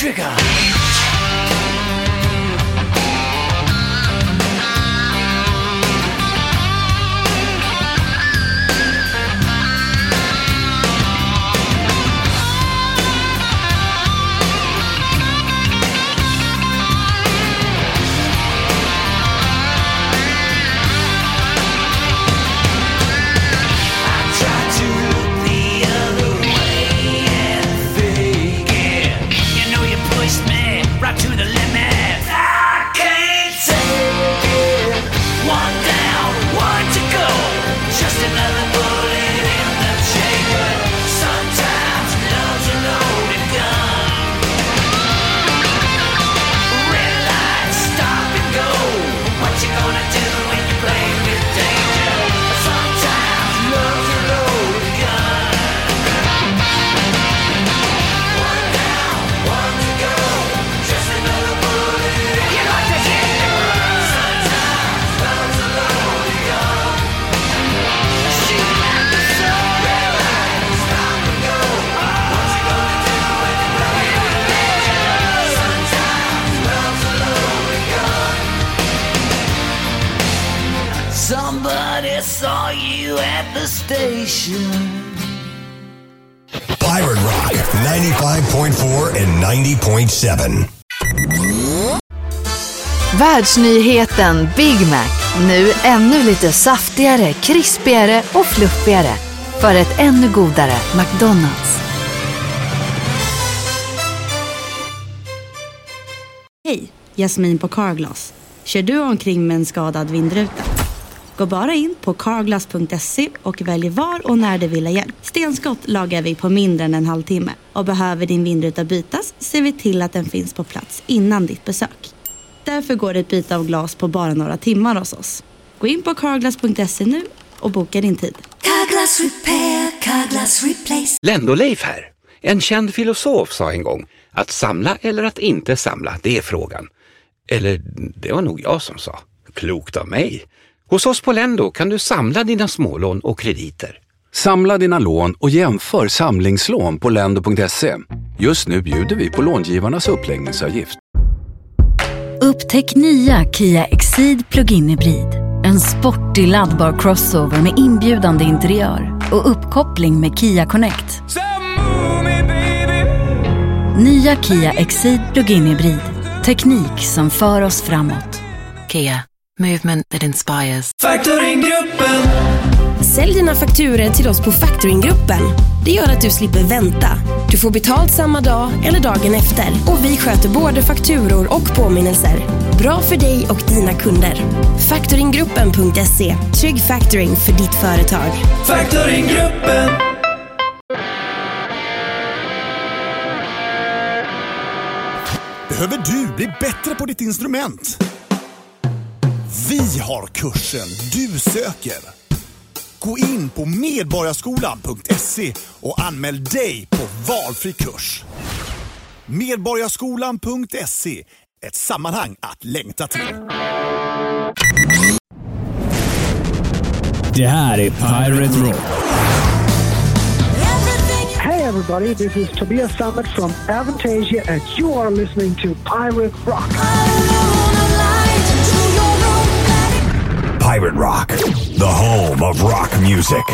Speaker 20: trigger. Saw you at the station.
Speaker 7: Pirate Rock 95.4 and 90.7.
Speaker 92: Världsnyheten Big Mac. Nu ännu lite saftigare, krispigare och fluffigare. För ett ännu godare McDonalds.
Speaker 93: Hej, Jasmin på Carglass. Kör du omkring med en skadad vindruta? Gå bara in på carglass.se och välj var och när du vill ha hjälp. Stenskott lagar vi på mindre än en halvtimme. Och behöver din vindruta bytas ser vi till att den finns på plats innan ditt besök. Därför går det ett byte av glas på bara några timmar hos oss. Gå in på carglass.se nu och boka din tid.
Speaker 94: Carglass repair, Carglass replace.
Speaker 95: Lendoleif här. En känd filosof sa en gång, Att samla eller att inte samla, det är frågan. Eller det var nog jag som sa. Klokt av mig. Hos oss på Lendo kan du samla dina smålån och krediter.
Speaker 96: Samla dina lån och jämför samlingslån på lendo.se. Just nu bjuder vi på långivarnas uppläggningsavgift.
Speaker 97: Upptäck nya Kia Exceed Plug-in Hybrid. En sportig laddbar crossover med inbjudande interiör och uppkoppling med Kia Connect. Nya Kia Exceed Plug-in Hybrid. Teknik som för oss framåt.
Speaker 98: Kia, movement that inspires.
Speaker 99: Factoringgruppen! Sälj dina fakturer till oss på Factoringgruppen. Det gör att du slipper vänta. Du får betalt samma dag eller dagen efter. Och vi sköter både fakturor och påminnelser. Bra för dig och dina kunder. Factoringgruppen.se. Trygg factoring för ditt företag.
Speaker 100: Factoringgruppen!
Speaker 74: Behöver du bli bättre på ditt instrument? Vi har kursen du söker. Gå in på medborgarskolan.se och anmäl dig på valfri kurs. Medborgarskolan.se, ett sammanhang att längta till.
Speaker 101: Det här är Pirate Rock.
Speaker 102: Hey everybody, this is Tobias Sammet from Avantasia and you are listening to Pirate Rock.
Speaker 103: Pirate Rock, the home of rock music.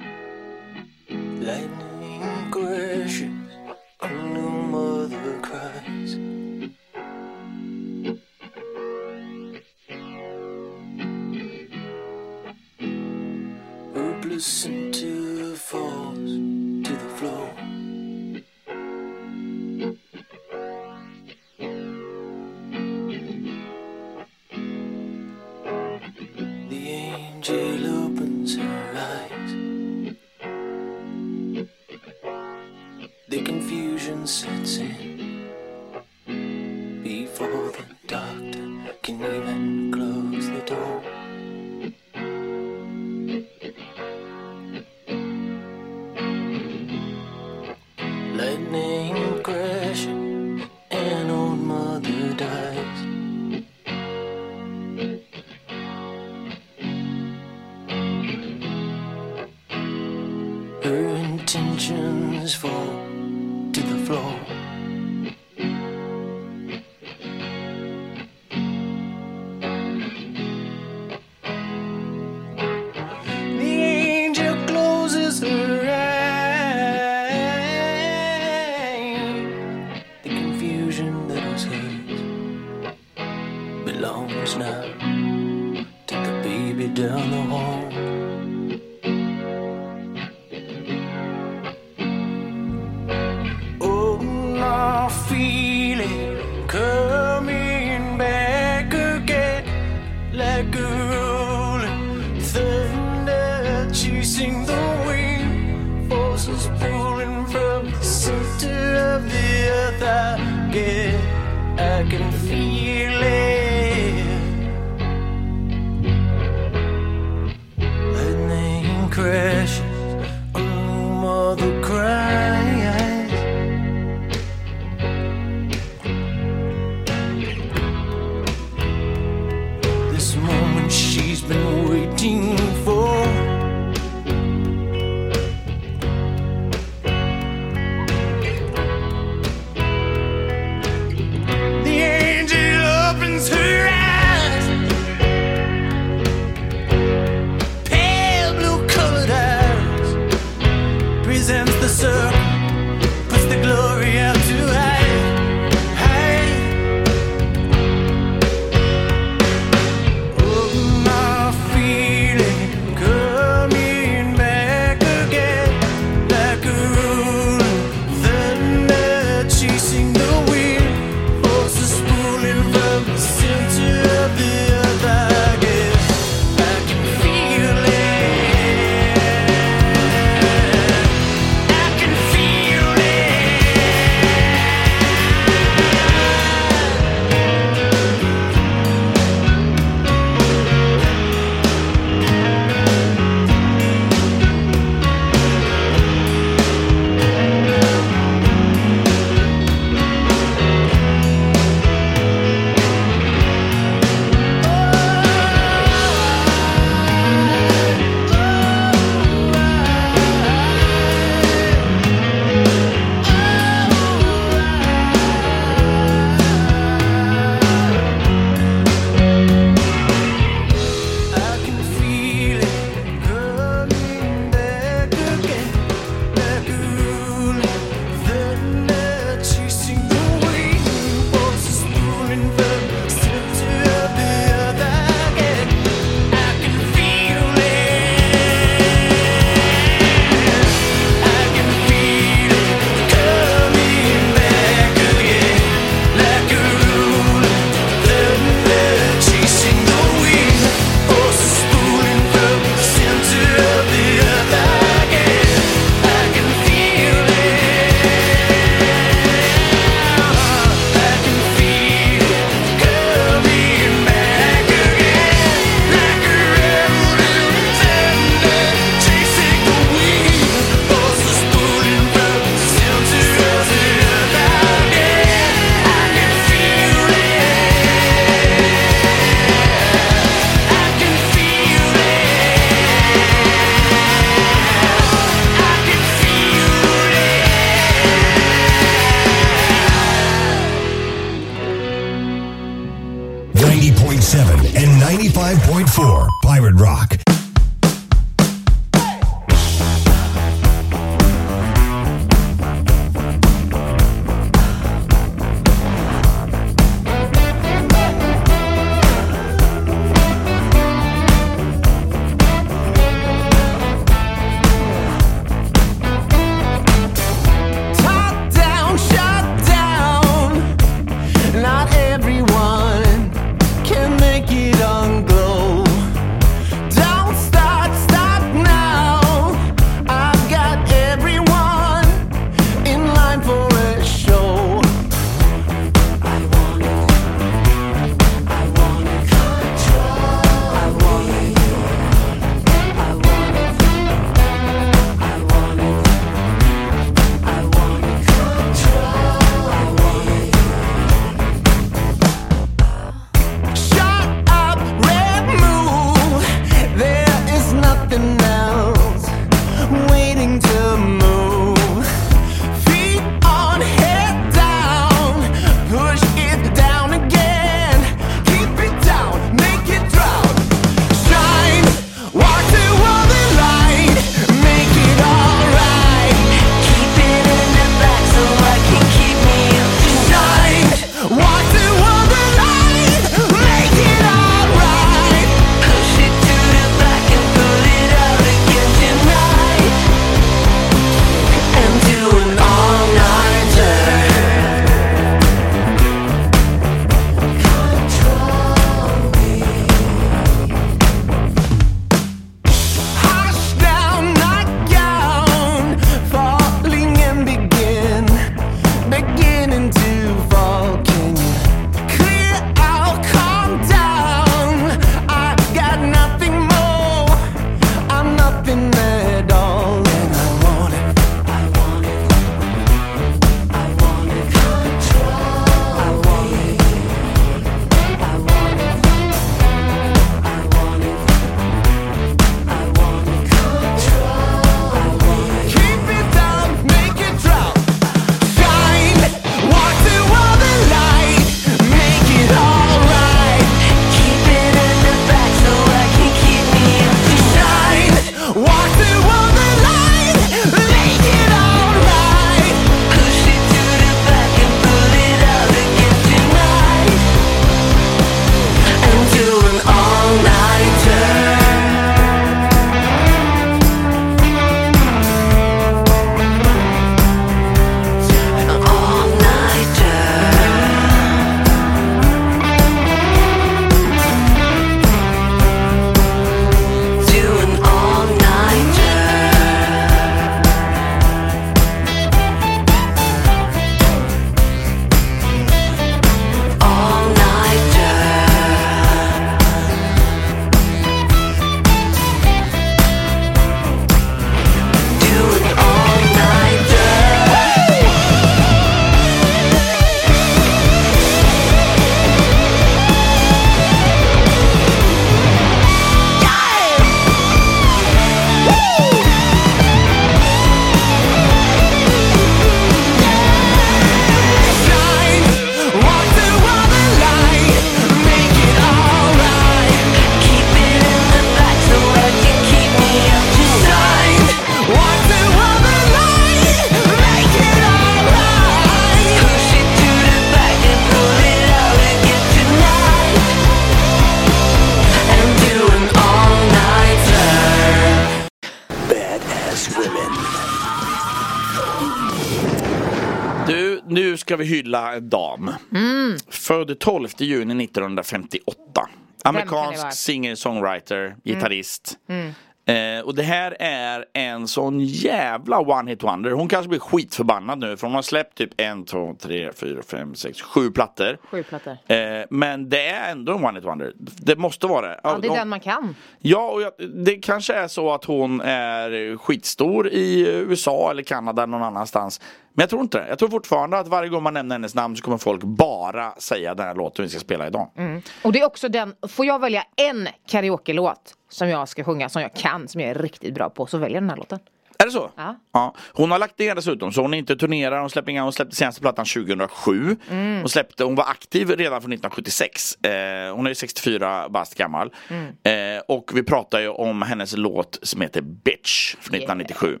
Speaker 4: hylla en dam.
Speaker 5: Mm.
Speaker 4: Född 12 juni 1958. Amerikansk singer-songwriter, mm. gitarrist.
Speaker 5: Mm. Mm.
Speaker 4: Eh, och det här är en sån jävla one-hit wonder. Hon kanske blir skitförbannad nu för hon har släppt typ en, två, tre, fyra, fem, sex, sju plattor.
Speaker 5: Sju plattor.
Speaker 4: Eh, men det är ändå en one-hit wonder. Det måste vara det.
Speaker 5: Ja, det är den man kan.
Speaker 4: Ja, och jag, det kanske är så att hon är skitstor i eh, USA eller Kanada eller någon annanstans. Men jag tror inte det. Jag tror fortfarande att varje gång man nämner hennes namn så kommer folk bara säga den här låten vi ska spela idag.
Speaker 5: Mm. Och det är också den, får jag välja en karaoke-låt som jag ska sjunga, som jag kan, som jag är riktigt bra på, så väljer jag den här låten.
Speaker 4: Är det så?
Speaker 5: Ja.
Speaker 4: ja. Hon har lagt ner dessutom, så hon är inte turnerar, hon släppte, hon släppte senaste plattan 2007.
Speaker 5: Mm.
Speaker 4: Hon, släppte, hon var aktiv redan från 1976. Eh, hon är 64 bast gammal.
Speaker 5: Mm.
Speaker 4: Eh, och vi pratar ju om hennes låt som heter Bitch från 1997. Yeah.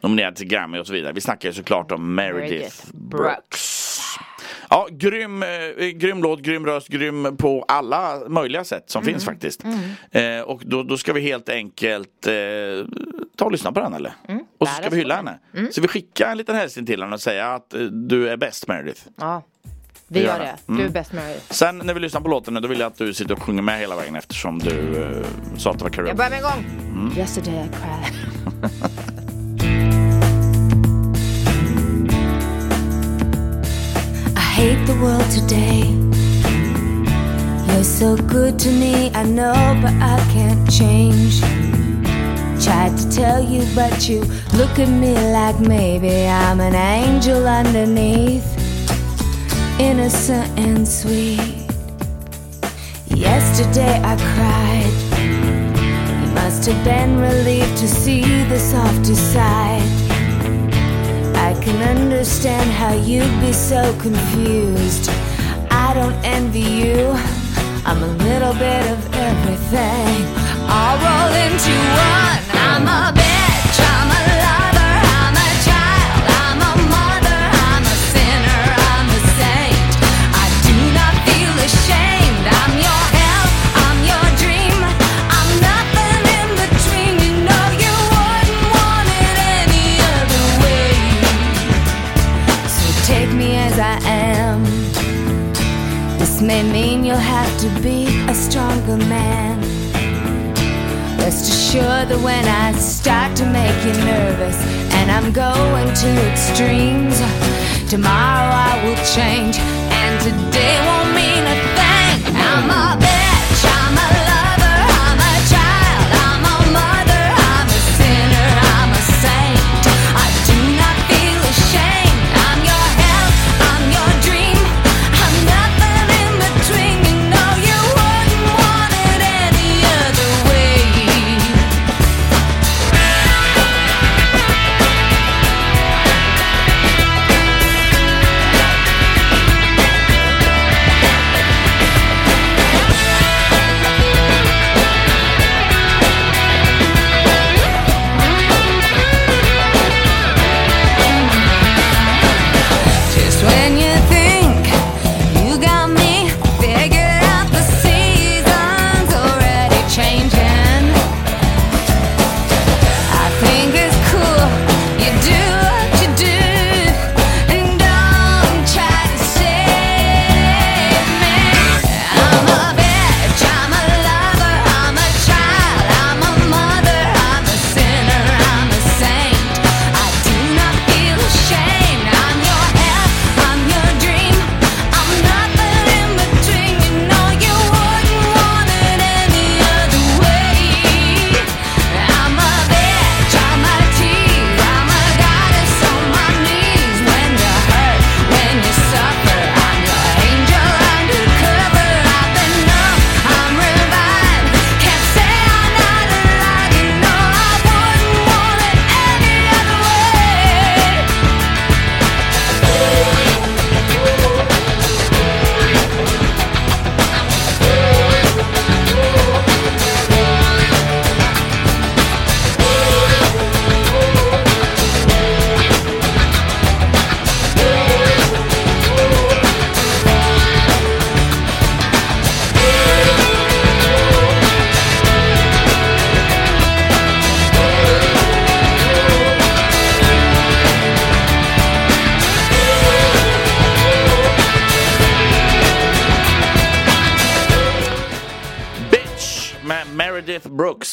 Speaker 4: Nominerad till Grammy och så vidare. Vi snackar ju såklart om Meredith,
Speaker 5: Meredith
Speaker 4: Brooks. Ja, grym, eh, grym låt, grym röst, grym på alla möjliga sätt som
Speaker 5: Mm.
Speaker 4: finns faktiskt. Eh, och då, då ska vi helt enkelt eh, ta och lyssna på den eller? Och så ska vi hylla henne.
Speaker 5: Mm.
Speaker 4: Så vi skickar en liten hälsning till henne och säga att eh, du är bäst Meredith.
Speaker 5: Ja, vi gör det. Du
Speaker 4: Mm.
Speaker 5: är bäst med.
Speaker 4: Sen när vi lyssnar på låten nu, då vill jag att du sitter och sjunger med hela vägen eftersom du eh, sa att det var kul.
Speaker 5: Jag börjar med en gång.
Speaker 4: Mm.
Speaker 5: Yesterday I cried.
Speaker 104: I hate the world today. You're so good to me, I know, but I can't change. Tried to tell you, but you look at me like maybe I'm an angel underneath, innocent and sweet. Yesterday I cried. Must have been relieved to see the softer side. I can understand how you'd be so confused. I don't envy you. I'm a little bit of everything. All rolled into one. I'm a bitch. I'm a stronger man. Rest assured that when I start to make you nervous and I'm going to extremes, tomorrow I will change and today won't mean a thing. I'm a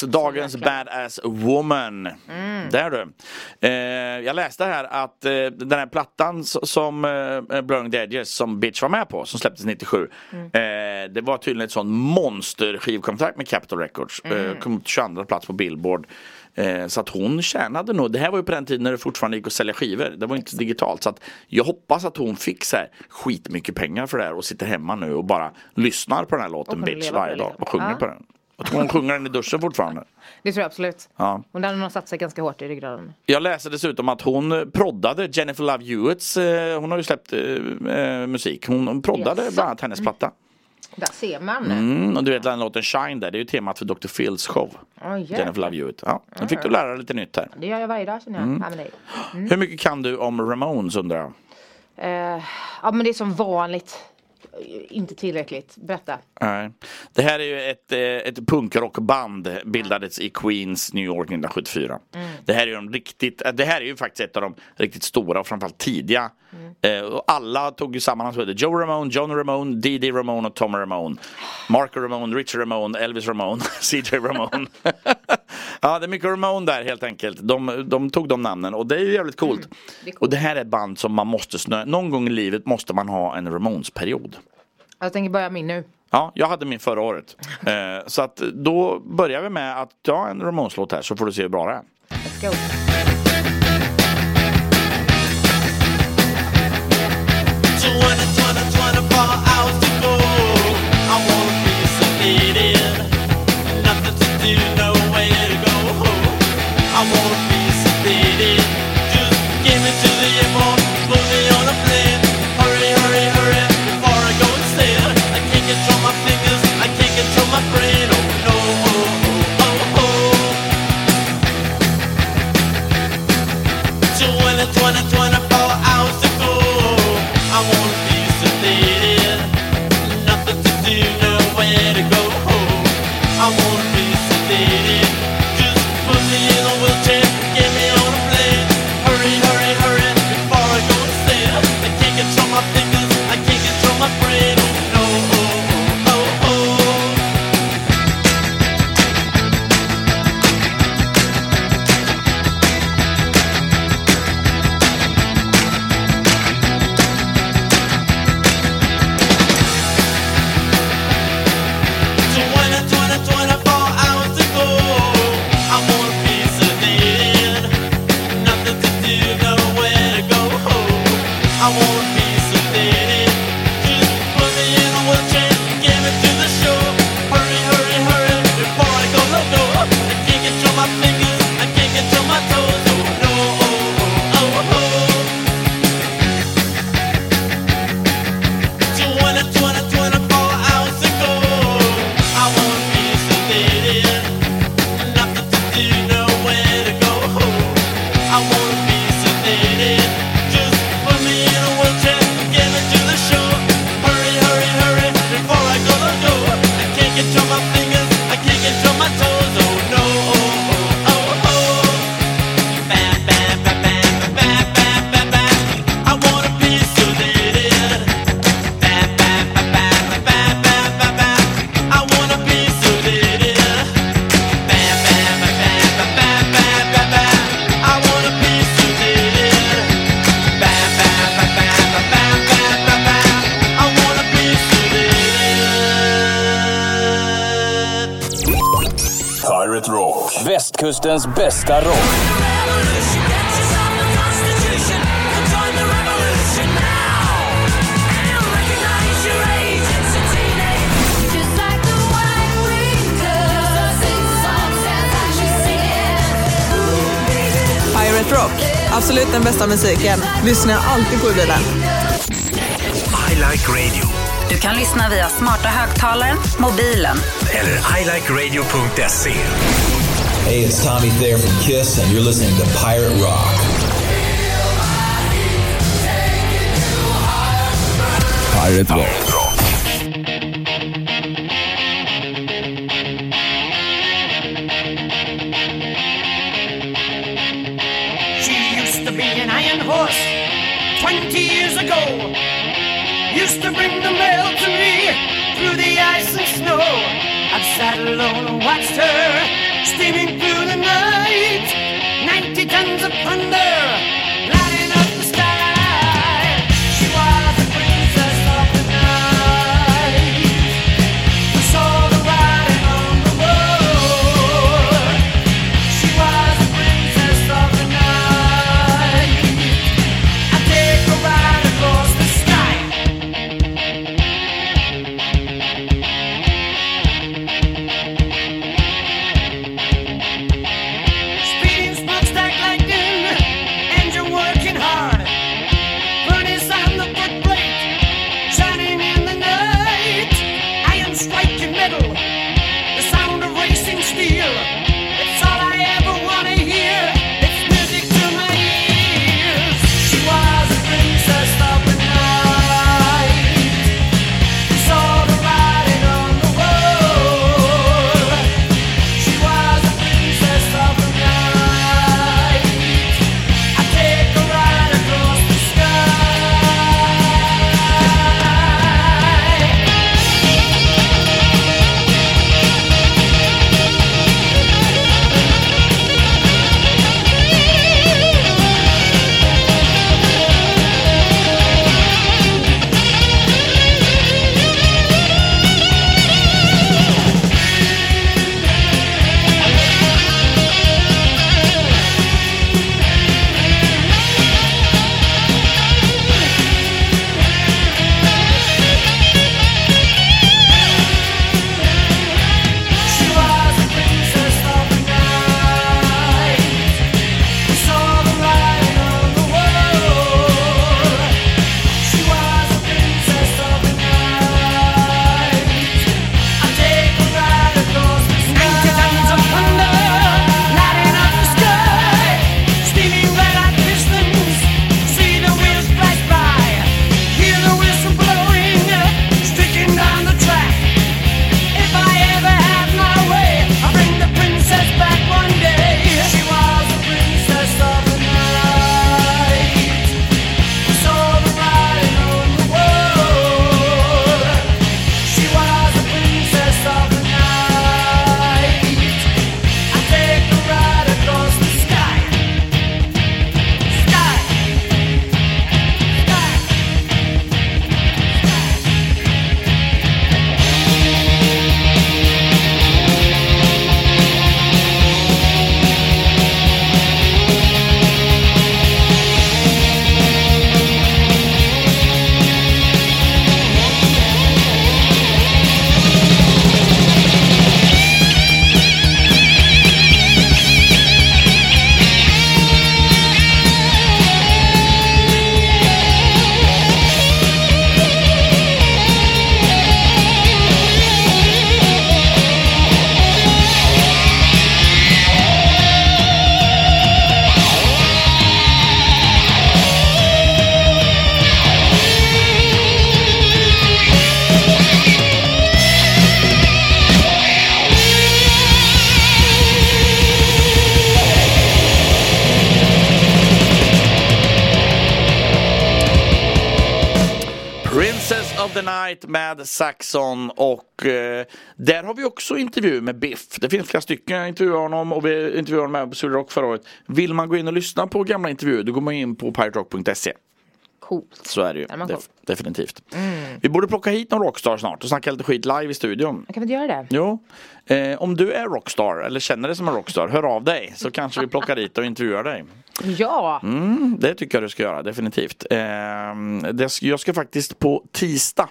Speaker 4: dagens badass woman.
Speaker 5: Mm.
Speaker 4: Där du. Eh, jag läste här att eh, den här plattan som eh, Blurring the Edges som Bitch var med på, som släpptes 97.
Speaker 5: Mm.
Speaker 4: Eh, det var tydligen ett sånt monsterskivkontrakt med Capitol Records.
Speaker 5: Mm.
Speaker 4: Eh, kom till 22 plats på Billboard. Eh, så att hon tjänade nog, det här var ju på den tiden när det fortfarande gick att sälja skivor. Det var inte digitalt. Så att jag hoppas att hon fick så här skitmycket pengar för det här och sitter hemma nu och bara lyssnar på den här låten Bitch varje dag och sjunger
Speaker 5: Ja.
Speaker 4: på den. Jag tror hon sjunger den i duschen fortfarande.
Speaker 5: Det tror jag absolut.
Speaker 4: Ja.
Speaker 5: Hon hade nog satt sig ganska hårt i ryggraden.
Speaker 4: Jag läste dessutom att hon proddade Jennifer Love Hewitts, eh, hon har ju släppt eh, eh, musik. Hon, proddade
Speaker 5: Jaså?
Speaker 4: bland annat hennes platta.
Speaker 5: Där ser man.
Speaker 4: Mm, och du vet den låten Shine där, det är ju temat för Dr. Phils show.
Speaker 5: Oj, jävlar.
Speaker 4: Jennifer Love Hewitt. Ja, nu fick du lära dig lite nytt här.
Speaker 5: Det gör jag varje dag känner jag.
Speaker 4: Mm.
Speaker 5: Med dig. Mm.
Speaker 4: Hur mycket kan du om Ramones undrar jag?
Speaker 5: Eh, ja men det är som vanligt. Inte tillräckligt. Berätta.
Speaker 4: Nej. Det här är ju ett, eh, ett punkrockband bildades i Queens, New York 1974.
Speaker 5: Mm.
Speaker 4: Det här är ju de riktigt, eh, det här är ju faktiskt ett av de riktigt stora och framförallt tidiga. Eh, och alla tog ju samman hans Joe Ramone, John Ramone, Dee Ramone och Tom Ramone. Mark Ramone, Richard Ramone, Elvis Ramone, CJ Ramone. ja, det är mycket Ramone där helt enkelt. De, de tog de namnen och det är ju jävligt coolt. Och det här är ett band som man måste snö, någon gång i livet måste man ha en Ramones-period.
Speaker 5: Jag tänker börja min nu.
Speaker 4: Ja, jag hade min förra året. Eh, så att då börjar vi med att ta en Ramones-låt här så får du se hur bra det är.
Speaker 5: Let's go.
Speaker 101: Pirate
Speaker 105: Absolut den bästa musiken. Lyssnar alltid på i bilen.
Speaker 106: I like radio.
Speaker 107: Du kan lyssna via smarta högtalaren, mobilen
Speaker 106: Eller ilikeradio.se.
Speaker 17: Hey, it's Tommy Thayer from Kiss, and you're listening to Pirate Rock.
Speaker 101: Pirate Rock.
Speaker 1: 20 years ago. Used to bring the mail to me through the ice and snow. I've sat alone and watched her steaming through the night. 90 tons of thunder
Speaker 4: Saxon och eh, där har vi också intervju med Biff. Det finns flera stycken jag intervjuar honom och vi intervjuade honom med på Sweden Rock förra året. Vill man gå in och lyssna på gamla intervjuer då går man in på piraterock.se.
Speaker 5: Coolt.
Speaker 4: Så är det ju.
Speaker 5: Man
Speaker 4: Def- definitivt.
Speaker 5: Mm.
Speaker 4: Vi borde plocka hit någon rockstar snart och snacka lite skit live i studion.
Speaker 5: Jag kan väl göra det?
Speaker 4: Jo. Eh, om du är rockstar eller känner dig som en rockstar, hör av dig så kanske vi plockar dit och intervjuar dig.
Speaker 5: Ja!
Speaker 4: Mm, det tycker jag du ska göra, definitivt. Eh, det, jag ska faktiskt på tisdag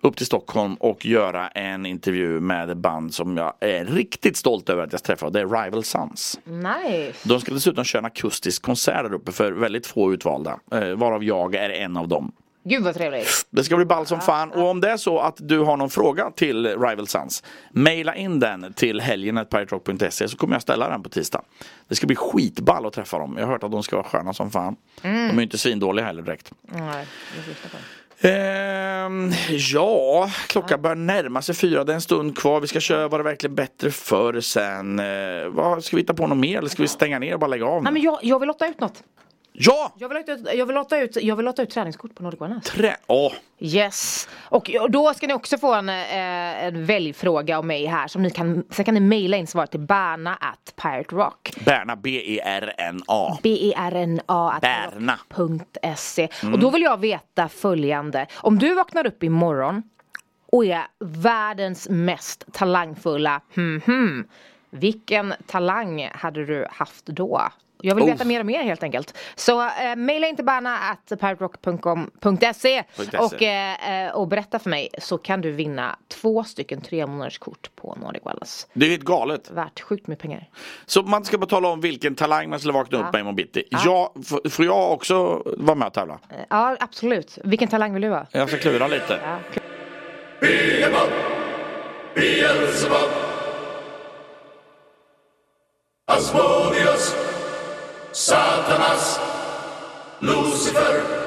Speaker 4: upp till Stockholm och göra en intervju med ett band som jag är riktigt stolt över att jag träffade. Det är Rival Sons.
Speaker 5: Nice.
Speaker 4: De ska dessutom köra en akustisk konsert där uppe för väldigt få utvalda. Eh, varav jag är en av dem.
Speaker 5: Gud vad trevligt.
Speaker 4: Det ska bli ball som fan. Och om det är så att du har någon fråga till Rival Sons, maila in den till helgen.piraterock.se så kommer jag ställa den på tisdag. Det ska bli skitball att träffa dem. Jag har hört att de ska vara sköna som fan.
Speaker 5: Mm.
Speaker 4: De är ju inte svindåliga heller direkt.
Speaker 5: Nej, det.
Speaker 4: Ehm, ja, klockan börjar närma sig fyra. Det är en stund kvar. Vi ska köra Var det verkligen bättre förr sen. Eh, vad, ska vi hitta på något mer eller ska vi stänga ner och bara lägga av?
Speaker 5: Nej
Speaker 4: nu?
Speaker 5: men jag, jag vill lotta ut något.
Speaker 4: Ja!
Speaker 5: Jag vill ut, jag vill ut, jag vill lotta ut träningskort på Nordic Wellness.
Speaker 4: Trä... Åh,
Speaker 5: Yes! Och och då ska ni också få en, eh, en väljfråga av mig här som ni kan, sen kan ni mejla in svaret till berna at pirate rock.
Speaker 4: Berna, E B-E-R-N-A.
Speaker 5: B-E-R-N-A at
Speaker 4: Berna.
Speaker 5: .se.
Speaker 4: Mm.
Speaker 5: Och då vill jag veta följande. Om du vaknar upp imorgon och är världens mest talangfulla, hmm, hmm, vilken talang hade du haft då? Jag vill
Speaker 4: Oh.
Speaker 5: veta mer och mer helt enkelt. Så eh, mejla in till berna at piraterock.se och, eh, och berätta för mig så kan du vinna två stycken tre månaders kort på Nordic Wellness.
Speaker 4: det är helt galet.
Speaker 5: Värt sjukt med pengar.
Speaker 4: Så man ska bara tala om vilken talang man skulle vakna upp
Speaker 5: Ja.
Speaker 4: med imorgon bitti. Ja, får jag också vara med och tävla?
Speaker 5: Eh, Ja, absolut. Vilken talang vill du ha?
Speaker 4: Jag ska klura lite.
Speaker 5: Ja.
Speaker 108: Beelzebub, Asmodeus, Satanas, Lucifer.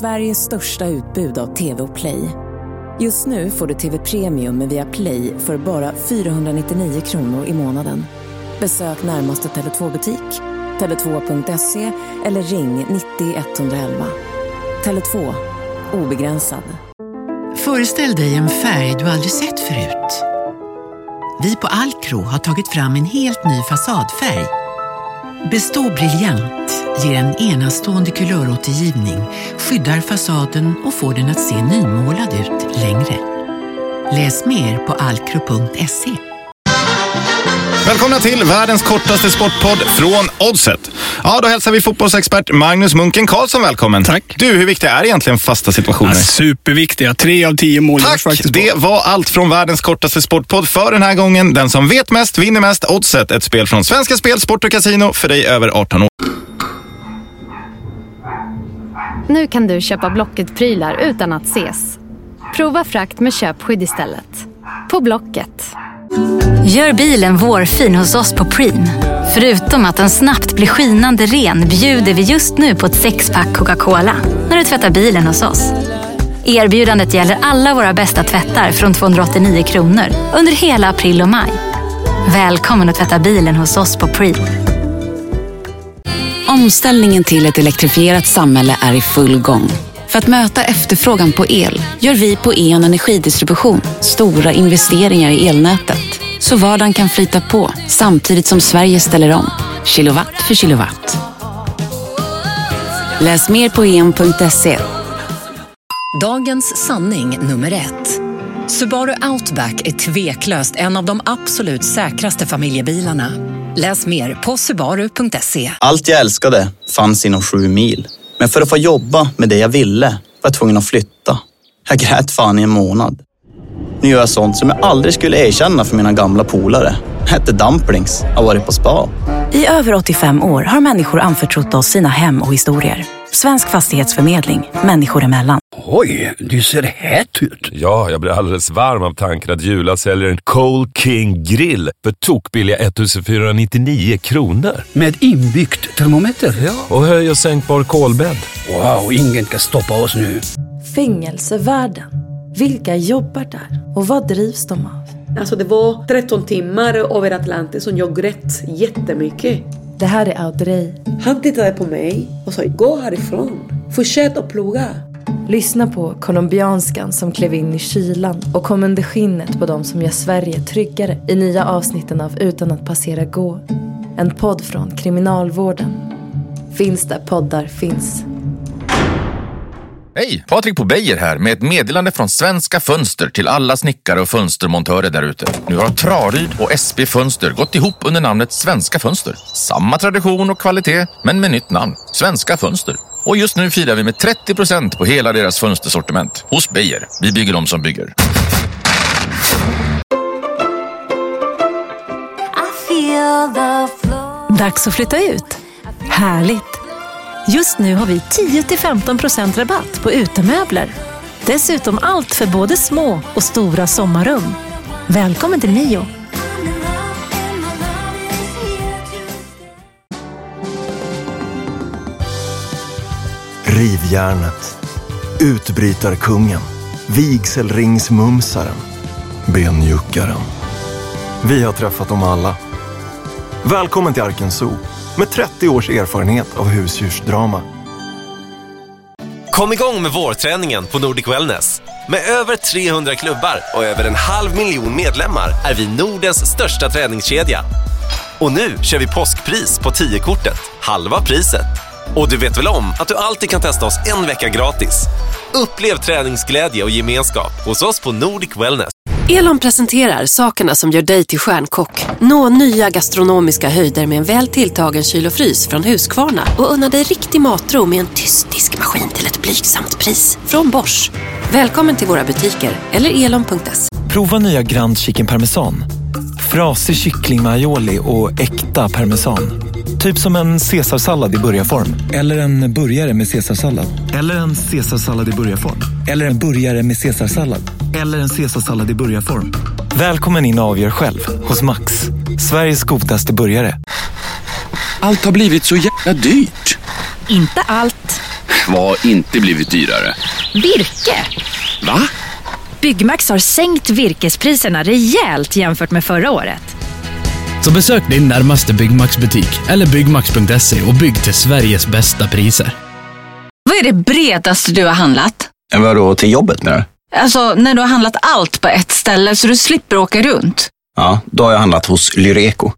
Speaker 15: Sveriges största utbud av tv och play. Just nu får du TV Premium med Viaplay för bara 499 kronor i månaden. Besök närmaste Tele2-butik, tele2.se eller ring 90 111. Tele2. Obegränsad.
Speaker 109: Föreställ dig en färg du aldrig sett förut. Vi på Alcro har tagit fram en helt ny fasadfärg. Bestå briljant ger en enastående kulöråtergivning, skyddar fasaden och får den att se nymålad ut längre. Läs mer på alcro.se.
Speaker 56: Välkomna till världens kortaste sportpodd från Oddset. Ja, då hälsar vi fotbollsexpert Magnus Munken Karlsson välkommen. Tack. Du, hur viktiga är egentligen fasta situationer?
Speaker 110: Ja, superviktiga. Tre av tio mål
Speaker 56: Tack!
Speaker 110: faktiskt på.
Speaker 56: Det var allt från världens kortaste sportpodd för den här gången. Den som vet mest vinner mest. Oddset, ett spel från Svenska Spel, Sport och Casino för dig över 18 år.
Speaker 29: Nu kan du köpa Blocket-prylar utan att ses. Prova frakt med köpskydd istället. På Blocket.
Speaker 111: Gör bilen vårfin hos oss på Preem. Förutom att den snabbt blir skinande ren bjuder vi just nu på ett sexpack Coca-Cola när du tvättar bilen hos oss. Erbjudandet gäller alla våra bästa tvättar från 289 kronor under hela april och maj. Välkommen att tvätta bilen hos oss på Preem.
Speaker 112: Omställningen till ett elektrifierat samhälle är i full gång. För att möta efterfrågan på el gör vi på E.ON Energidistribution stora investeringar i elnätet. Så vardagen kan flyta på samtidigt som Sverige ställer om. Kilowatt för kilowatt. Läs mer på en.se
Speaker 113: Dagens sanning nummer ett. Subaru Outback är tveklöst en av de absolut säkraste familjebilarna. Läs mer på subaru.se.
Speaker 53: Allt jag älskade fanns inom sju mil. Men för att få jobba med det jag ville var jag tvungen att flytta. Jag grät fan i en månad. Nu gör jag sånt som jag aldrig skulle erkänna för mina gamla polare. Hette Dumplings, har varit på spa.
Speaker 112: I över 85 år har människor anförtrott oss sina hem och historier. Svensk fastighetsförmedling, människor emellan.
Speaker 17: Oj, du ser het ut. Ja, jag blir alldeles varm av tanken att Jula säljer en Cold King grill för tokbilliga 1499 kronor. Med inbyggt termometer? Ja, och höj och sänkbar kolbädd. Wow, ingen kan stoppa oss nu.
Speaker 60: Fängelsevärlden. Vilka jobbar där? Och vad drivs de av?
Speaker 114: Alltså det var 13 timmar över Atlanten som jag grät jättemycket.
Speaker 60: Det här är Audrey.
Speaker 114: Han tittade på mig och sa gå härifrån. Fortsätt att plugga.
Speaker 60: Lyssna på colombianskan som klev in i kylan och kom under skinnet på dem som gör Sverige tryggare i nya avsnitten av Utan att passera gå. En podd från Kriminalvården. Finns där poddar finns.
Speaker 115: Hej! Patrik på Beijer här med ett meddelande från Svenska Fönster till alla snickare och fönstermontörer där ute. Nu har Traryd och SB Fönster gått ihop under namnet Svenska Fönster. Samma tradition och kvalitet, men med nytt namn. Svenska Fönster. Och just nu firar vi med 30% på hela deras fönstersortiment. Hos Beijer. Vi bygger dem som bygger.
Speaker 60: Dags att flytta ut. Härligt! Just nu har vi 10-15% rabatt på utemöbler. Dessutom allt för både små och stora sommarrum. Välkommen till Mio.
Speaker 116: Rivjärnet. Utbrytarkungen. Vigselringsmumsaren. Benjuckaren. Vi har träffat dem alla. Välkommen till Arken Zoo med 30 års erfarenhet av husdjursdrama.
Speaker 71: Kom igång med vårträningen på Nordic Wellness. Med över 300 klubbar och över en halv miljon medlemmar är vi Nordens största träningskedja. Och nu kör vi påskpris på 10-kortet, halva priset. Och du vet väl om att du alltid kan testa oss en vecka gratis? Upplev träningsglädje och gemenskap hos oss på Nordic Wellness.
Speaker 99: Elon presenterar sakerna som gör dig till stjärnkock. Nå nya gastronomiska höjder med en väl tilltagen kyl och frys från Husqvarna. Och unna dig riktig matro med en tyst diskmaskin till ett blygsamt pris. Från Bosch. Välkommen till våra butiker eller elon.se.
Speaker 117: Prova nya Grand Chicken Parmesan. Frasig kyckling med aioli och äkta parmesan. Typ som en caesarsallad i burgarform. Eller en burgare med caesarsallad. Eller en caesarsallad i burgarform. Eller en burgare med caesarsallad. Eller en caesarsallad i burgarform. Välkommen in och avgör själv hos Max. Sveriges godaste burgare.
Speaker 17: Allt har blivit så jävla dyrt.
Speaker 99: Inte allt.
Speaker 17: Vad har inte blivit dyrare?
Speaker 99: Virke.
Speaker 17: Va?
Speaker 99: Byggmax har sänkt virkespriserna rejält jämfört med förra året.
Speaker 56: Så besök din närmaste Byggmax-butik eller byggmax.se och bygg till Sveriges bästa priser.
Speaker 112: Vad är det bredaste du har handlat?
Speaker 53: Vadå, till jobbet menar du?
Speaker 112: Alltså, när du har handlat allt på ett ställe så du slipper åka runt.
Speaker 53: Ja, då har jag handlat hos Lyreco.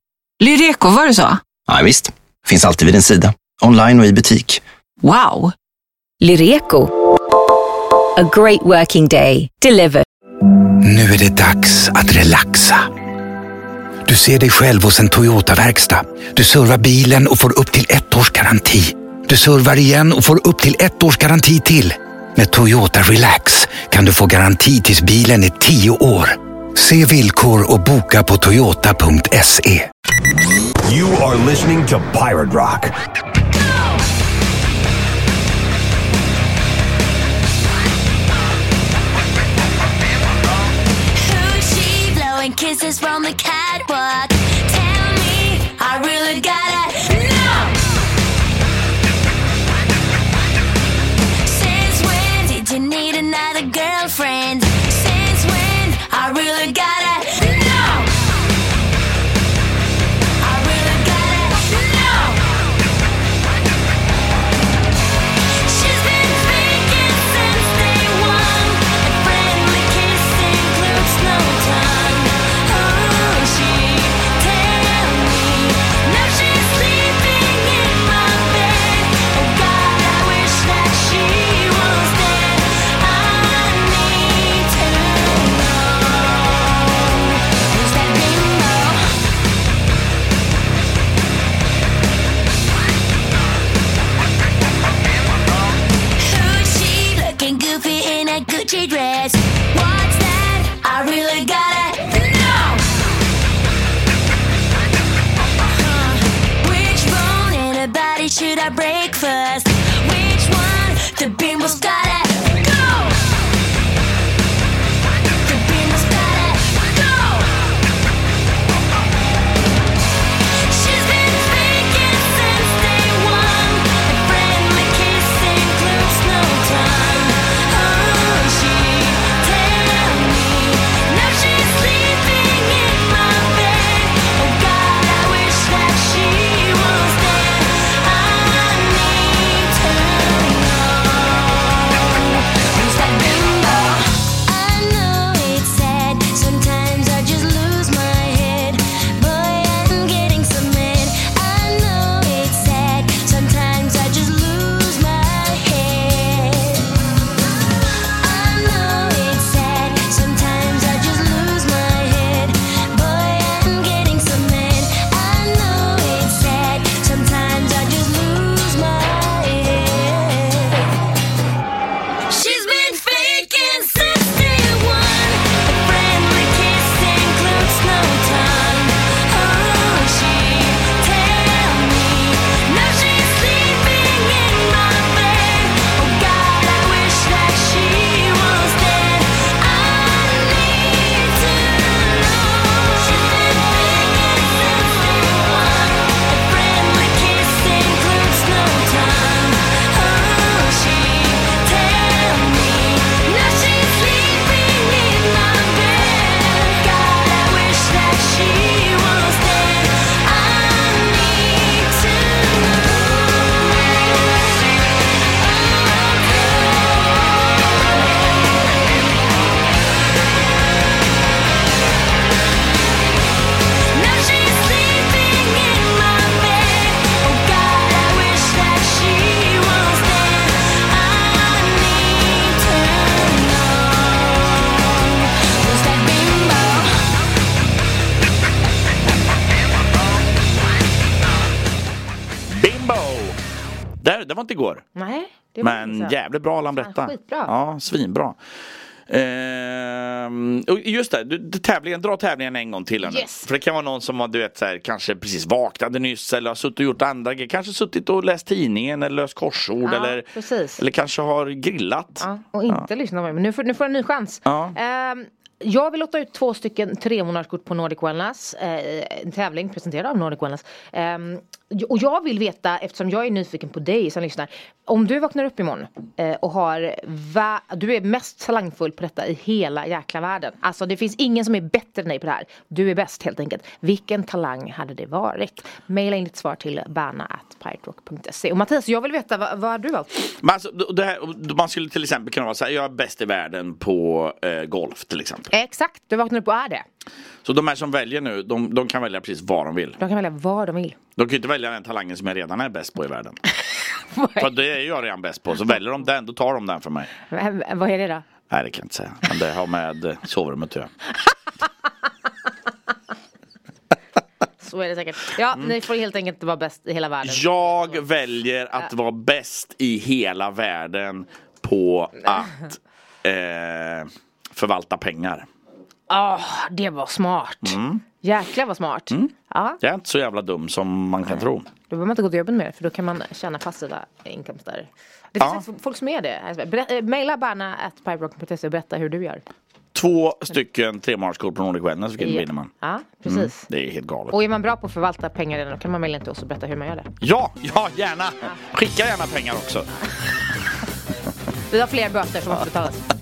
Speaker 112: Lyreco, var det så?
Speaker 53: Ja, visst. Finns alltid vid din sida. Online och i butik.
Speaker 112: Wow!
Speaker 118: Lyreco. A great working day. Delivered.
Speaker 119: Nu är det dags att relaxa. Du ser dig själv hos en Toyota-verkstad. Du servar bilen och får upp till ett års garanti. Du servar igen och får upp till ett års garanti till. Med Toyota Relax kan du få garanti tills bilen är tio år. Se villkor och boka på toyota.se.
Speaker 7: You are listening to Pirate Rock.
Speaker 120: Blowing kisses from the catwalk? Tell me, I really gotta
Speaker 4: jävligt bra Lambretta.
Speaker 5: Fan, skitbra.
Speaker 4: Ja, svinbra. Ehm, just det, du, tävlingen, dra tävlingen en gång till. nu.
Speaker 5: Yes.
Speaker 4: För det kan vara någon som har, du vet, så här, kanske precis vaknade nyss eller har suttit och gjort andra grejer. Kanske suttit och läst tidningen eller löst korsord
Speaker 5: Ja,
Speaker 4: eller,
Speaker 5: precis.
Speaker 4: eller kanske har grillat.
Speaker 5: Ja, och inte lyssna på mig. Men nu får, nu får en ny chans.
Speaker 4: Ja.
Speaker 5: Ehm, jag vill låta ut två stycken tremånaderskort på Nordic Wellness. Eh, en tävling presenterad av Nordic Wellness. Eh, och jag vill veta, eftersom jag är nyfiken på dig som lyssnar. Om du vaknar upp imorgon eh, och har, va- du är mest talangfull på detta i hela jäkla världen. Alltså det finns ingen som är bättre än dig på det här. Du är bäst helt enkelt. Vilken talang hade det varit? Maila in ditt svar till berna.piraterock.se. Och Mattias, jag vill veta vad, vad har du valt?
Speaker 4: Men alltså, det här, man skulle till exempel kunna vara så här, jag är bäst i världen på eh, golf till exempel.
Speaker 5: Exakt, du vaknar upp och är det.
Speaker 4: Så de här som väljer nu, de, de kan välja precis vad de vill.
Speaker 5: De kan välja vad de vill.
Speaker 4: De kan ju inte välja den talangen som jag redan är bäst på i världen. För det är jag redan bäst på. Så väljer de den, då tar de den för mig.
Speaker 5: V- vad är det då?
Speaker 4: Nej, det kan jag inte säga. Men det har med eh, sovrummet att göra.
Speaker 5: Så är det säkert. Ja,
Speaker 4: Mm.
Speaker 5: ni får helt enkelt vara bäst i hela världen.
Speaker 4: Jag väljer att vara bäst i hela världen på att eh, förvalta pengar.
Speaker 5: Ah, det var smart.
Speaker 4: Mm.
Speaker 5: Jäklar vad smart. Ja,
Speaker 4: Jag är inte så jävla dum som man kan tro.
Speaker 5: då behöver man inte gå till jobbet mer för då kan man tjäna passiva inkomster. Det
Speaker 4: Ja.
Speaker 5: finns ja. folk som är det. Alltså, eh, Maila berna.piperock.se och berätta hur du gör.
Speaker 4: Två stycken tremånaderskort på Nordic Wellness, vilken
Speaker 5: Ja.
Speaker 4: vinner man.
Speaker 5: Ja, precis.
Speaker 4: Mm, det är helt galet.
Speaker 5: Och är man bra på att förvalta pengar redan, då kan man mejla till oss och berätta hur man gör det.
Speaker 4: Ja, ja gärna! Skicka gärna pengar också.
Speaker 5: Vi har fler böter som måste betalas.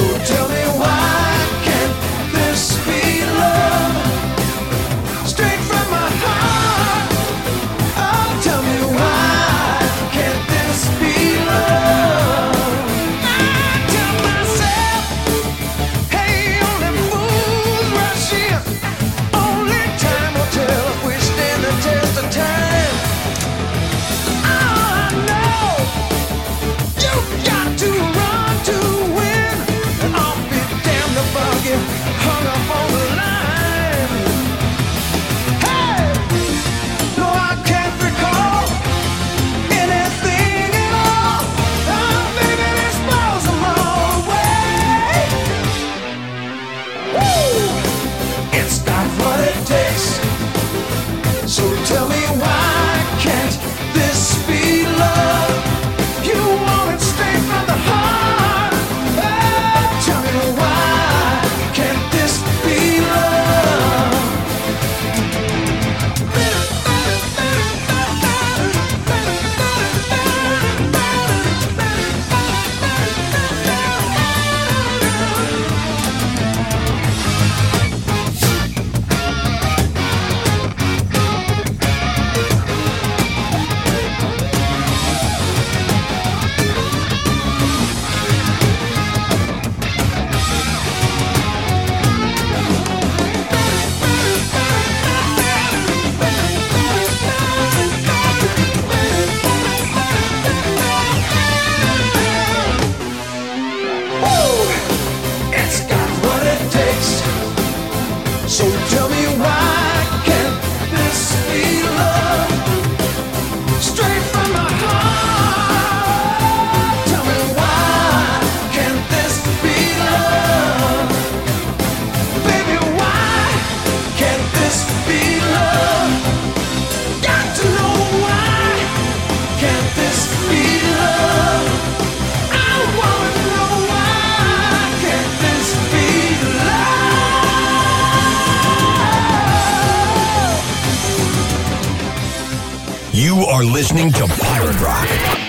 Speaker 100: So tell me
Speaker 7: are listening to Pirate Rock.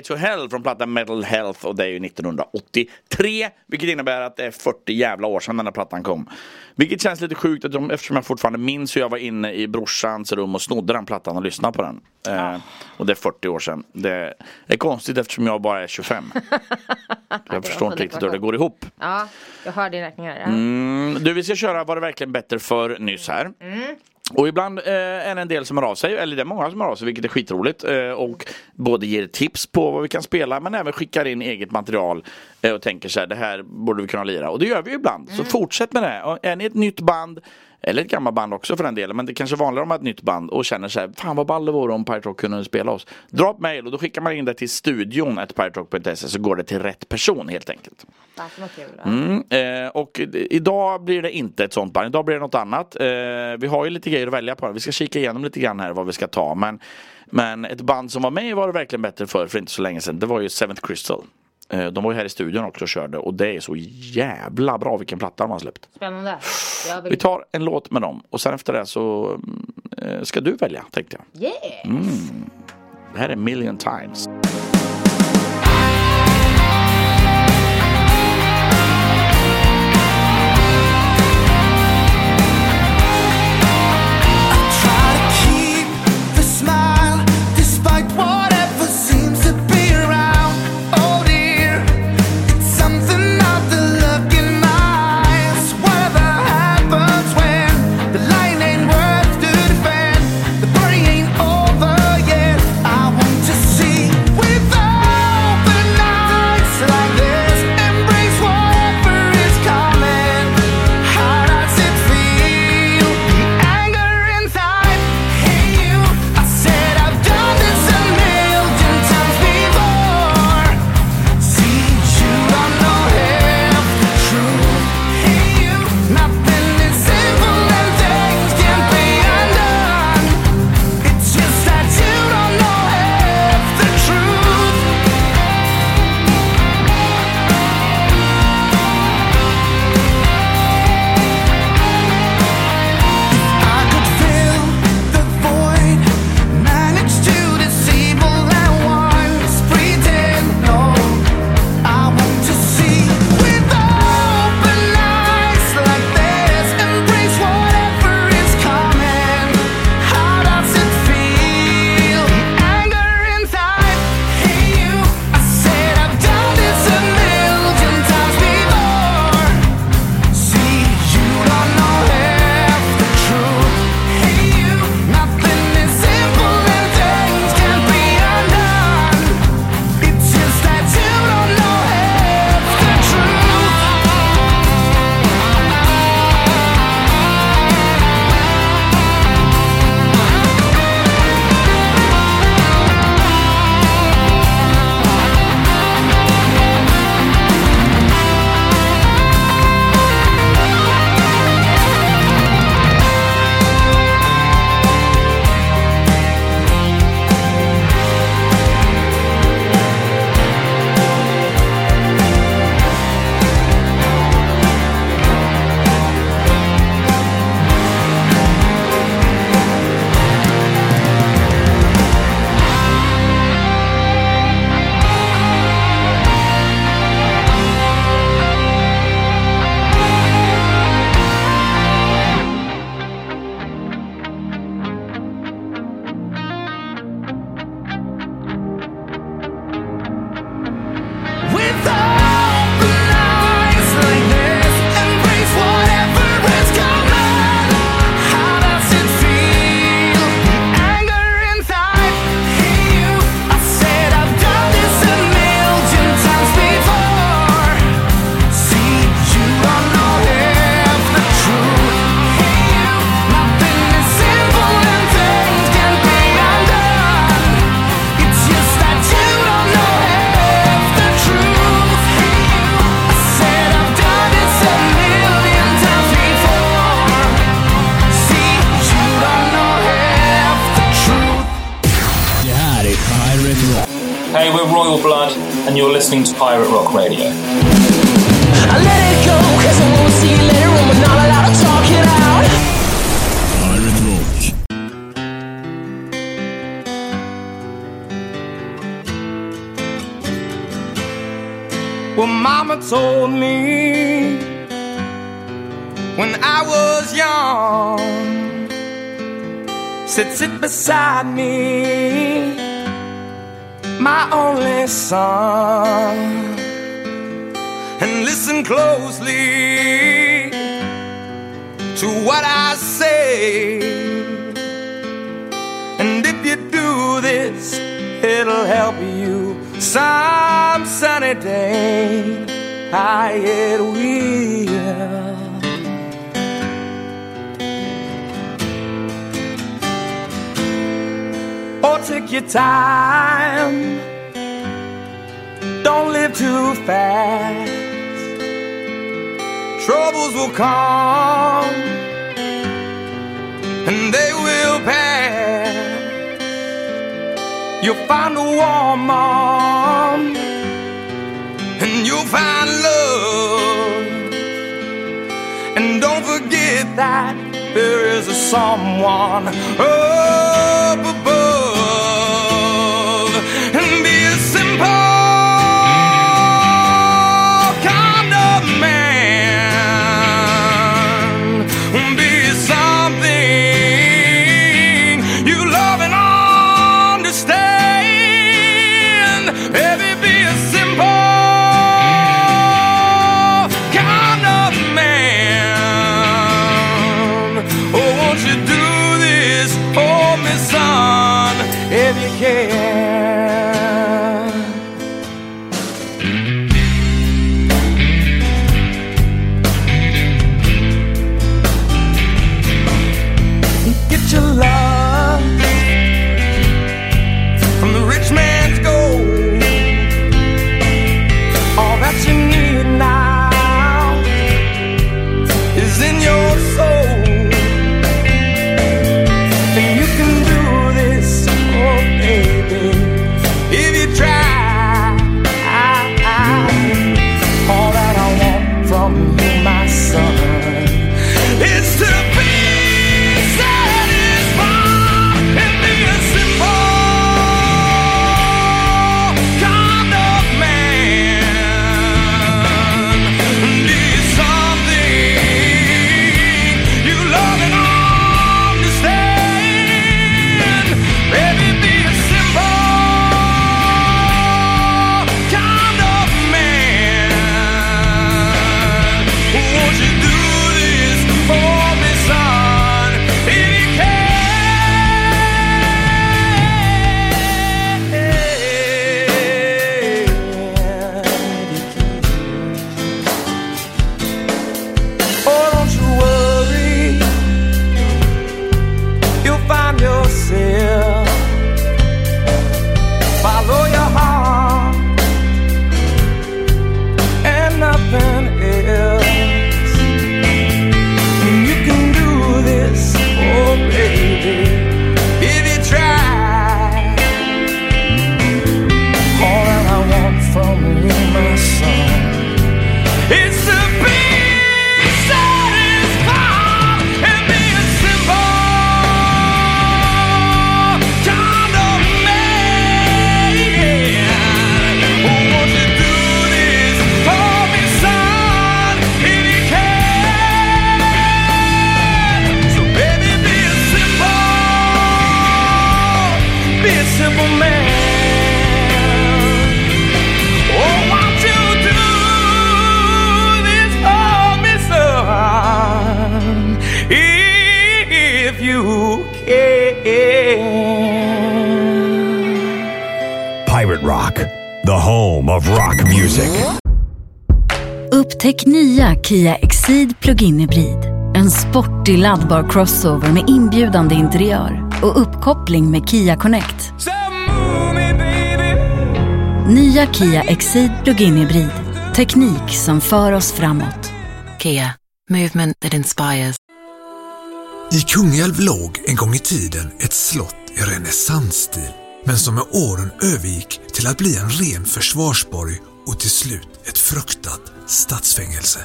Speaker 4: Highway to Hell från plattan Metal Health och det är ju 1983 vilket innebär att det är 40 jävla år sedan den här plattan kom. Vilket känns lite sjukt eftersom- jag fortfarande minns hur jag var inne i brorsans rum och snodde den plattan och lyssnade på den. Eh, och det är 40 år sedan. Det är konstigt eftersom jag bara är 25. jag förstår inte riktigt hur det går ihop.
Speaker 5: Ja, jag hör din räkning här. Ja.
Speaker 4: Mm, du, vi ska köra Var det verkligen bättre för nyss här.
Speaker 5: Mm.
Speaker 4: Och ibland eh, är det en del som hör av sig, eller det är många som hör av sig, vilket är skitroligt. Eh, och både ger tips på vad vi kan spela, men även skickar in eget material eh, och tänker så här, det här borde vi kunna lira. Och det gör vi ju ibland. Så fortsätt med det. Och är ni ett nytt band, eller ett gammalt band också för den delen, men det är kanske är vanligare om man är ett nytt band och känner här, fan vad ball det vore om Pirate Rock kunde spela oss. Dra ett mail och då skickar man in det till studion, ett piraterock.se, så går det till rätt person helt enkelt. Mm, eh, och idag blir det inte ett sånt band, idag blir det något annat. Eh, vi har ju lite grejer att välja på. Vi ska kika igenom lite grann här vad vi ska ta. Men, men ett band som var med var det verkligen bättre för, för inte så länge sedan. Det var ju Seventh Crystal. Eh, de var ju här i studion också och körde och det är så jävla bra vilken platta de har släppt.
Speaker 5: Spännande. Vill...
Speaker 4: Vi tar en låt med dem och sen efter det så eh, ska du välja tänkte jag.
Speaker 5: Yeah!
Speaker 4: Mm. Det här är Million Times.
Speaker 100: time. Don't live too fast. Troubles will come and they will pass. You'll find a warm arm and you'll find love. And don't forget that there is a someone. Oh,
Speaker 97: Kia Exceed Plug-in Hybrid. En sportig laddbar crossover med inbjudande interiör och uppkoppling med Kia Connect. Nya Kia Exceed Plug-in Hybrid. Teknik som för oss framåt.
Speaker 121: Kia, movement that inspires.
Speaker 13: I Kungälv låg en gång i tiden ett slott i renässansstil, men som med åren övergick till att bli en ren försvarsborg och till slut ett fruktat stadsfängelse.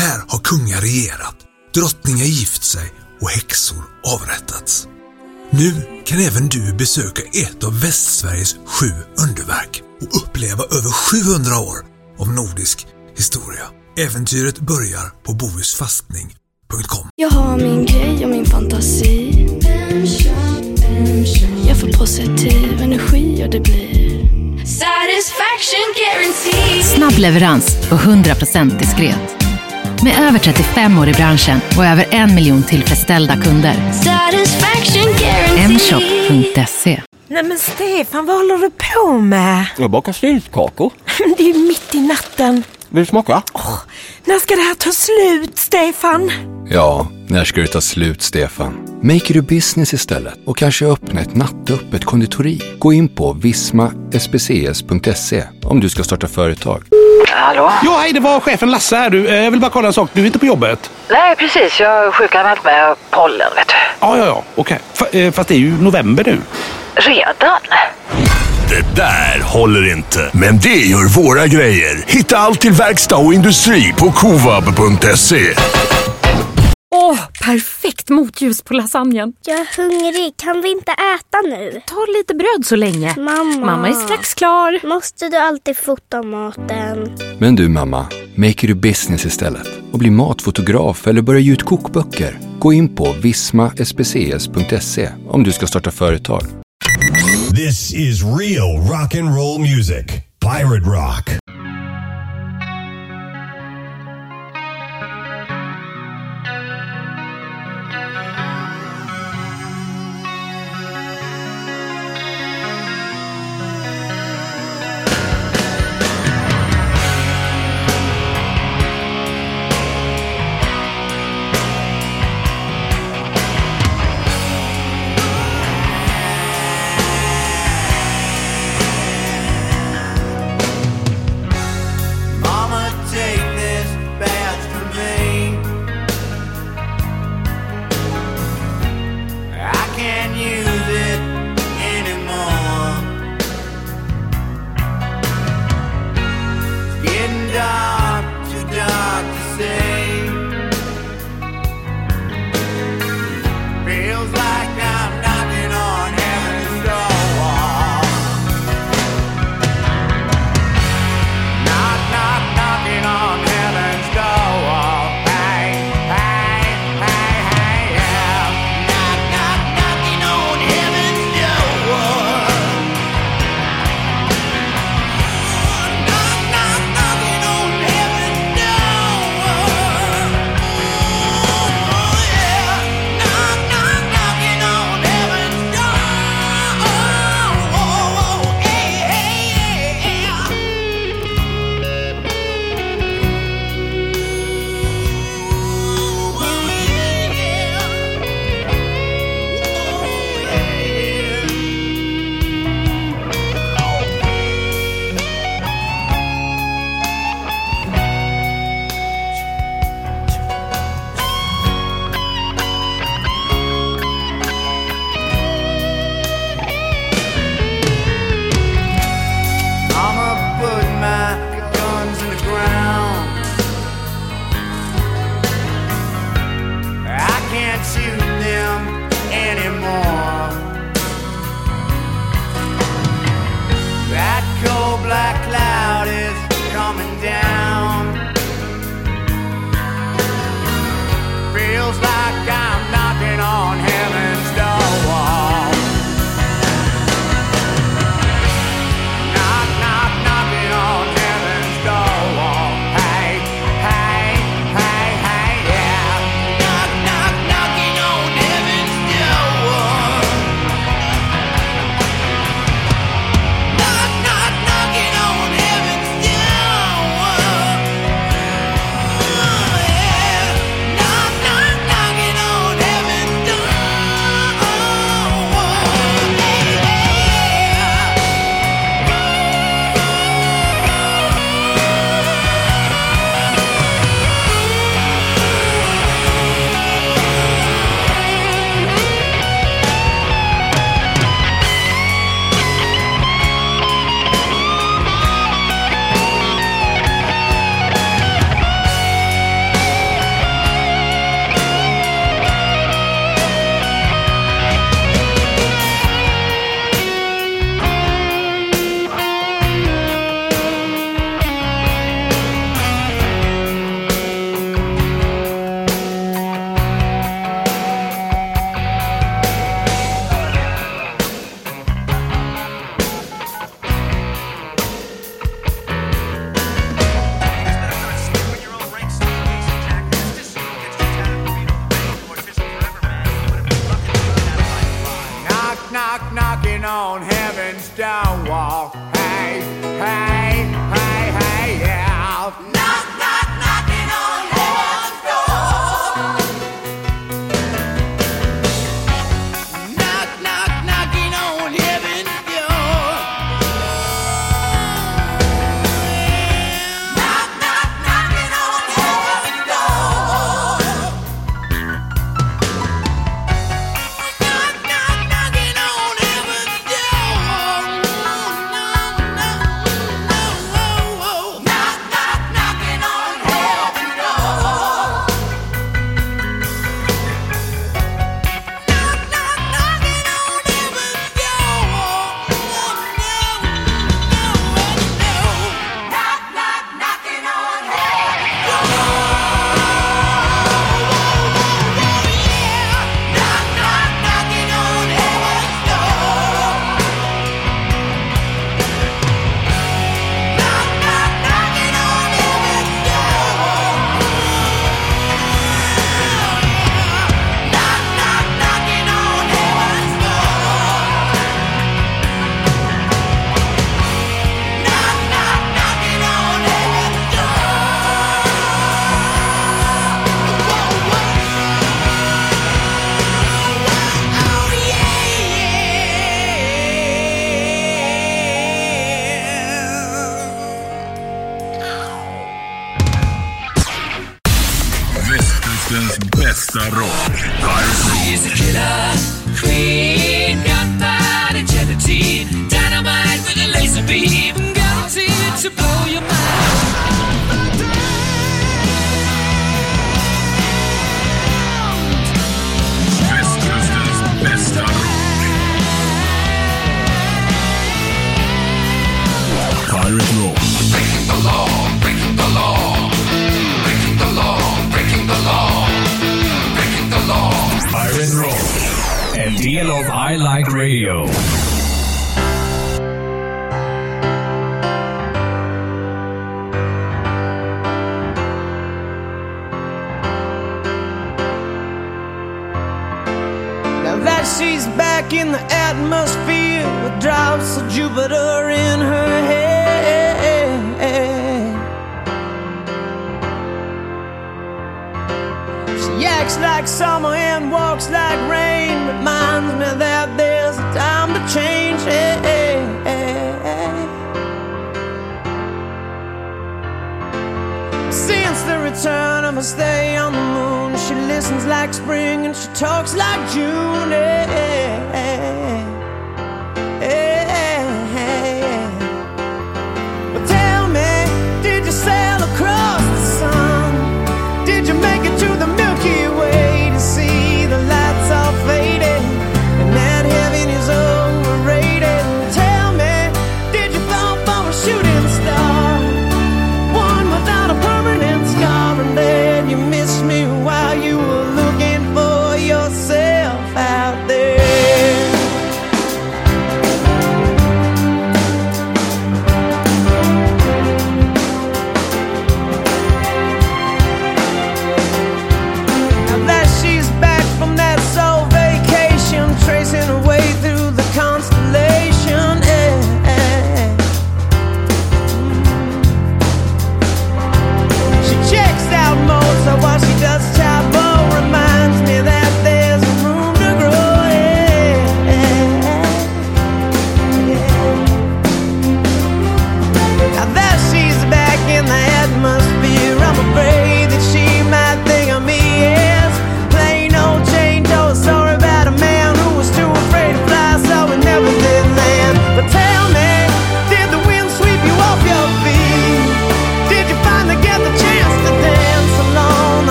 Speaker 13: Här har kungar regerat, drottningar gift sig och häxor avrättats. Nu kan även du besöka ett av Västsveriges sju underverk och uppleva över 700 år av nordisk historia. Äventyret börjar på bohusfastning.com.
Speaker 122: Jag har min grej och min fantasi. Jag får positiv energi och det blir Satisfaction guarantee.
Speaker 120: Snabb leverans och 100% diskret. Med över 35 år i branschen och över en miljon tillfredsställda kunder. Mshop.se
Speaker 1: Nej men Stefan, vad håller du på med?
Speaker 123: Jag bakar syltkakor.
Speaker 1: Det är ju mitt i natten.
Speaker 123: Vill du smaka?
Speaker 1: När ska det här ta slut, Stefan?
Speaker 124: Ja, när ska det ta slut, Stefan? Make it a business istället och kanske öppna ett nattöppet konditori. Gå in på vismaspcs.se om du ska starta företag.
Speaker 125: Hallå?
Speaker 126: Ja, hej, det var chefen Lasse här. Du, eh, jag vill bara kolla en sak. Du är inte på jobbet?
Speaker 125: Nej, precis. Jag har sjukanmält med pollen, vet du.
Speaker 126: Ja, ja, ja. Okej. F- eh, fast det är ju november nu.
Speaker 125: Redan?
Speaker 101: Det där håller inte. Men det gör våra grejer. Hitta allt till verkstad och industri på kovab.se.
Speaker 24: Åh, perfekt motljus på lasagnen.
Speaker 127: Jag är hungrig. Kan vi inte äta nu?
Speaker 24: Ta lite bröd så länge.
Speaker 127: Mamma.
Speaker 24: Mamma är strax klar.
Speaker 127: Måste du alltid fota maten?
Speaker 124: Men du mamma, make it a business istället och bli matfotograf eller börja ge ut kokböcker. Gå in på vismaspcs.se om du ska starta företag.
Speaker 101: This is real rock and roll music. Pirate Rock.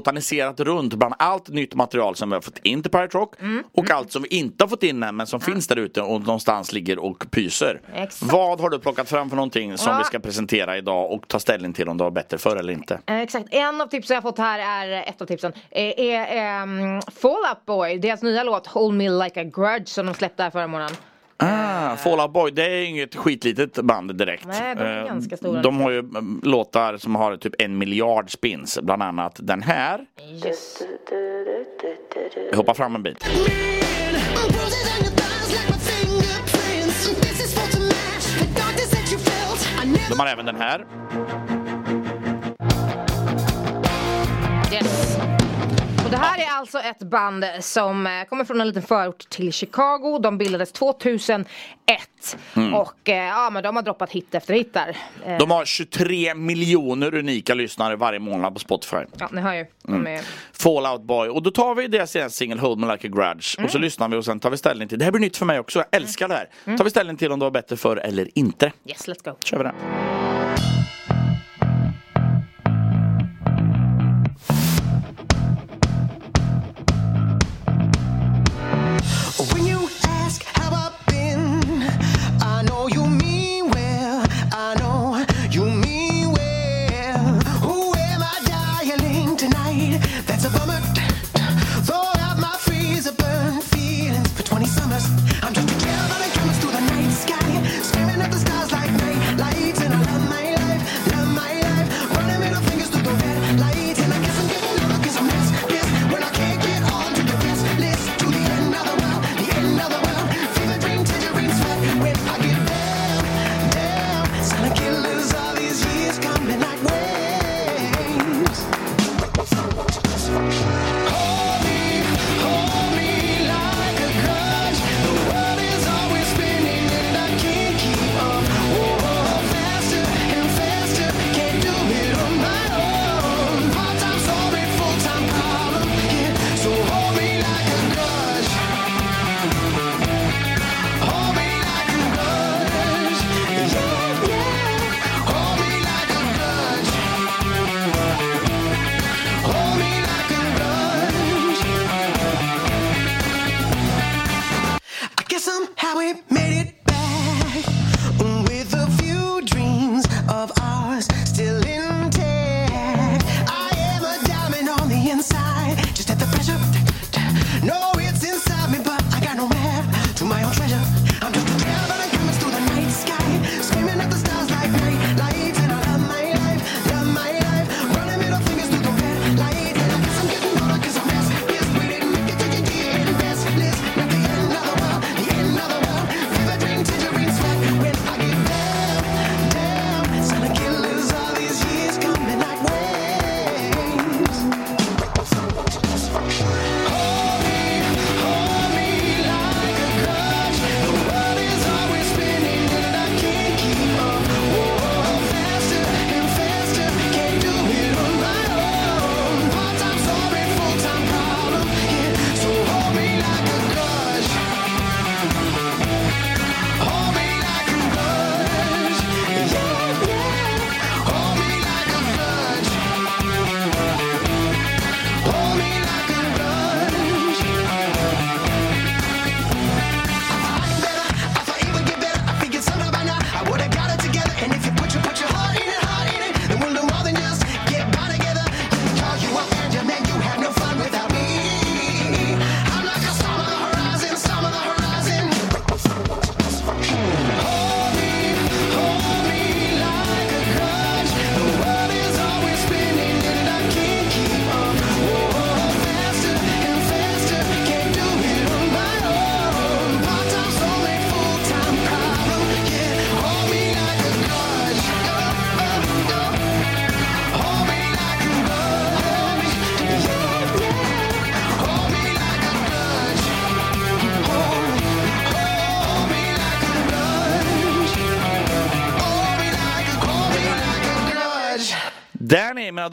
Speaker 128: Botaniserat runt bland allt nytt material som vi har fått in till Pirate Rock
Speaker 5: Mm.
Speaker 128: och allt som vi inte har fått in än men som finns där ute och någonstans ligger och pyser.
Speaker 5: Exakt.
Speaker 128: Vad har du plockat fram för någonting som
Speaker 5: Ja.
Speaker 128: vi ska presentera idag och ta ställning till om det var bättre förr eller inte?
Speaker 5: Eh, Exakt, en av tipsen jag fått här är, ett av tipsen, är, är um, Fall Out Boy, deras nya låt Hold Me Like A Grudge som de släppte här förra månaden.
Speaker 128: Ah, Fall Out Boy, det är inget skitlitet band direkt.
Speaker 5: Nej, de är
Speaker 128: Eh,
Speaker 5: ganska stora.
Speaker 128: De har ju mm, låtar som har typ en miljard spins, bland annat den här.
Speaker 5: Yes.
Speaker 128: Jag hoppar fram en bit. De har även den här.
Speaker 5: Yes. Och det här är alltså ett band som eh, kommer från en liten förort till Chicago. De bildades 2001.
Speaker 128: Mm.
Speaker 5: Och eh, ja, men de har droppat hit efter hit där. Eh,
Speaker 128: De har 23 miljoner unika lyssnare varje månad på Spotify.
Speaker 5: Ja, ni hör ju.
Speaker 128: Mm.
Speaker 5: är...
Speaker 128: Fallout Boy. Och då tar vi deras senaste singel Hold Me Like A Grudge. Och så
Speaker 5: Mm.
Speaker 128: lyssnar vi och sen tar vi ställning till, det här blir nytt för mig också, jag älskar det här. Tar vi ställning till om det var bättre förr eller inte.
Speaker 5: Yes, let's go.
Speaker 128: kör vi den.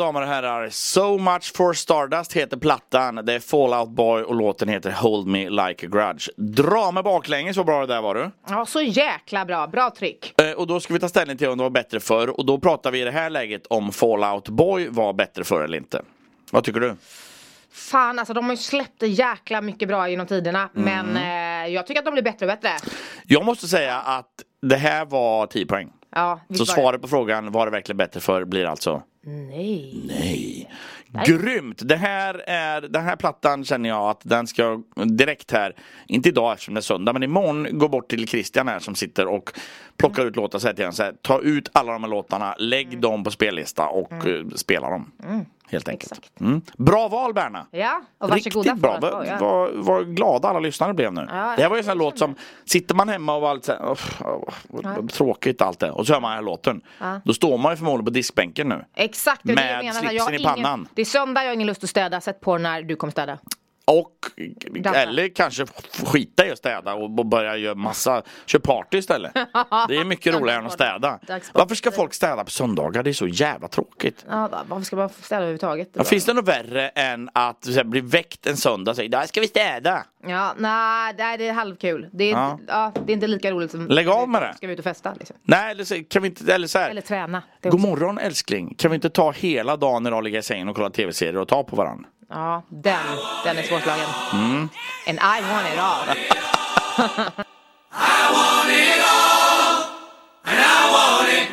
Speaker 4: Damer och herrar, So Much For Stardust heter plattan. Det är Fallout Boy och låten heter Hold Me Like A Grudge. Dra mig baklänges så bra det där var du.
Speaker 5: Ja, så jäkla bra. Bra tryck.
Speaker 4: Eh, Och då ska vi ta ställning till om det var bättre förr och då pratar vi i det här läget om Fallout Boy var bättre förr eller inte. Vad tycker du?
Speaker 5: Fan, alltså de har ju släppt jäkla mycket bra genom tiderna.
Speaker 4: Mm.
Speaker 5: Men eh, jag tycker att de blir bättre och bättre.
Speaker 4: Jag måste säga att det här var 10 poäng.
Speaker 5: Ja,
Speaker 4: Så svaret på frågan var det verkligen bättre förr blir alltså
Speaker 5: Nej.
Speaker 4: Nej. Grymt! Det här är, den här plattan känner jag att den ska direkt här, inte idag eftersom det är söndag, men imorgon gå bort till Christian här som sitter och plockar ut låtar säger till honom så här, ta ut alla de här låtarna, lägg dem på spellista och eh, spela dem. Helt enkelt. Mm. Bra val Berna!
Speaker 5: Ja, och varsågoda
Speaker 4: Riktigt bra. Vad
Speaker 5: ja.
Speaker 4: vad- vad glada alla lyssnare blev nu.
Speaker 5: Ja,
Speaker 4: det här var ju en sån låt som, sitter man hemma och lite så här, "Uff, vad- vad tråkigt allt det. Och så hör man den här låten. Då står man ju förmodligen på diskbänken nu.
Speaker 5: Exakt, det är det
Speaker 4: Med
Speaker 5: jag menar.
Speaker 4: slipsen
Speaker 5: Jag
Speaker 4: i
Speaker 5: ingen,
Speaker 4: pannan.
Speaker 5: Det är söndag, jag har ingen lust att städa. Sätt på när du kommer städa.
Speaker 4: Och eller kanske skita i att städa och börja göra massa, köra party istället. Det är mycket roligare än att städa. Varför ska folk städa på söndagar? Det är så jävla tråkigt.
Speaker 5: Ja, va- varför ska man städa överhuvudtaget?
Speaker 4: Ja, finns det något värre än att här, bli väckt en söndag och säga där ska vi städa?
Speaker 5: Ja, nej, det är halvkul. Det är,
Speaker 4: Ja.
Speaker 5: ja. det är inte lika roligt som
Speaker 4: Lägg av med det.
Speaker 5: Ska vi ut och festa liksom.
Speaker 4: Nej, eller så, kan vi inte, eller så här.
Speaker 5: Eller träna.
Speaker 4: God morgon älskling, kan vi inte ta hela dagen idag, ligga i sängen och kolla tv-serier och ta på varandra?
Speaker 5: Ja, den, den är svårslagen.
Speaker 4: Mm.
Speaker 5: And I want it all.
Speaker 3: Adventure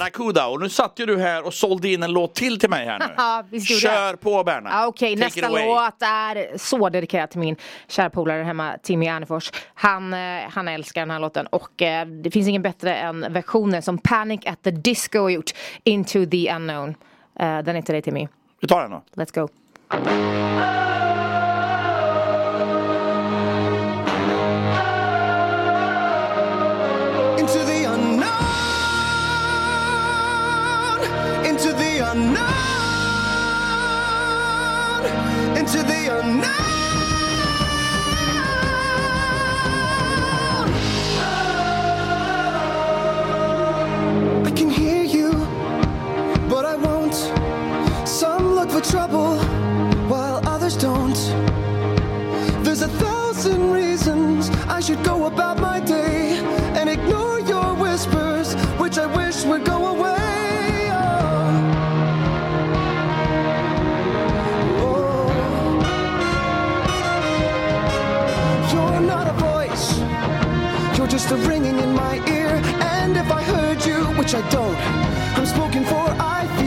Speaker 129: Barracuda.
Speaker 4: Och nu satt ju du här och sålde in en låt till till mig här nu. Kör på Berna.
Speaker 5: Ah, Okej,
Speaker 4: okay.
Speaker 5: nästa låt är så dedikerad till min kära polare hemma, Timmy Ernefors. Han, eh, han älskar den här låten och eh, det finns ingen bättre än versionen som Panic at the Disco har gjort, Into the Unknown. Uh, den är till dig Timmy.
Speaker 4: Vi tar den då.
Speaker 5: Let's go.
Speaker 128: Trouble while others don't. There's a thousand reasons I should go about my day and ignore your whispers, which I wish would go away. A ringing in my ear. And if I heard you, which I don't, I'm spoken for, I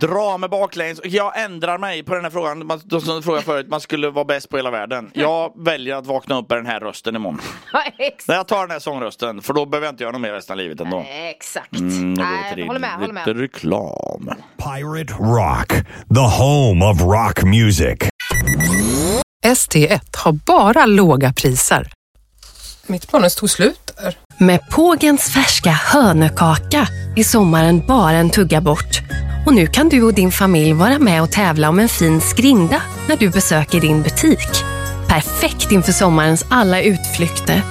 Speaker 4: Dra mig baklänges. Jag ändrar mig på den här frågan. Man, de som frågade förut, man skulle vara bäst på hela världen. Jag väljer att vakna upp med den här rösten imorgon.
Speaker 5: Exakt.
Speaker 4: När jag tar den här sångrösten, för då behöver jag inte göra något mer resten av livet ändå.
Speaker 5: Exakt.
Speaker 4: Mm,
Speaker 5: Nej, håller med, håller med.
Speaker 4: lite reklam.
Speaker 7: Pirate Rock, the home of rock music.
Speaker 130: ST1 har bara låga priser. Mitt manus tog slut där.
Speaker 131: Med Pågens färska hönökaka är sommaren bara en tugga bort. Och nu kan du och din familj vara med och tävla om en fin skrinda när du besöker din butik. Perfekt inför sommarens alla utflykter.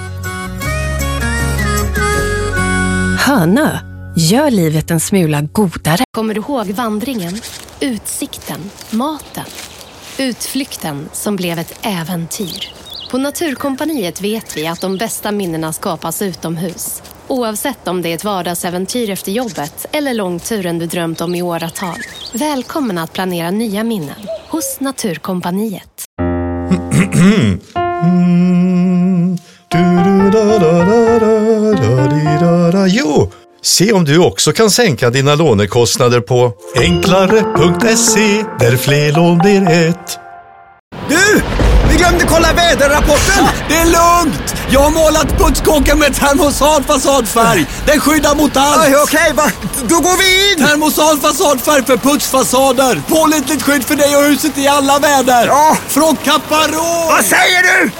Speaker 131: Hönö, gör livet en smula godare.
Speaker 29: Kommer du ihåg vandringen? Utsikten? Maten? Utflykten som blev ett äventyr. På Naturkompaniet vet vi att de bästa minnena skapas utomhus. Oavsett om det är ett vardagsäventyr efter jobbet eller långturen du drömt om i åratal. Välkommen att planera nya minnen hos Naturkompaniet.
Speaker 132: Jo, se om du också kan sänka dina lånekostnader på enklare.se där fler lån blir ett.
Speaker 133: Du! Vi glömde kolla väderrapporten! Det är lugnt! Jag har målat puttskåken med termosal fasadfärg. Den skyddar mot allt. Okej, då går vi in! Termosal fasadfärg för putsfasader. Pålitligt skydd för dig och huset i alla väder. Ja! Från Caparol! Vad säger du?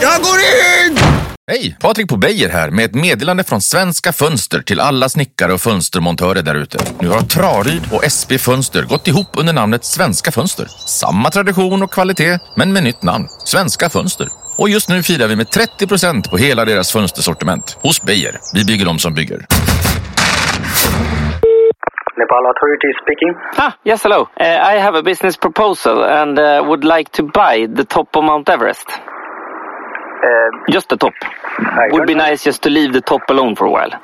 Speaker 133: Jag går in!
Speaker 134: Hej! Patrik på Beijer här med ett meddelande från Svenska Fönster till alla snickare och fönstermontörer där ute. Nu har Traryd och SB Fönster gått ihop under namnet Svenska Fönster. Samma tradition och kvalitet, men med nytt namn. Svenska Fönster. Och just nu firar vi med 30% på hela deras fönstersortiment. Hos Beijer. Vi bygger dem som bygger.
Speaker 135: Nepal Authority speaking.
Speaker 136: Ah, yes, hello. Uh, I have a business proposal and uh, would like to buy the top of Mount Everest. Just the top. Would be nice just to leave the top alone for a while.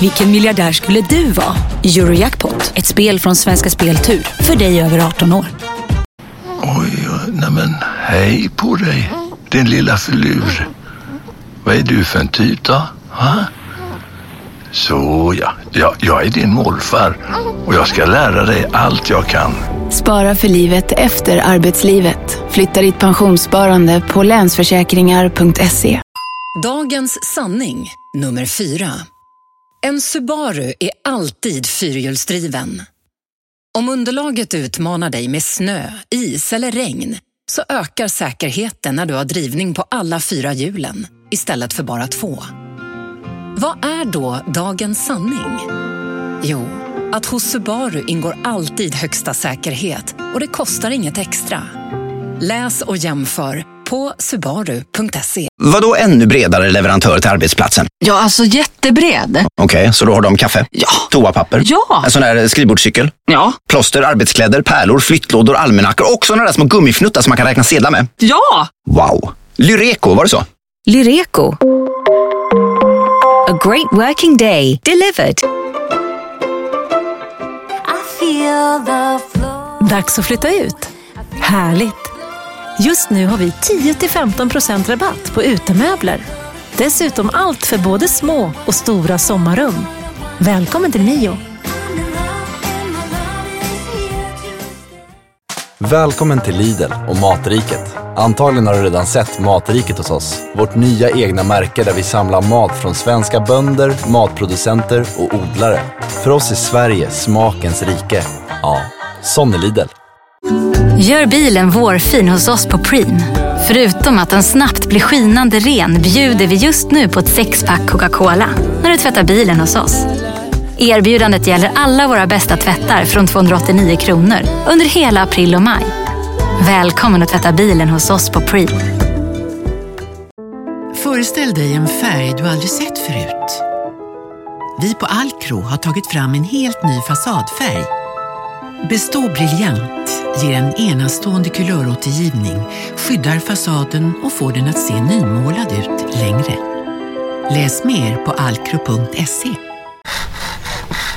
Speaker 137: Vilken miljardär skulle du vara? Eurojackpot, ett spel från Svenska Speltur. För dig över 18 år.
Speaker 138: Oj, nej men hej på dig, din lilla filur. Vad är du för en typ då? Ha? Så ja, ja, jag är din morfar och jag ska lära dig allt jag kan.
Speaker 139: Spara för livet efter arbetslivet. Flytta ditt pensionssparande på länsförsäkringar.se.
Speaker 15: Dagens sanning, nummer fyra. En Subaru är alltid fyrhjulsdriven. Om underlaget utmanar dig med snö, is eller regn så ökar säkerheten när du har drivning på alla fyra hjulen istället för bara två. Vad är då dagens sanning? Jo, att hos Subaru ingår alltid högsta säkerhet och det kostar inget extra. Läs och jämför på subaru.se.
Speaker 53: Vadå ännu bredare leverantör till arbetsplatsen?
Speaker 140: Ja, alltså jättebred.
Speaker 53: Okej, så då har de kaffe?
Speaker 140: Ja.
Speaker 53: Toapapper?
Speaker 140: Ja.
Speaker 53: En sån där skrivbordscykel?
Speaker 140: Ja.
Speaker 53: Plåster, arbetskläder, pärlor, flyttlådor, almanackor och såna där små gummifnuttar som man kan räkna sedlar med?
Speaker 140: Ja!
Speaker 53: Wow! Lyreco, var det så?
Speaker 137: Lyreco. Great working day delivered. Dags att flytta ut. Härligt! Just nu har vi 10-15% rabatt på utemöbler. Dessutom allt för både små och stora sommarrum. Välkommen till Mio.
Speaker 56: Välkommen till Lidl och Matriket. Antagligen har du redan sett Matriket hos oss. Vårt nya egna märke där vi samlar mat från svenska bönder, matproducenter och odlare. För oss är Sverige smakens rike. Ja, sån är Lidl.
Speaker 141: Gör bilen vårfin hos oss på Preem. Förutom att den snabbt blir skinande ren bjuder vi just nu på ett sexpack Coca-Cola när du tvättar bilen hos oss. Erbjudandet gäller alla våra bästa tvättar från 289 kronor under hela april och maj. Välkommen att tvätta bilen hos oss på Preem.
Speaker 48: Föreställ dig en färg du aldrig sett förut. Vi på Alcro har tagit fram en helt ny fasadfärg. Bestå briljant ger en enastående kulöråtergivning, skyddar fasaden och får den att se nymålad ut längre. Läs mer på alcro.se.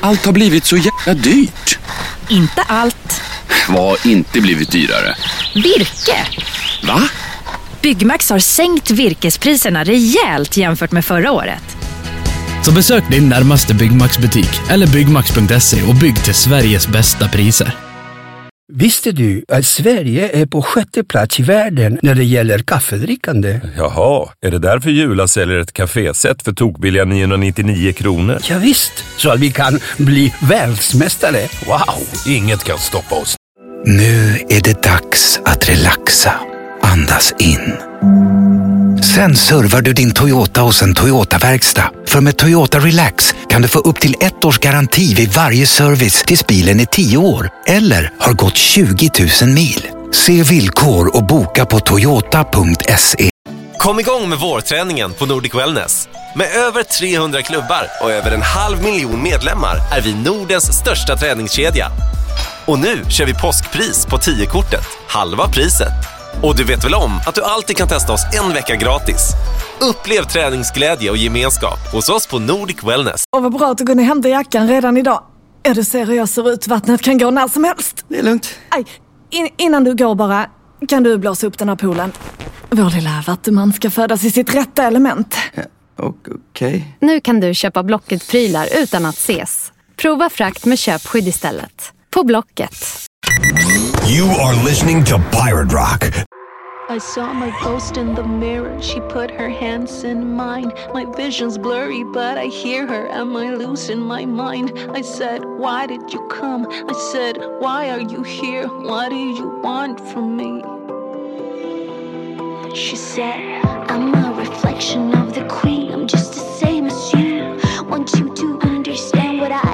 Speaker 17: Allt har blivit så jävla dyrt.
Speaker 142: Inte allt.
Speaker 17: Vad har inte blivit dyrare?
Speaker 142: Virke.
Speaker 17: Va?
Speaker 142: Byggmax har sänkt virkespriserna rejält jämfört med förra året.
Speaker 30: Så besök din närmaste Byggmax-butik eller byggmax.se och bygg till Sveriges bästa priser.
Speaker 143: Visste du att Sverige är på sjätte plats i världen när det gäller kaffedrickande?
Speaker 144: Jaha, är det därför Jula säljer ett kaféset för tokbilliga 999 kronor?
Speaker 143: Ja, visst, så att vi kan bli världsmästare.
Speaker 144: Wow, inget kan stoppa oss.
Speaker 145: Nu är det dags att relaxa. Andas in. Sen servar du din Toyota hos en Toyota-verkstad. För med Toyota Relax kan du få upp till ett års garanti vid varje service tills bilen är tio år eller har gått 20 000 mil. Se villkor och boka på toyota.se.
Speaker 71: Kom igång med vårträningen på Nordic Wellness. Med över 300 klubbar och över en halv miljon medlemmar är vi Nordens största träningskedja. Och nu kör vi påskpris på 10-kortet, halva priset. Och du vet väl om att du alltid kan testa oss en vecka gratis? Upplev träningsglädje och gemenskap hos oss på Nordic Wellness.
Speaker 146: Och vad bra att du kunde hämta jackan redan idag. Ja, du ser hur jag ser ut. Vattnet kan gå när som helst.
Speaker 147: Det är lugnt.
Speaker 146: Aj, in, innan du går bara, kan du blåsa upp den här poolen? Vår lilla vattuman ska födas i sitt rätta element.
Speaker 147: Okej.
Speaker 29: Nu kan du köpa Blocket-prylar utan att ses. Prova frakt med köpskydd istället. På Blocket.
Speaker 7: You are listening to Pirate Rock.
Speaker 148: I saw my ghost in the mirror. She put her hands in mine. My vision's blurry, but I hear her. Am I losing my mind? I said, Why did you come? I said, Why are you here? What do you want from me?
Speaker 149: She said, I'm a reflection of the queen. I'm just the same as you. Want you to understand what I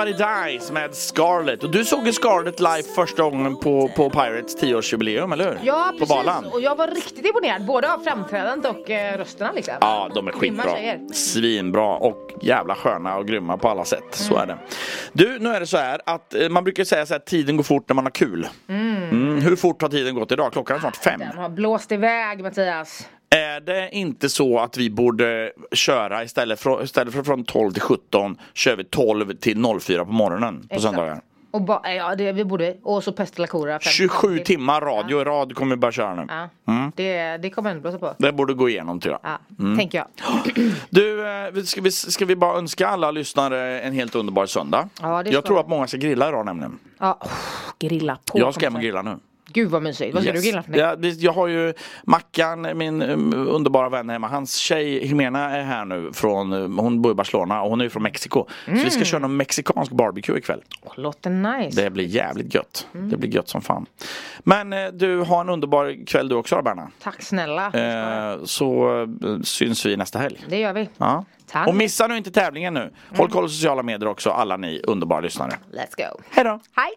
Speaker 150: Everybody Dies
Speaker 4: med Scarlett. Och du såg ju Scarlett live första gången på, på Pirates 10-årsjubileum, eller hur?
Speaker 5: Ja,
Speaker 4: På
Speaker 5: precis.
Speaker 4: Valand.
Speaker 5: Och jag var riktigt imponerad, både av framträdandet och eh, rösterna liksom.
Speaker 4: Ja, de är skitbra. Svinbra och jävla sköna och grymma på alla sätt. Så är det. Du, nu är det så här att eh, man brukar säga så här tiden går fort när man har kul.
Speaker 5: Mm.
Speaker 4: Mm, hur fort har tiden gått idag? Klockan är snart fem.
Speaker 5: Den har blåst iväg Mattias.
Speaker 4: Är det inte så att vi borde köra istället för, istället för från 12 till 17 kör vi 12 till 04 på morgonen på
Speaker 5: Exakt.
Speaker 4: söndagar?
Speaker 5: Och ba, ja, det vi borde Och så pest eller fem-
Speaker 4: 27 timmar radio i rad kommer vi börja köra nu.
Speaker 5: Ja,
Speaker 4: Mm.
Speaker 5: det, det kommer ändå blåsa på.
Speaker 4: Det borde gå igenom tror jag.
Speaker 5: Ja,
Speaker 4: Mm.
Speaker 5: tänker jag.
Speaker 4: Du, eh, ska vi, ska vi bara önska alla lyssnare en helt underbar söndag?
Speaker 5: Ja, det
Speaker 4: jag tror att många ska grilla idag nämligen.
Speaker 5: Ja, oh, grilla på.
Speaker 4: jag ska hem och grilla nu.
Speaker 5: Gud vad mysigt. Vad ska
Speaker 4: Yes.
Speaker 5: du grilla för?
Speaker 4: Ja, jag har ju Mackan, min um, underbara vän hemma, hans tjej Jimena är här nu från, um, hon bor i Barcelona och hon är ju från Mexiko. Så vi ska
Speaker 5: Mm.
Speaker 4: köra någon mexikansk barbecue ikväll.
Speaker 5: Oh, låter nice.
Speaker 4: Det blir jävligt gött.
Speaker 5: Mm.
Speaker 4: Det blir gött som fan. Men eh, du, har en underbar kväll du också Berna.
Speaker 5: Tack snälla.
Speaker 4: Eh, så eh, syns vi nästa helg.
Speaker 5: Det gör vi.
Speaker 4: Ja.
Speaker 5: Ta
Speaker 4: Och missa nu inte tävlingen nu. Håll koll på sociala medier också, alla ni underbara lyssnare.
Speaker 5: Let's go.
Speaker 4: Hej då.
Speaker 5: Hej.